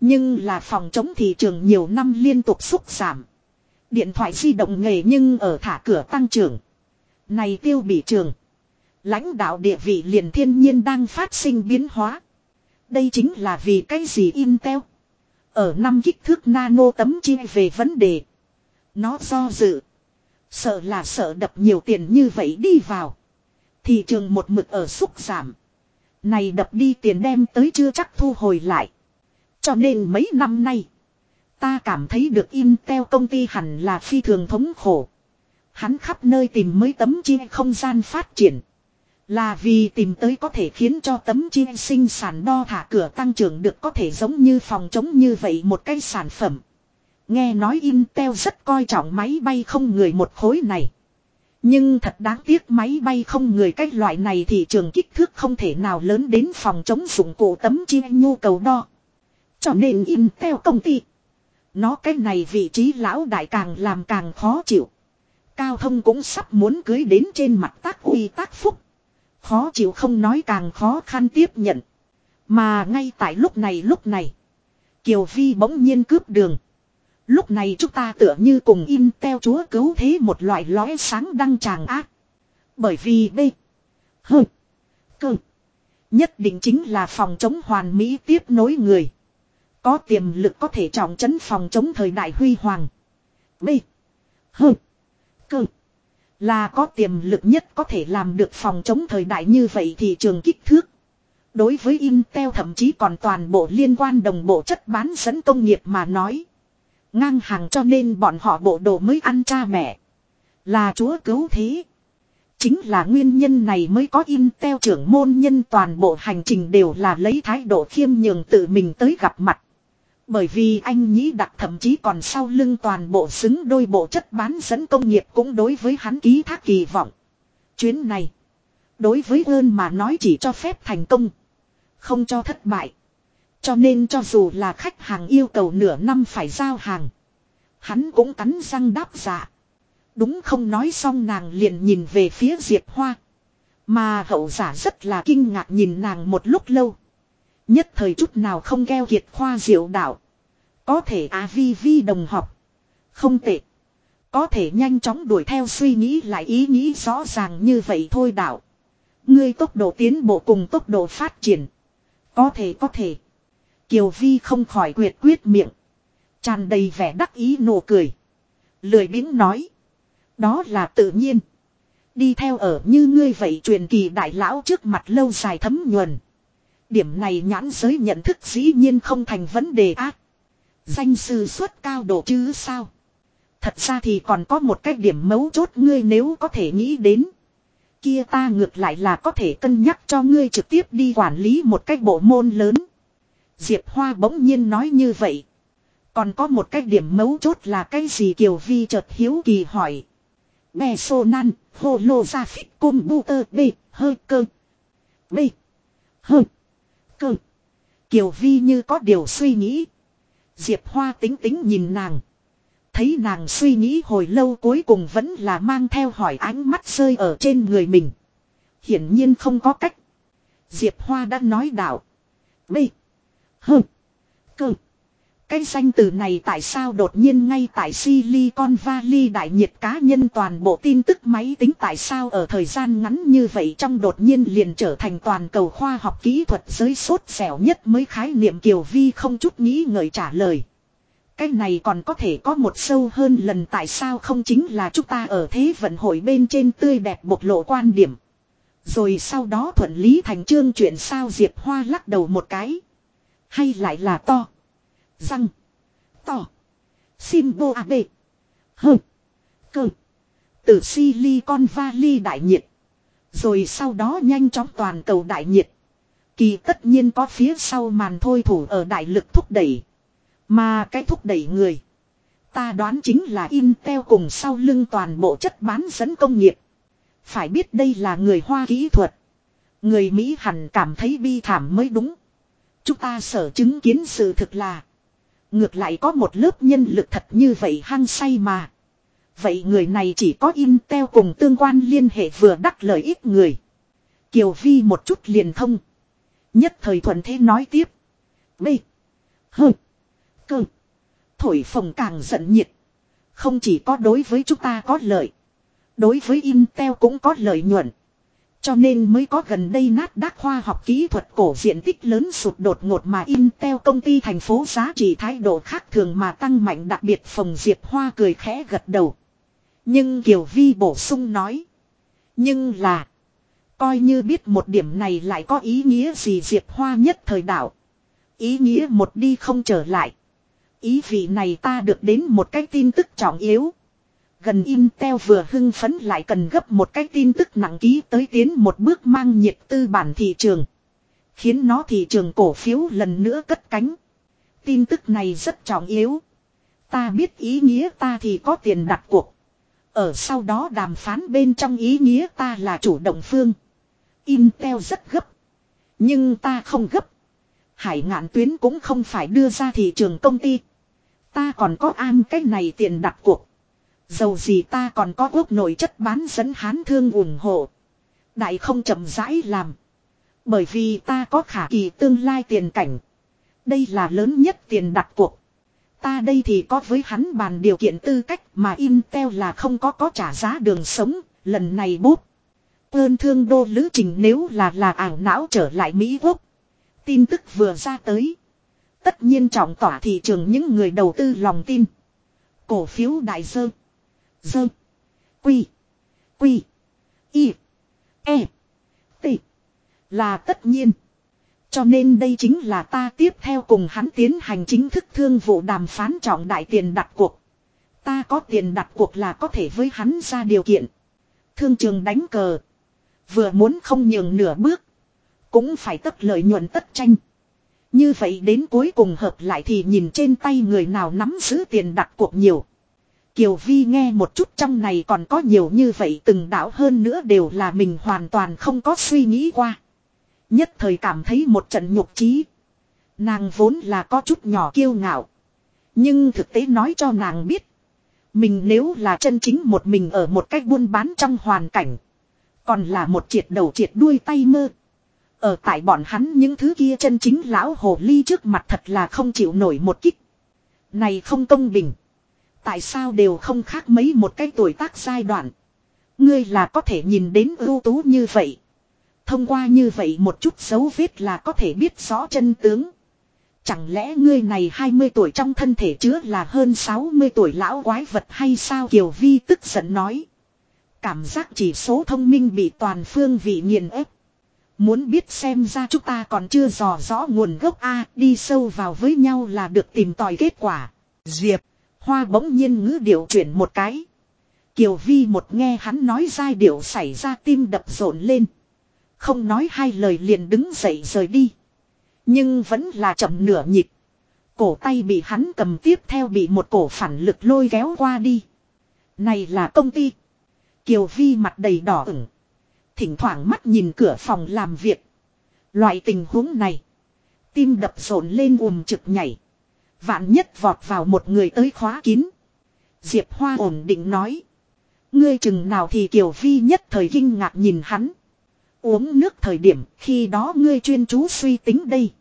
Nhưng là phòng chống thị trường nhiều năm liên tục xúc giảm. Điện thoại di động nghề nhưng ở thả cửa tăng trưởng. Này tiêu bị trường. Lãnh đạo địa vị liền thiên nhiên đang phát sinh biến hóa. Đây chính là vì cái gì Intel. Ở năm kích thước nano tấm chia về vấn đề. Nó do dự. Sợ là sợ đập nhiều tiền như vậy đi vào. Thị trường một mực ở xúc giảm. Này đập đi tiền đem tới chưa chắc thu hồi lại. Cho nên mấy năm nay. Ta cảm thấy được Intel công ty hẳn là phi thường thống khổ. Hắn khắp nơi tìm mới tấm chia không gian phát triển. Là vì tìm tới có thể khiến cho tấm chia sinh sản đo thả cửa tăng trưởng được có thể giống như phòng chống như vậy một cái sản phẩm. Nghe nói Intel rất coi trọng máy bay không người một khối này. Nhưng thật đáng tiếc máy bay không người cách loại này thì trường kích thước không thể nào lớn đến phòng chống dụng cụ tấm chia nhu cầu đo. Cho nên Intel công ty. Nó cái này vị trí lão đại càng làm càng khó chịu. Cao thông cũng sắp muốn cưới đến trên mặt tác uy tác phúc. Khó chịu không nói càng khó khăn tiếp nhận. Mà ngay tại lúc này lúc này. Kiều Vi bỗng nhiên cướp đường. Lúc này chúng ta tựa như cùng Intel chúa cứu thế một loại lóe sáng đăng tràng ác. Bởi vì đây. hừ, Cơ. Nhất định chính là phòng chống hoàn mỹ tiếp nối người. Có tiềm lực có thể trọng chấn phòng chống thời đại huy hoàng. B. H. Cơ. Là có tiềm lực nhất có thể làm được phòng chống thời đại như vậy thì trường kích thước. Đối với Intel thậm chí còn toàn bộ liên quan đồng bộ chất bán dẫn công nghiệp mà nói. Ngang hàng cho nên bọn họ bộ đồ mới ăn cha mẹ. Là chúa cứu thế. Chính là nguyên nhân này mới có Intel trưởng môn nhân toàn bộ hành trình đều là lấy thái độ khiêm nhường tự mình tới gặp mặt. Bởi vì anh nhĩ đặc thậm chí còn sau lưng toàn bộ xứng đôi bộ chất bán dẫn công nghiệp cũng đối với hắn ký thác kỳ vọng. Chuyến này. Đối với ơn mà nói chỉ cho phép thành công. Không cho thất bại. Cho nên cho dù là khách hàng yêu cầu nửa năm phải giao hàng. Hắn cũng cắn răng đáp dạ. Đúng không nói xong nàng liền nhìn về phía Diệp Hoa. Mà hậu giả rất là kinh ngạc nhìn nàng một lúc lâu. Nhất thời chút nào không gheo kiệt khoa diệu đạo. Có thể á vi vi đồng học. Không tệ. Có thể nhanh chóng đuổi theo suy nghĩ lại ý nghĩ rõ ràng như vậy thôi đạo. Ngươi tốc độ tiến bộ cùng tốc độ phát triển. Có thể có thể. Kiều Vi không khỏi quyệt quyết miệng. tràn đầy vẻ đắc ý nụ cười. Lười biếng nói. Đó là tự nhiên. Đi theo ở như ngươi vậy truyền kỳ đại lão trước mặt lâu dài thấm nhuần. Điểm này nhãn giới nhận thức dĩ nhiên không thành vấn đề ác. Danh sư xuất cao độ chứ sao. Thật ra thì còn có một cái điểm mấu chốt ngươi nếu có thể nghĩ đến. Kia ta ngược lại là có thể cân nhắc cho ngươi trực tiếp đi quản lý một cái bộ môn lớn. Diệp Hoa bỗng nhiên nói như vậy. Còn có một cái điểm mấu chốt là cái gì Kiều Vi chợt hiếu kỳ hỏi. Bè sô nan, hồ lô ra phích cung bu tơ bê, hơi cơ. Bê. Hơi. Cơ. Kiều Vi như có điều suy nghĩ. Diệp Hoa tính tính nhìn nàng. Thấy nàng suy nghĩ hồi lâu cuối cùng vẫn là mang theo hỏi ánh mắt rơi ở trên người mình. Hiển nhiên không có cách. Diệp Hoa đã nói đạo. B. H. Cơ. Cái danh từ này tại sao đột nhiên ngay tại Silicon Valley đại nhiệt cá nhân toàn bộ tin tức máy tính tại sao ở thời gian ngắn như vậy trong đột nhiên liền trở thành toàn cầu khoa học kỹ thuật giới sốt xẻo nhất mới khái niệm Kiều Vi không chút nghĩ ngợi trả lời. Cái này còn có thể có một sâu hơn lần tại sao không chính là chúng ta ở thế vận hội bên trên tươi đẹp bộc lộ quan điểm. Rồi sau đó thuận lý thành trương chuyện sao Diệp Hoa lắc đầu một cái. Hay lại là to. Răng. To. Simbo AB. Hơ. Cơ. Từ Silicon Valley đại nhiệt. Rồi sau đó nhanh chóng toàn cầu đại nhiệt. Kỳ tất nhiên có phía sau màn thôi thủ ở đại lực thúc đẩy. Mà cái thúc đẩy người. Ta đoán chính là Intel cùng sau lưng toàn bộ chất bán dẫn công nghiệp. Phải biết đây là người Hoa kỹ thuật. Người Mỹ hẳn cảm thấy bi thảm mới đúng. Chúng ta sở chứng kiến sự thực là. Ngược lại có một lớp nhân lực thật như vậy hăng say mà. Vậy người này chỉ có Intel cùng tương quan liên hệ vừa đắc lợi ích người. Kiều Vi một chút liền thông. Nhất thời thuận thế nói tiếp. B. H. Cơ. Thổi phồng càng giận nhiệt. Không chỉ có đối với chúng ta có lợi. Đối với Intel cũng có lợi nhuận. Cho nên mới có gần đây nát đắc khoa học kỹ thuật cổ diện tích lớn sụt đột ngột mà Intel công ty thành phố giá trị thái độ khác thường mà tăng mạnh đặc biệt phòng Diệp Hoa cười khẽ gật đầu. Nhưng Kiều Vi bổ sung nói. Nhưng là. Coi như biết một điểm này lại có ý nghĩa gì Diệp Hoa nhất thời đạo. Ý nghĩa một đi không trở lại. Ý vị này ta được đến một cái tin tức trọng yếu. Gần Intel vừa hưng phấn lại cần gấp một cái tin tức nặng ký tới tiến một bước mang nhiệt tư bản thị trường. Khiến nó thị trường cổ phiếu lần nữa cất cánh. Tin tức này rất trọng yếu. Ta biết ý nghĩa ta thì có tiền đặt cuộc. Ở sau đó đàm phán bên trong ý nghĩa ta là chủ động phương. Intel rất gấp. Nhưng ta không gấp. Hải ngạn tuyến cũng không phải đưa ra thị trường công ty. Ta còn có an cách này tiền đặt cuộc. Dầu gì ta còn có quốc nội chất bán dẫn hán thương ủng hộ. Đại không chậm rãi làm. Bởi vì ta có khả kỳ tương lai tiền cảnh. Đây là lớn nhất tiền đặt cuộc. Ta đây thì có với hắn bàn điều kiện tư cách mà Intel là không có có trả giá đường sống, lần này bút. Ơn thương đô lữ trình nếu là là ảo não trở lại Mỹ Quốc. Tin tức vừa ra tới. Tất nhiên trọng tỏa thị trường những người đầu tư lòng tin. Cổ phiếu đại dơ. Dơ. Quy. Quy. Y. E. T. Là tất nhiên. Cho nên đây chính là ta tiếp theo cùng hắn tiến hành chính thức thương vụ đàm phán trọng đại tiền đặt cuộc. Ta có tiền đặt cuộc là có thể với hắn ra điều kiện. Thương trường đánh cờ. Vừa muốn không nhường nửa bước. Cũng phải tất lợi nhuận tất tranh. Như vậy đến cuối cùng hợp lại thì nhìn trên tay người nào nắm giữ tiền đặt cuộc nhiều. Kiều Vi nghe một chút trong này còn có nhiều như vậy từng đảo hơn nữa đều là mình hoàn toàn không có suy nghĩ qua. Nhất thời cảm thấy một trận nhục trí. Nàng vốn là có chút nhỏ kiêu ngạo. Nhưng thực tế nói cho nàng biết. Mình nếu là chân chính một mình ở một cách buôn bán trong hoàn cảnh. Còn là một triệt đầu triệt đuôi tay mơ. Ở tại bọn hắn những thứ kia chân chính lão hồ ly trước mặt thật là không chịu nổi một kích. Này không công bình. Tại sao đều không khác mấy một cái tuổi tác giai đoạn. Ngươi là có thể nhìn đến ưu tú như vậy. Thông qua như vậy một chút dấu vết là có thể biết rõ chân tướng. Chẳng lẽ ngươi này 20 tuổi trong thân thể chứa là hơn 60 tuổi lão quái vật hay sao Kiều Vi tức giận nói. Cảm giác chỉ số thông minh bị toàn phương vị nghiền ép. Muốn biết xem ra chúng ta còn chưa dò rõ nguồn gốc A đi sâu vào với nhau là được tìm tòi kết quả. Diệp, hoa bỗng nhiên ngữ điệu chuyển một cái. Kiều Vi một nghe hắn nói giai điệu xảy ra tim đập rộn lên. Không nói hai lời liền đứng dậy rời đi. Nhưng vẫn là chậm nửa nhịp. Cổ tay bị hắn cầm tiếp theo bị một cổ phản lực lôi kéo qua đi. Này là công ty. Kiều Vi mặt đầy đỏ ửng. Thỉnh thoảng mắt nhìn cửa phòng làm việc. Loại tình huống này. Tim đập rộn lên ùm trực nhảy. Vạn nhất vọt vào một người tới khóa kín. Diệp Hoa ổn định nói. Ngươi chừng nào thì Kiều Vi nhất thời kinh ngạc nhìn hắn. Uống nước thời điểm khi đó ngươi chuyên chú suy tính đây.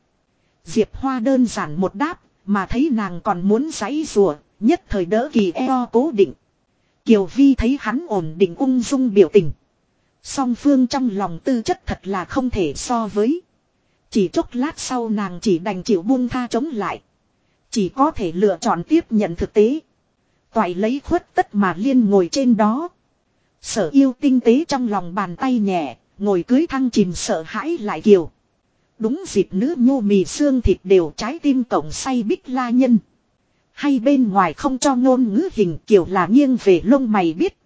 Diệp Hoa đơn giản một đáp, mà thấy nàng còn muốn giấy rùa, nhất thời đỡ kỳ eo cố định. Kiều Vi thấy hắn ổn định ung dung biểu tình. Song phương trong lòng tư chất thật là không thể so với. Chỉ chốc lát sau nàng chỉ đành chịu buông tha chống lại. Chỉ có thể lựa chọn tiếp nhận thực tế. Toại lấy khuất tất mà liên ngồi trên đó. Sở yêu tinh tế trong lòng bàn tay nhẹ, ngồi cưới thăng chìm sợ hãi lại kiều. Đúng dịp nữ nhô mì xương thịt đều trái tim cổng say bích la nhân. Hay bên ngoài không cho ngôn ngữ hình kiểu là nghiêng về lông mày biết.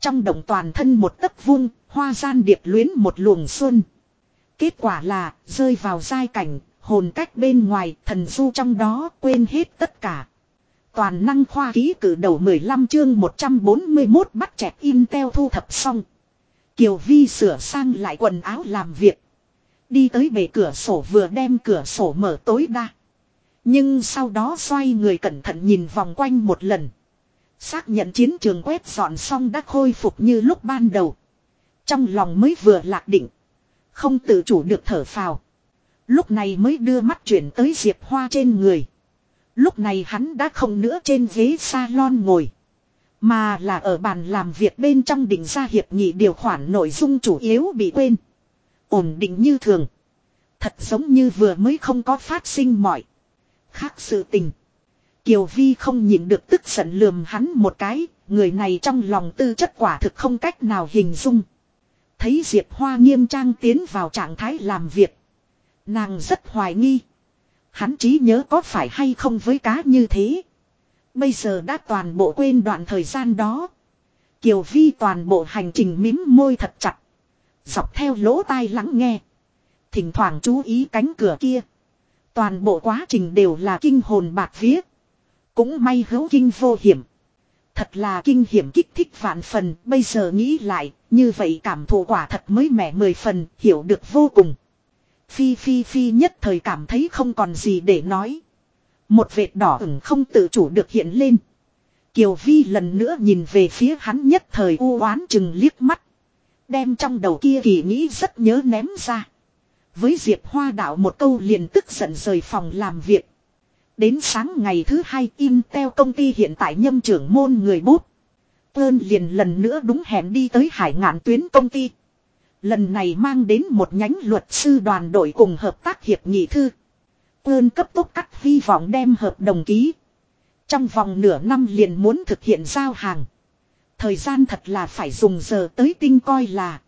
Trong động toàn thân một tấc vuông, hoa gian điệp luyến một luồng xuân. Kết quả là, rơi vào giai cảnh, hồn cách bên ngoài, thần du trong đó, quên hết tất cả. Toàn năng khoa ký cử đầu 15 chương 141 bắt chẹt Intel thu thập xong. Kiều Vi sửa sang lại quần áo làm việc. Đi tới bể cửa sổ vừa đem cửa sổ mở tối đa. Nhưng sau đó xoay người cẩn thận nhìn vòng quanh một lần. Xác nhận chiến trường quét dọn xong đã khôi phục như lúc ban đầu. Trong lòng mới vừa lạc định. Không tự chủ được thở phào. Lúc này mới đưa mắt chuyển tới Diệp Hoa trên người. Lúc này hắn đã không nữa trên ghế salon ngồi. Mà là ở bàn làm việc bên trong đỉnh ra hiệp nghị điều khoản nội dung chủ yếu bị quên. Ổn định như thường. Thật giống như vừa mới không có phát sinh mọi. Khác sự tình. Kiều Vi không nhìn được tức giận lườm hắn một cái, người này trong lòng tư chất quả thực không cách nào hình dung. Thấy Diệp Hoa nghiêm trang tiến vào trạng thái làm việc. Nàng rất hoài nghi. Hắn trí nhớ có phải hay không với cá như thế. Bây giờ đã toàn bộ quên đoạn thời gian đó. Kiều Vi toàn bộ hành trình mím môi thật chặt. Dọc theo lỗ tai lắng nghe. Thỉnh thoảng chú ý cánh cửa kia. Toàn bộ quá trình đều là kinh hồn bạc vía. Cũng may hữu kinh vô hiểm. Thật là kinh hiểm kích thích vạn phần, bây giờ nghĩ lại, như vậy cảm thụ quả thật mới mẻ mười phần, hiểu được vô cùng. Phi Phi Phi nhất thời cảm thấy không còn gì để nói. Một vệt đỏ ửng không tự chủ được hiện lên. Kiều Vi lần nữa nhìn về phía hắn nhất thời u oán chừng liếc mắt. Đem trong đầu kia kỳ nghĩ rất nhớ ném ra. Với Diệp Hoa đạo một câu liền tức giận rời phòng làm việc. Đến sáng ngày thứ hai, Intel công ty hiện tại nhâm trưởng môn người bút. Ơn liền lần nữa đúng hẹn đi tới hải ngạn tuyến công ty. Lần này mang đến một nhánh luật sư đoàn đội cùng hợp tác hiệp nghị thư. Ơn cấp tốc cắt hy vọng đem hợp đồng ký. Trong vòng nửa năm liền muốn thực hiện giao hàng. Thời gian thật là phải dùng giờ tới tinh coi là.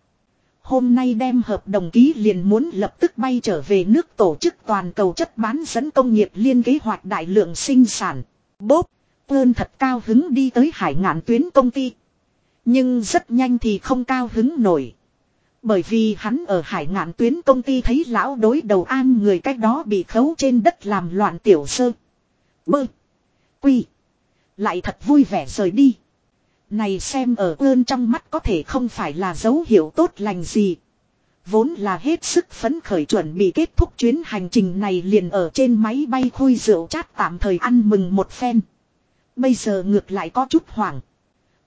Hôm nay đem hợp đồng ký liền muốn lập tức bay trở về nước tổ chức toàn cầu chất bán dẫn công nghiệp liên kế hoạch đại lượng sinh sản. Bốp, ơn thật cao hứng đi tới hải ngạn tuyến công ty. Nhưng rất nhanh thì không cao hứng nổi. Bởi vì hắn ở hải ngạn tuyến công ty thấy lão đối đầu an người cách đó bị khấu trên đất làm loạn tiểu sơ. Bơ. Quy. Lại thật vui vẻ rời đi. Này xem ở ơn trong mắt có thể không phải là dấu hiệu tốt lành gì. Vốn là hết sức phấn khởi chuẩn bị kết thúc chuyến hành trình này liền ở trên máy bay khôi rượu chát tạm thời ăn mừng một phen. Bây giờ ngược lại có chút hoảng.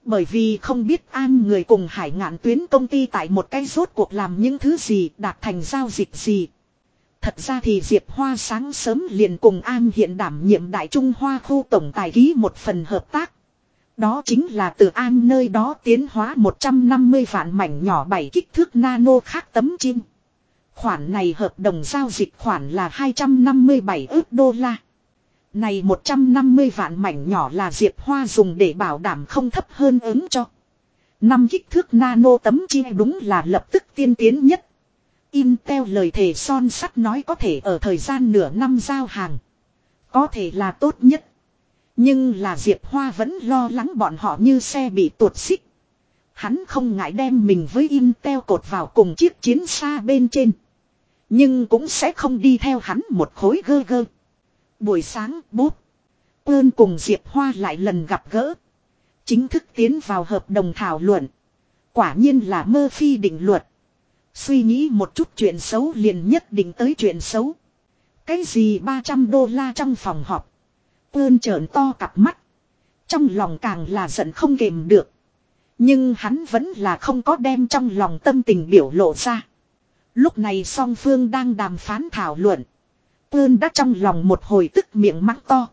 Bởi vì không biết an người cùng hải ngạn tuyến công ty tại một cái rốt cuộc làm những thứ gì, đạt thành giao dịch gì. Thật ra thì Diệp Hoa sáng sớm liền cùng An hiện đảm nhiệm Đại Trung Hoa khu tổng tài ký một phần hợp tác. Đó chính là từ An nơi đó tiến hóa 150 vạn mảnh nhỏ bảy kích thước nano khác tấm chim. Khoản này hợp đồng giao dịch khoản là 257 ước đô la. Này 150 vạn mảnh nhỏ là Diệp Hoa dùng để bảo đảm không thấp hơn ứng cho. Năm kích thước nano tấm chi đúng là lập tức tiên tiến nhất. Intel lời thề son sắt nói có thể ở thời gian nửa năm giao hàng. Có thể là tốt nhất. Nhưng là Diệp Hoa vẫn lo lắng bọn họ như xe bị tuột xích. Hắn không ngại đem mình với Intel cột vào cùng chiếc chiến xa bên trên. Nhưng cũng sẽ không đi theo hắn một khối gơ gơ. Buổi sáng bút. Ơn cùng Diệp Hoa lại lần gặp gỡ. Chính thức tiến vào hợp đồng thảo luận. Quả nhiên là mơ phi định luật. Suy nghĩ một chút chuyện xấu liền nhất định tới chuyện xấu. Cái gì 300 đô la trong phòng họp. Ơn trợn to cặp mắt. Trong lòng càng là giận không kềm được. Nhưng hắn vẫn là không có đem trong lòng tâm tình biểu lộ ra. Lúc này song phương đang đàm phán thảo luận. Ơn đã trong lòng một hồi tức miệng mắng to.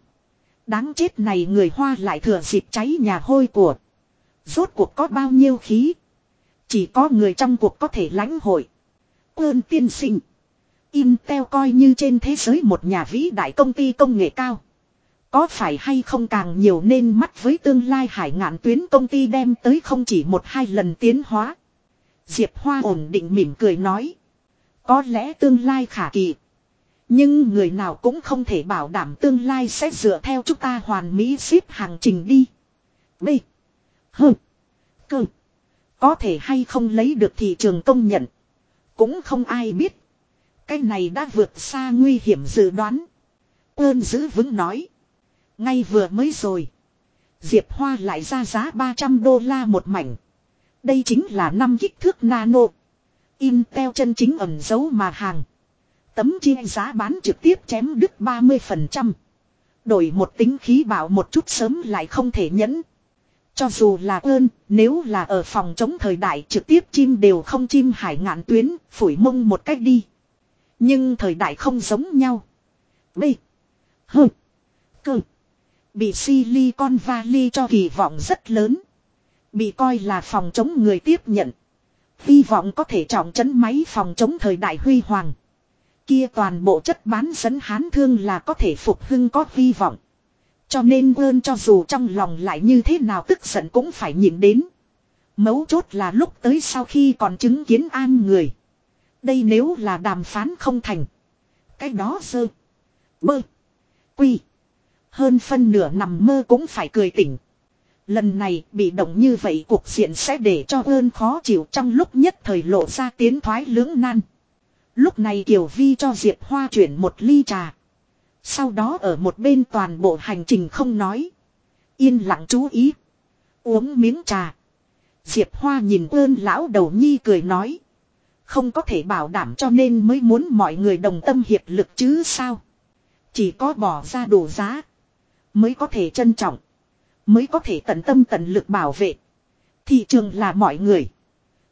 Đáng chết này người hoa lại thừa dịp cháy nhà hôi của. Rốt cuộc có bao nhiêu khí. Chỉ có người trong cuộc có thể lãnh hội. Ơn tiên sinh. Intel coi như trên thế giới một nhà vĩ đại công ty công nghệ cao. Có phải hay không càng nhiều nên mắt với tương lai hải ngạn tuyến công ty đem tới không chỉ một hai lần tiến hóa. Diệp Hoa ổn định mỉm cười nói. Có lẽ tương lai khả kỳ. Nhưng người nào cũng không thể bảo đảm tương lai sẽ dựa theo chúng ta hoàn mỹ xếp hàng trình đi. B. H. C. Có thể hay không lấy được thị trường công nhận. Cũng không ai biết. Cái này đã vượt xa nguy hiểm dự đoán. Ơn giữ vững nói. Ngay vừa mới rồi. Diệp Hoa lại ra giá 300 đô la một mảnh. Đây chính là năm kích thước nano. Intel chân chính ẩn giấu mà hàng. Tấm chi giá bán trực tiếp chém đứt 30%. Đổi một tính khí bảo một chút sớm lại không thể nhẫn. Cho dù là ơn, nếu là ở phòng chống thời đại trực tiếp chim đều không chim hải ngạn tuyến, phủi mông một cách đi. Nhưng thời đại không giống nhau. B. H. C. Bị Silicon Valley cho kỳ vọng rất lớn. Bị coi là phòng chống người tiếp nhận. Hy vọng có thể trọng trấn máy phòng chống thời đại huy hoàng. Kia toàn bộ chất bán dẫn hán thương là có thể phục hưng có hy vọng. Cho nên ơn cho dù trong lòng lại như thế nào tức giận cũng phải nhìn đến. Mấu chốt là lúc tới sau khi còn chứng kiến an người. Đây nếu là đàm phán không thành. Cái đó sơ. Bơ. Quy. Hơn phân nửa nằm mơ cũng phải cười tỉnh. Lần này bị động như vậy cuộc diện sẽ để cho ơn khó chịu trong lúc nhất thời lộ ra tiến thoái lưỡng nan. Lúc này Kiều Vi cho Diệp Hoa chuyển một ly trà. Sau đó ở một bên toàn bộ hành trình không nói. Yên lặng chú ý. Uống miếng trà. Diệp Hoa nhìn ơn lão đầu nhi cười nói. Không có thể bảo đảm cho nên mới muốn mọi người đồng tâm hiệp lực chứ sao. Chỉ có bỏ ra đủ giá. Mới có thể trân trọng. Mới có thể tận tâm tận lực bảo vệ. Thị trường là mọi người.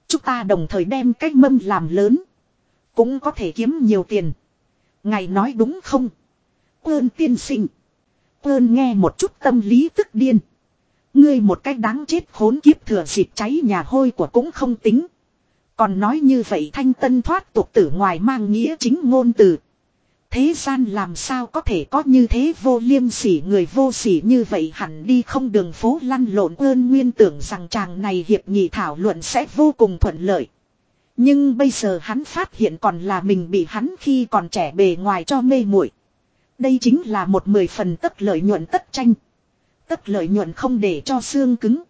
Chúng ta đồng thời đem cách mâm làm lớn. Cũng có thể kiếm nhiều tiền. Ngài nói đúng không? Ơn tiên sinh. Ơn nghe một chút tâm lý tức điên. Ngươi một cách đáng chết khốn kiếp thừa dịp cháy nhà hôi của cũng không tính. Còn nói như vậy thanh tân thoát tục tử ngoài mang nghĩa chính ngôn từ. Thế gian làm sao có thể có như thế vô liêm sỉ người vô sỉ như vậy hẳn đi không đường phố lăn lộn ơn nguyên tưởng rằng chàng này hiệp nghị thảo luận sẽ vô cùng thuận lợi. Nhưng bây giờ hắn phát hiện còn là mình bị hắn khi còn trẻ bề ngoài cho mê muội. Đây chính là một mười phần tất lợi nhuận tất tranh. Tất lợi nhuận không để cho xương cứng.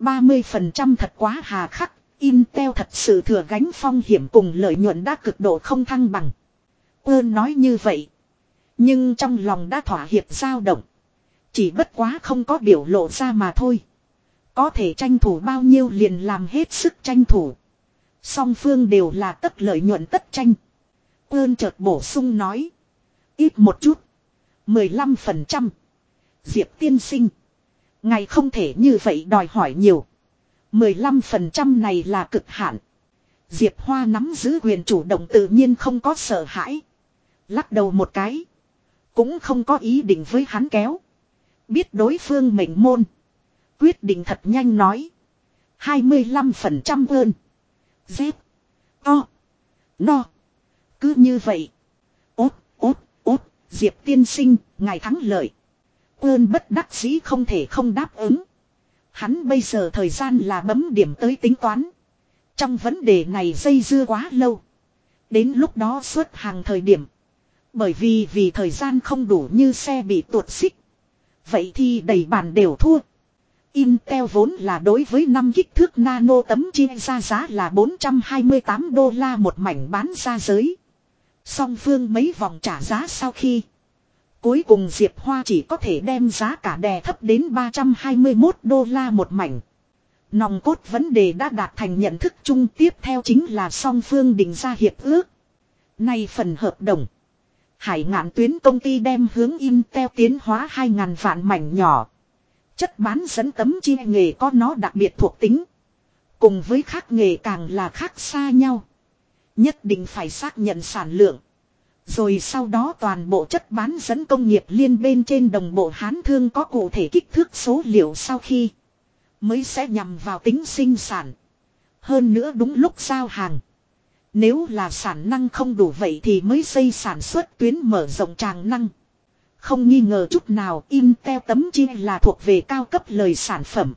30% thật quá hà khắc, Intel thật sự thừa gánh phong hiểm cùng lợi nhuận đã cực độ không thăng bằng. Ơn nói như vậy. Nhưng trong lòng đã thỏa hiệp dao động. Chỉ bất quá không có biểu lộ ra mà thôi. Có thể tranh thủ bao nhiêu liền làm hết sức tranh thủ. Song phương đều là tất lợi nhuận tất tranh. Ơn chợt bổ sung nói. Ít một chút. 15%. Diệp tiên sinh. Ngày không thể như vậy đòi hỏi nhiều. 15% này là cực hạn. Diệp Hoa nắm giữ quyền chủ động tự nhiên không có sợ hãi. Lắc đầu một cái. Cũng không có ý định với hắn kéo. Biết đối phương mệnh môn. Quyết định thật nhanh nói. 25% ơn. Z. To. No. Cứ như vậy. Ốt, ốt, ốt, Diệp tiên sinh, ngài thắng lợi. Ơn bất đắc dĩ không thể không đáp ứng. Hắn bây giờ thời gian là bấm điểm tới tính toán. Trong vấn đề này dây dưa quá lâu. Đến lúc đó xuất hàng thời điểm. Bởi vì vì thời gian không đủ như xe bị tuột xích. Vậy thì đầy bàn đều thua. Intel vốn là đối với năm kích thước nano tấm chia ra giá là 428 đô la một mảnh bán ra giới. Song phương mấy vòng trả giá sau khi. Cuối cùng Diệp Hoa chỉ có thể đem giá cả đè thấp đến 321 đô la một mảnh. Nòng cốt vấn đề đã đạt thành nhận thức chung tiếp theo chính là song phương định ra hiệp ước. Nay phần hợp đồng. Hải ngạn tuyến công ty đem hướng Intel tiến hóa 2.000 vạn mảnh nhỏ. Chất bán dẫn tấm chi nghề có nó đặc biệt thuộc tính. Cùng với khác nghề càng là khác xa nhau. Nhất định phải xác nhận sản lượng. Rồi sau đó toàn bộ chất bán dẫn công nghiệp liên bên trên đồng bộ hán thương có cụ thể kích thước số liệu sau khi mới sẽ nhằm vào tính sinh sản. Hơn nữa đúng lúc giao hàng. Nếu là sản năng không đủ vậy thì mới xây sản xuất tuyến mở rộng tràng năng. Không nghi ngờ chút nào, Intel tấm chia là thuộc về cao cấp lời sản phẩm.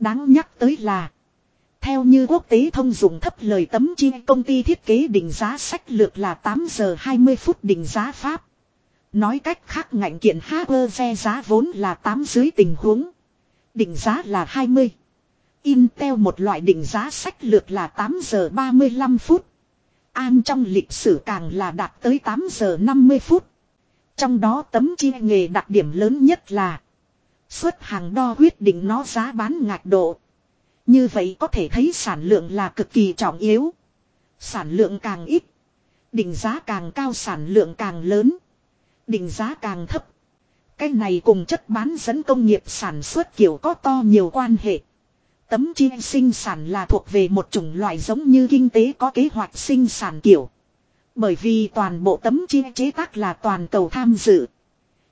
Đáng nhắc tới là, theo như quốc tế thông dụng thấp lời tấm chia công ty thiết kế định giá sách lược là 8 giờ 20 phút định giá pháp. Nói cách khác, ngành kiện hardware giá vốn là 8 dưới tình huống. Định giá là 20. Intel một loại định giá sách lược là 8 giờ 35 phút. An trong lịch sử càng là đạt tới 8 giờ 50 phút. Trong đó tấm chia nghề đặc điểm lớn nhất là, xuất hàng đo quyết định nó giá bán ngạch độ. Như vậy có thể thấy sản lượng là cực kỳ trọng yếu. Sản lượng càng ít. Định giá càng cao, sản lượng càng lớn. Định giá càng thấp. Cái này cùng chất bán dẫn công nghiệp sản xuất kiểu có to nhiều quan hệ. Tấm chi sinh sản là thuộc về một chủng loại giống như kinh tế có kế hoạch sinh sản kiểu. Bởi vì toàn bộ tấm chia chế tác là toàn cầu tham dự.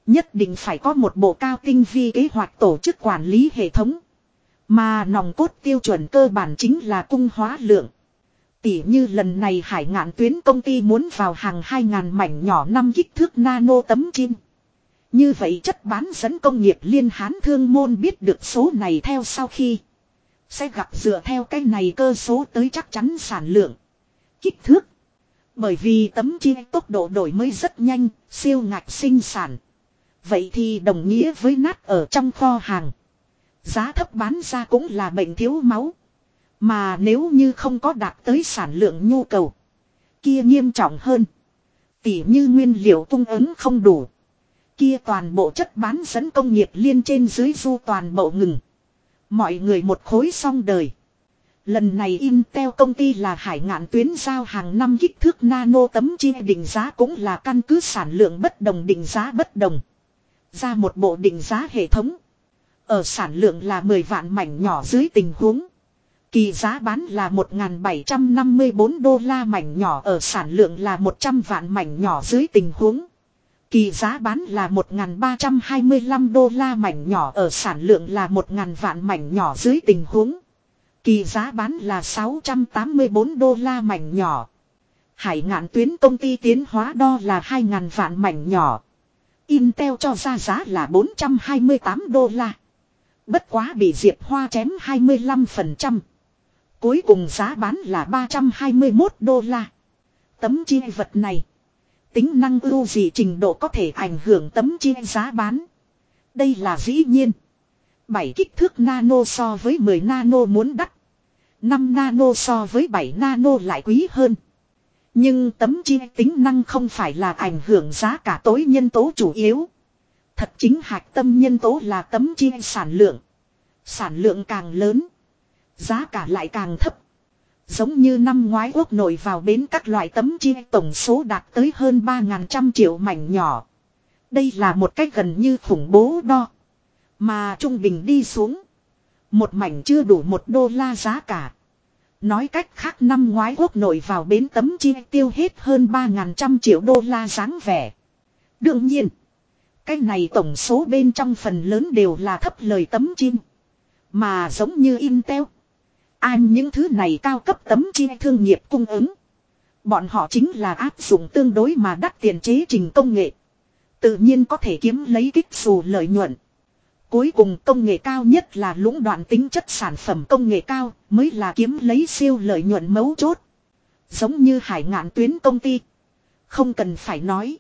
Nhất định phải có một bộ cao tinh vi kế hoạch tổ chức quản lý hệ thống. Mà nòng cốt tiêu chuẩn cơ bản chính là cung hóa lượng. Tỉ như lần này hải ngạn tuyến công ty muốn vào hàng 2.000 mảnh nhỏ năm kích thước nano tấm chim. Như vậy chất bán dẫn công nghiệp liên hán thương môn biết được số này theo sau khi. Sẽ gặp dựa theo cái này cơ số tới chắc chắn sản lượng. Kích thước. Bởi vì tấm chi tốc độ đổi mới rất nhanh, siêu ngạch sinh sản. Vậy thì đồng nghĩa với nát ở trong kho hàng. Giá thấp bán ra cũng là bệnh thiếu máu. Mà nếu như không có đạt tới sản lượng nhu cầu. Kia nghiêm trọng hơn. Tỉ như nguyên liệu cung ứng không đủ. Kia toàn bộ chất bán dẫn công nghiệp liên trên dưới du toàn bộ ngừng. Mọi người một khối xong đời. Lần này Intel công ty là hải ngạn tuyến giao hàng năm kích thước nano tấm chi định giá cũng là căn cứ sản lượng bất đồng định giá bất đồng. Ra một bộ định giá hệ thống. Ở sản lượng là 10 vạn mảnh nhỏ dưới tình huống. Kỳ giá bán là 1.754 đô la mảnh nhỏ, ở sản lượng là 100 vạn mảnh nhỏ dưới tình huống. Kỳ giá bán là 1.325 đô la mảnh nhỏ, ở sản lượng là 1.000 vạn mảnh nhỏ dưới tình huống. Kỳ giá bán là 684 đô la mảnh nhỏ. Hải ngạn tuyến công ty tiến hóa đo là 2.000 vạn mảnh nhỏ. Intel cho ra giá là 428 đô la. Bất quá bị Diệp Hoa chém 25%. Cuối cùng giá bán là 321 đô la. Tấm chi vật này. Tính năng ưu gì trình độ có thể ảnh hưởng tấm chi giá bán. Đây là dĩ nhiên. 7 kích thước nano so với 10 nano muốn đắt. 5 nano so với 7 nano lại quý hơn. Nhưng tấm chi tính năng không phải là ảnh hưởng giá cả tối nhân tố chủ yếu. Thật chính hạch tâm nhân tố là tấm chi sản lượng. Sản lượng càng lớn. Giá cả lại càng thấp. Giống như năm ngoái quốc nội vào bến các loại tấm chi tổng số đạt tới hơn 3.000 triệu mảnh nhỏ. Đây là một cách gần như khủng bố đo. Mà trung bình đi xuống. Một mảnh chưa đủ một đô la giá cả. Nói cách khác năm ngoái quốc nội vào bến tấm chi tiêu hết hơn 3.000 triệu đô la dáng vẻ. Đương nhiên. Cái này tổng số bên trong phần lớn đều là thấp lời tấm chim. Mà giống như Intel. An những thứ này cao cấp tấm chi thương nghiệp cung ứng. Bọn họ chính là áp dụng tương đối mà đắt tiền chế trình công nghệ. Tự nhiên có thể kiếm lấy kích dù lợi nhuận. Cuối cùng công nghệ cao nhất là lũng đoạn tính chất sản phẩm công nghệ cao, mới là kiếm lấy siêu lợi nhuận mấu chốt. Giống như hải ngạn tuyến công ty. Không cần phải nói.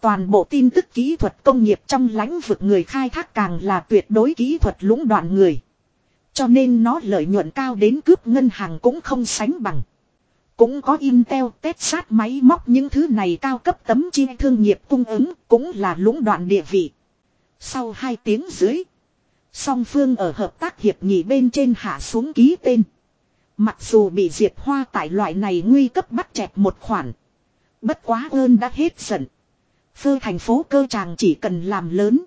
Toàn bộ tin tức kỹ thuật công nghiệp trong lãnh vực người khai thác càng là tuyệt đối kỹ thuật lũng đoạn người. Cho nên nó lợi nhuận cao đến cướp ngân hàng cũng không sánh bằng. Cũng có Intel test sát máy móc những thứ này cao cấp tấm chi thương nghiệp cung ứng cũng là lũng đoạn địa vị. Sau 2 tiếng dưới. Song phương ở hợp tác hiệp nghị bên trên hạ xuống ký tên. Mặc dù bị diệt hoa tại loại này nguy cấp bắt chẹt một khoản. Bất quá ơn đã hết giận. Phơ thành phố cơ tràng chỉ cần làm lớn.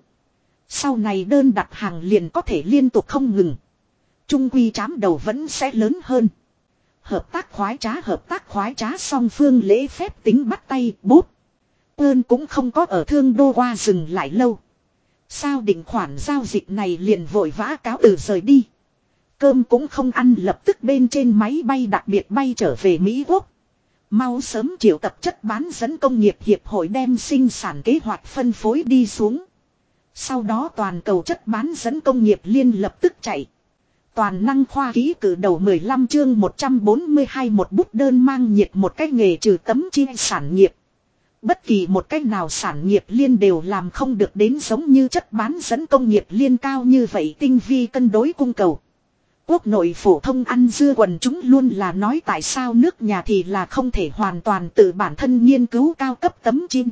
Sau này đơn đặt hàng liền có thể liên tục không ngừng. Trung quy chám đầu vẫn sẽ lớn hơn. Hợp tác khoái trá, hợp tác khoái trá song phương lễ phép tính bắt tay, bút. Ơn cũng không có ở thương đô qua dừng lại lâu. Sao định khoản giao dịch này liền vội vã cáo từ rời đi. Cơm cũng không ăn lập tức bên trên máy bay đặc biệt bay trở về Mỹ Quốc. Mau sớm triệu tập chất bán dẫn công nghiệp hiệp hội đem sinh sản kế hoạch phân phối đi xuống. Sau đó toàn cầu chất bán dẫn công nghiệp liên lập tức chạy. Toàn năng khoa ký cử đầu 15 chương 142 một bút đơn mang nhiệt một cái nghề trừ tấm chi sản nghiệp. Bất kỳ một cách nào sản nghiệp liên đều làm không được đến giống như chất bán dẫn công nghiệp liên cao như vậy tinh vi cân đối cung cầu. Quốc nội phổ thông ăn dưa quần chúng luôn là nói tại sao nước nhà thì là không thể hoàn toàn tự bản thân nghiên cứu cao cấp tấm chim.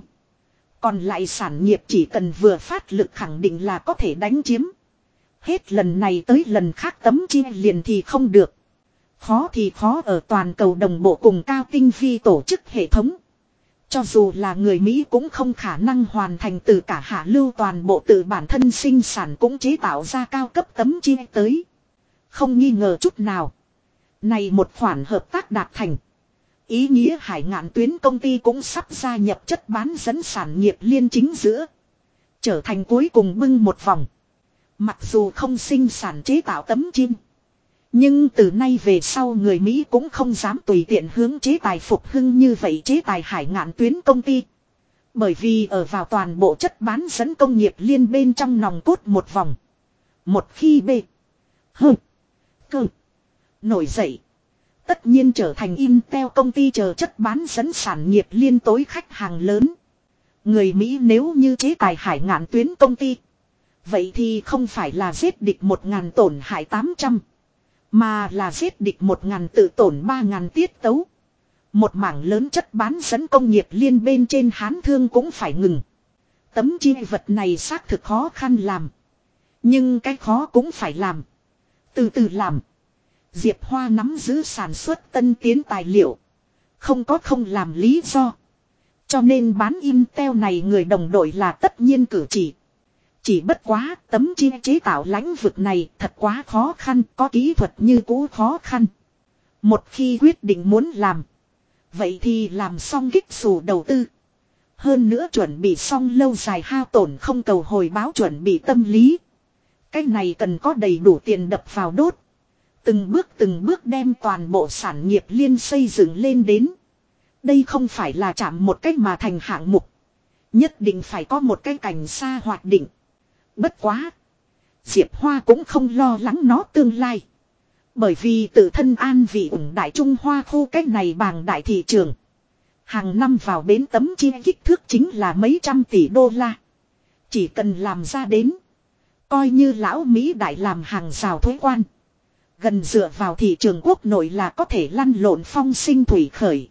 Còn lại sản nghiệp chỉ cần vừa phát lực khẳng định là có thể đánh chiếm. Hết lần này tới lần khác tấm chim liền thì không được. Khó thì khó ở toàn cầu đồng bộ cùng cao tinh vi tổ chức hệ thống. Cho dù là người Mỹ cũng không khả năng hoàn thành từ cả hạ lưu toàn bộ từ bản thân sinh sản cũng chế tạo ra cao cấp tấm chia tới. Không nghi ngờ chút nào. Này một khoản hợp tác đạt thành. Ý nghĩa hải ngạn tuyến công ty cũng sắp gia nhập chất bán dẫn sản nghiệp liên chính giữa. Trở thành cuối cùng bưng một vòng. Mặc dù không sinh sản chế tạo tấm chim. Nhưng từ nay về sau người Mỹ cũng không dám tùy tiện hướng chế tài phục hưng như vậy chế tài hải ngạn tuyến công ty. Bởi vì ở vào toàn bộ chất bán dẫn công nghiệp liên bên trong nòng cốt một vòng. Một khi B. H. Cơ. Nổi dậy. Tất nhiên trở thành Intel công ty chờ chất bán dẫn sản nghiệp liên tối khách hàng lớn. Người Mỹ nếu như chế tài hải ngạn tuyến công ty. Vậy thì không phải là giết địch một ngàn tổn hại 800. Mà là giết địch một ngàn tự tổn ba ngàn tiết tấu. Một mảng lớn chất bán dẫn công nghiệp liên bên trên hán thương cũng phải ngừng. Tấm chi vật này xác thực khó khăn làm. Nhưng cái khó cũng phải làm. Từ từ làm. Diệp Hoa nắm giữ sản xuất tân tiến tài liệu. Không có không làm lý do. Cho nên bán Intel này người đồng đội là tất nhiên cử chỉ. Chỉ bất quá tấm chi chế tạo lãnh vực này thật quá khó khăn, có kỹ thuật như cũ khó khăn. Một khi quyết định muốn làm. Vậy thì làm xong kích xù đầu tư. Hơn nữa chuẩn bị xong lâu dài hao tổn không cầu hồi báo chuẩn bị tâm lý. Cái này cần có đầy đủ tiền đập vào đốt. Từng bước từng bước đem toàn bộ sản nghiệp liên xây dựng lên đến. Đây không phải là chạm một cách mà thành hạng mục. Nhất định phải có một cái cảnh xa hoạt định. Bất quá. Diệp Hoa cũng không lo lắng nó tương lai. Bởi vì tự thân an vị ủng đại Trung Hoa khu cách này bằng đại thị trường. Hàng năm vào bến tấm chi kích thước chính là mấy trăm tỷ đô la. Chỉ cần làm ra đến. Coi như lão Mỹ đại làm hàng rào thuế quan. Gần dựa vào thị trường quốc nội là có thể lăn lộn phong sinh thủy khởi.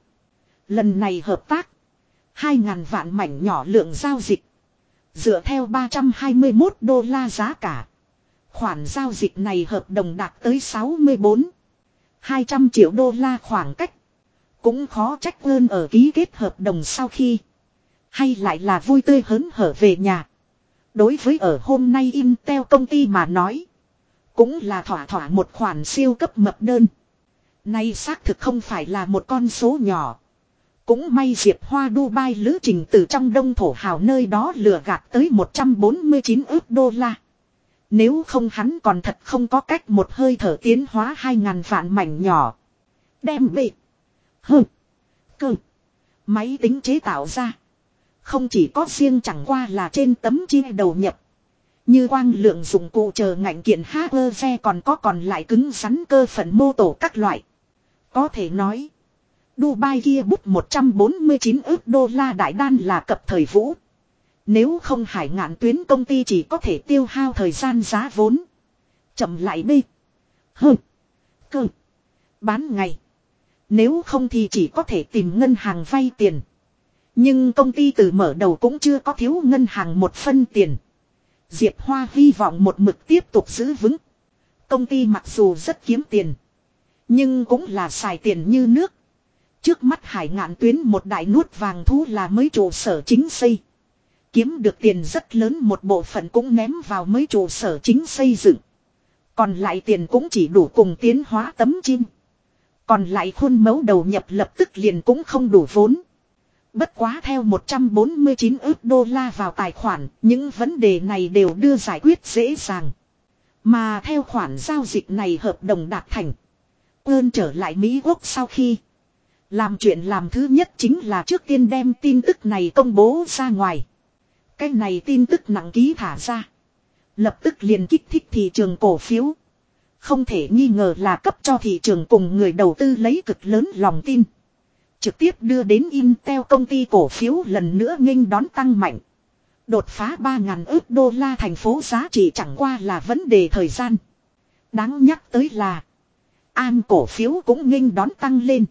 Lần này hợp tác. 2.000 vạn mảnh nhỏ lượng giao dịch. Dựa theo 321 đô la giá cả. Khoản giao dịch này hợp đồng đạt tới 64. 200 triệu đô la khoảng cách. Cũng khó trách hơn ở ký kết hợp đồng sau khi. Hay lại là vui tươi hớn hở về nhà. Đối với ở hôm nay Intel công ty mà nói. Cũng là thỏa thỏa một khoản siêu cấp mập đơn. Nay xác thực không phải là một con số nhỏ. Cũng may Diệp Hoa Dubai lữ trình từ trong đông thổ hào nơi đó lừa gạt tới 149 ước đô la. Nếu không hắn còn thật không có cách một hơi thở tiến hóa 2.000 vạn mảnh nhỏ. Đem bị. Hừ. Cơ. Máy tính chế tạo ra. Không chỉ có riêng chẳng qua là trên tấm chi đầu nhập. Như quang lượng dụng cụ chờ ngành kiện HRV còn có còn lại cứng rắn cơ phận mô tổ các loại. Có thể nói. Dubai kia bút 149 ước đô la đại đan là cập thời vũ. Nếu không hải ngạn tuyến công ty chỉ có thể tiêu hao thời gian giá vốn. Chậm lại đi. Hừ. Cơ. Bán ngày. Nếu không thì chỉ có thể tìm ngân hàng vay tiền. Nhưng công ty từ mở đầu cũng chưa có thiếu ngân hàng một phân tiền. Diệp Hoa hy vọng một mực tiếp tục giữ vững. Công ty mặc dù rất kiếm tiền. Nhưng cũng là xài tiền như nước. Trước mắt hải ngạn tuyến một đại nuốt vàng thú là mới trụ sở chính xây. Kiếm được tiền rất lớn một bộ phận cũng ném vào mới trụ sở chính xây dựng. Còn lại tiền cũng chỉ đủ cùng tiến hóa tấm chim. Còn lại khuôn mẫu đầu nhập lập tức liền cũng không đủ vốn. Bất quá theo 149 ước đô la vào tài khoản, những vấn đề này đều đưa giải quyết dễ dàng. Mà theo khoản giao dịch này hợp đồng đạt thành. Ơn trở lại Mỹ Quốc sau khi. Làm chuyện làm thứ nhất chính là trước tiên đem tin tức này công bố ra ngoài. Cái này tin tức nặng ký thả ra. Lập tức liền kích thích thị trường cổ phiếu. Không thể nghi ngờ là cấp cho thị trường cùng người đầu tư lấy cực lớn lòng tin. Trực tiếp đưa đến Intel công ty cổ phiếu lần nữa nghênh đón tăng mạnh. Đột phá 3.000 ước đô la thành phố giá trị chẳng qua là vấn đề thời gian. Đáng nhắc tới là An cổ phiếu cũng nghênh đón tăng lên.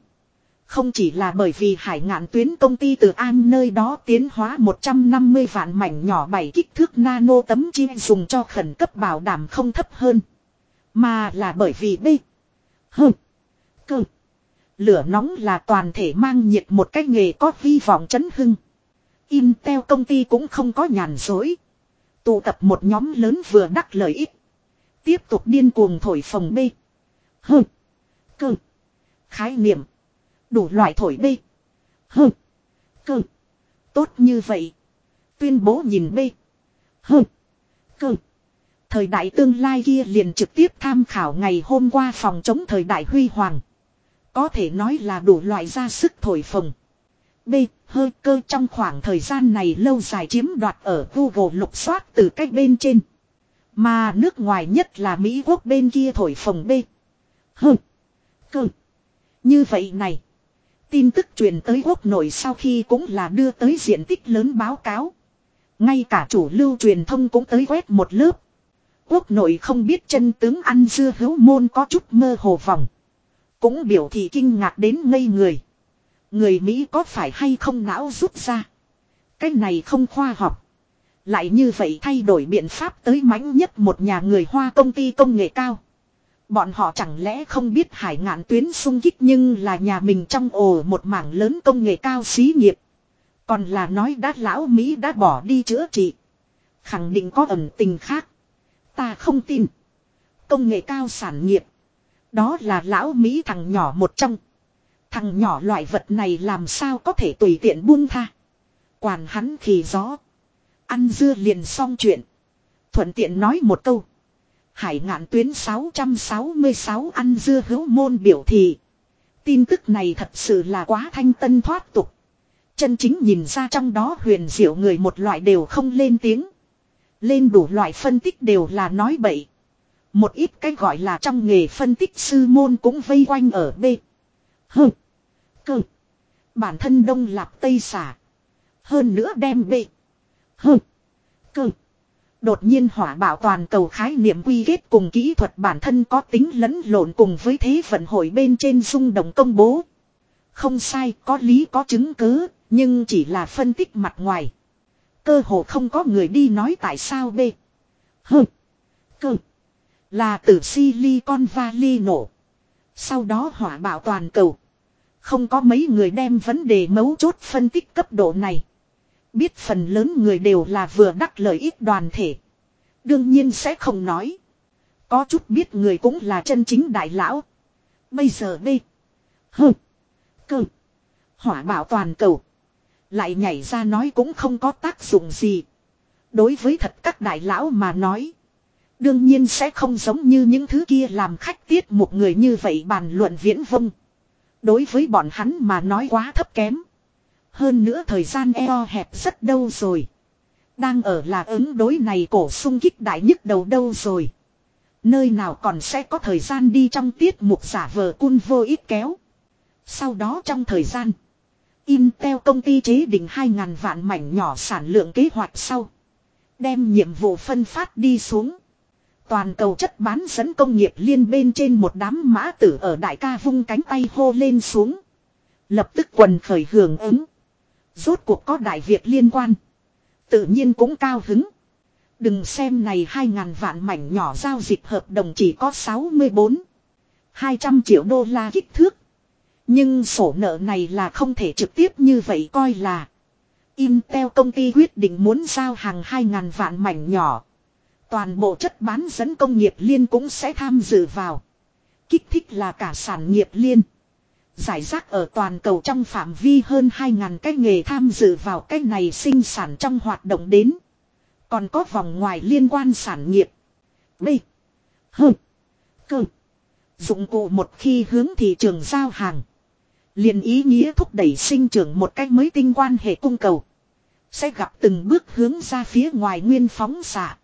Không chỉ là bởi vì hải ngạn tuyến công ty từ An nơi đó tiến hóa 150 vạn mảnh nhỏ bảy kích thước nano tấm chi dùng cho khẩn cấp bảo đảm không thấp hơn. Mà là bởi vì B. H. Cơ. Lửa nóng là toàn thể mang nhiệt một cái nghề có vi vọng chấn hưng. Intel công ty cũng không có nhàn dối. Tụ tập một nhóm lớn vừa đắc lợi ích. Tiếp tục điên cuồng thổi phồng B. H. Cơ. Khái niệm. Đủ loại thổi bê. H. Cơ. Tốt như vậy. Tuyên bố nhìn bê. H. Cơ. Thời đại tương lai kia liền trực tiếp tham khảo ngày hôm qua phòng chống thời đại huy hoàng. Có thể nói là đủ loại ra sức thổi phồng. B. Hơi cơ trong khoảng thời gian này lâu dài chiếm đoạt ở Google lục soát từ cách bên trên. Mà nước ngoài nhất là Mỹ quốc bên kia thổi phồng B. H. Cơ. Như vậy này. Tin tức truyền tới quốc nội sau khi cũng là đưa tới diện tích lớn báo cáo. Ngay cả chủ lưu truyền thông cũng tới quét một lớp. Quốc nội không biết chân tướng ăn dưa hữu môn có chút mơ hồ vòng. Cũng biểu thị kinh ngạc đến ngây người. Người Mỹ có phải hay không não rút ra. Cái này không khoa học. Lại như vậy thay đổi biện pháp tới mãnh nhất một nhà người Hoa công ty công nghệ cao. Bọn họ chẳng lẽ không biết hải ngạn tuyến sung kích nhưng là nhà mình trong ổ một mảng lớn công nghệ cao xí nghiệp. Còn là nói đã lão Mỹ đã bỏ đi chữa trị. Khẳng định có ẩn tình khác. Ta không tin. Công nghệ cao sản nghiệp. Đó là lão Mỹ thằng nhỏ một trong. Thằng nhỏ loại vật này làm sao có thể tùy tiện buông tha. Quản hắn thì gió. Ăn dưa liền xong chuyện. Thuận tiện nói một câu. Hải ngạn tuyến 666 ăn dưa hữu môn biểu thị. Tin tức này thật sự là quá thanh tân thoát tục. Chân chính nhìn ra trong đó huyền diệu người một loại đều không lên tiếng. Lên đủ loại phân tích đều là nói bậy. Một ít cái gọi là trong nghề phân tích sư môn cũng vây quanh ở B. H. Cơ. Bản thân đông lạp tây xả. Hơn nữa đem B. H. Cơ. Đột nhiên hỏa bảo toàn cầu khái niệm quy kết cùng kỹ thuật bản thân có tính lẫn lộn cùng với thế vận hội bên trên dung động công bố. Không sai, có lý có chứng cứ, nhưng chỉ là phân tích mặt ngoài. Cơ hồ không có người đi nói tại sao B. Hừ. Cơ. Là từ Silicon Valley nổ. Sau đó hỏa bảo toàn cầu. Không có mấy người đem vấn đề mấu chốt phân tích cấp độ này. Biết phần lớn người đều là vừa đắc lợi ích đoàn thể. Đương nhiên sẽ không nói. Có chút biết người cũng là chân chính đại lão. Bây giờ đi. hừ, Cơ. Hỏa bảo toàn cầu. Lại nhảy ra nói cũng không có tác dụng gì. Đối với thật các đại lão mà nói. Đương nhiên sẽ không giống như những thứ kia làm khách tiết một người như vậy bàn luận viễn vông. Đối với bọn hắn mà nói quá thấp kém. Hơn nữa thời gian eo hẹp rất đâu rồi. Đang ở là ứng đối này cổ sung kích đại nhất đầu đâu rồi. Nơi nào còn sẽ có thời gian đi trong tiết mục giả vờ cun vô ít kéo. Sau đó trong thời gian. Intel công ty chế định 2.000 vạn mảnh nhỏ sản lượng kế hoạch sau. Đem nhiệm vụ phân phát đi xuống. Toàn cầu chất bán dẫn công nghiệp liên bên trên một đám mã tử ở đại ca vung cánh tay hô lên xuống. Lập tức quần khởi hưởng ứng. Rốt cuộc có đại việc liên quan. Tự nhiên cũng cao hứng. Đừng xem này 2.000 vạn mảnh nhỏ giao dịch hợp đồng chỉ có 64. 200 triệu đô la kích thước. Nhưng sổ nợ này là không thể trực tiếp như vậy coi là. Intel công ty quyết định muốn giao hàng 2.000 vạn mảnh nhỏ. Toàn bộ chất bán dẫn công nghiệp liên cũng sẽ tham dự vào. Kích thích là cả sản nghiệp liên. Giải rác ở toàn cầu trong phạm vi hơn 2.000 cái nghề tham dự vào cái này sinh sản trong hoạt động đến. Còn có vòng ngoài liên quan sản nghiệp. B. H. Cơ. Dụng cụ một khi hướng thị trường giao hàng. liền ý nghĩa thúc đẩy sinh trưởng một cách mới tinh quan hệ cung cầu. Sẽ gặp từng bước hướng ra phía ngoài nguyên phóng xạ.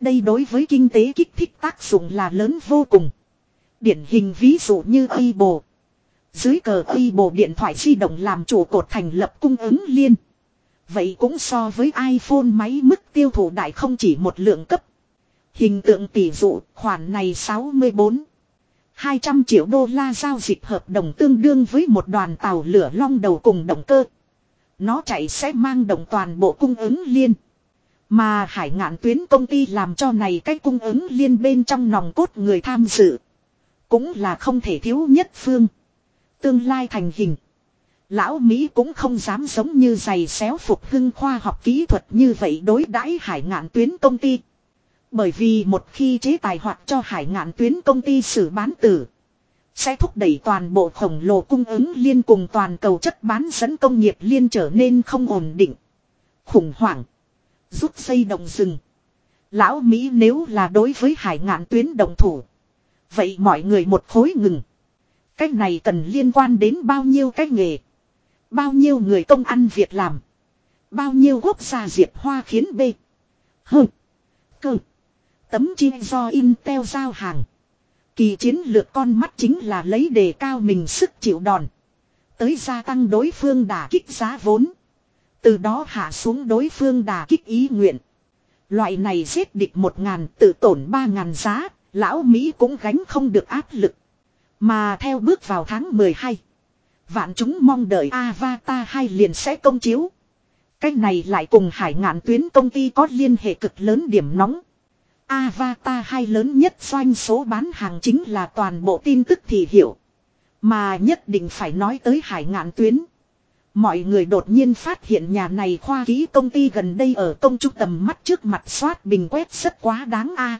Đây đối với kinh tế kích thích tác dụng là lớn vô cùng. Điển hình ví dụ như Weibo. Dưới cờ Weibo điện thoại di động làm chủ cột thành lập cung ứng liên. Vậy cũng so với iPhone máy mức tiêu thụ đại không chỉ một lượng cấp. Hình tượng tỷ dụ, khoản này 64. 200 triệu đô la giao dịch hợp đồng tương đương với một đoàn tàu lửa long đầu cùng động cơ. Nó chạy sẽ mang động toàn bộ cung ứng liên. Mà hải ngạn tuyến công ty làm cho này cái cung ứng liên bên trong nòng cốt người tham dự. Cũng là không thể thiếu nhất phương. Tương lai thành hình. Lão Mỹ cũng không dám giống như giày xéo phục hưng khoa học kỹ thuật như vậy đối đãi hải ngạn tuyến công ty. Bởi vì một khi chế tài hoặc cho hải ngạn tuyến công ty xử bán tử. Sẽ thúc đẩy toàn bộ khổng lồ cung ứng liên cùng toàn cầu chất bán dẫn công nghiệp liên trở nên không ổn định. Khủng hoảng. Rút dây đồng rừng. Lão Mỹ nếu là đối với hải ngạn tuyến đồng thủ. Vậy mọi người một khối ngừng. Cách này cần liên quan đến bao nhiêu cái nghề. Bao nhiêu người công ăn việc làm. Bao nhiêu quốc gia diệt hoa khiến B. Hừ. Cơ. Tấm chi do Intel giao hàng. Kỳ chiến lược con mắt chính là lấy đề cao mình sức chịu đòn. Tới gia tăng đối phương đả kích giá vốn. Từ đó hạ xuống đối phương đả kích ý nguyện. Loại này giết địch một ngàn tự tổn ba ngàn giá, lão Mỹ cũng gánh không được áp lực. Mà theo bước vào tháng 12. Vạn chúng mong đợi Avatar 2 liền sẽ công chiếu. Cách này lại cùng hải ngạn tuyến công ty có liên hệ cực lớn điểm nóng. Avatar 2 lớn nhất doanh số bán hàng chính là toàn bộ tin tức thì hiểu. Mà nhất định phải nói tới hải ngạn tuyến. Mọi người đột nhiên phát hiện nhà này khoa ký công ty gần đây ở công trung tầm mắt trước mặt soát bình quét rất quá đáng a.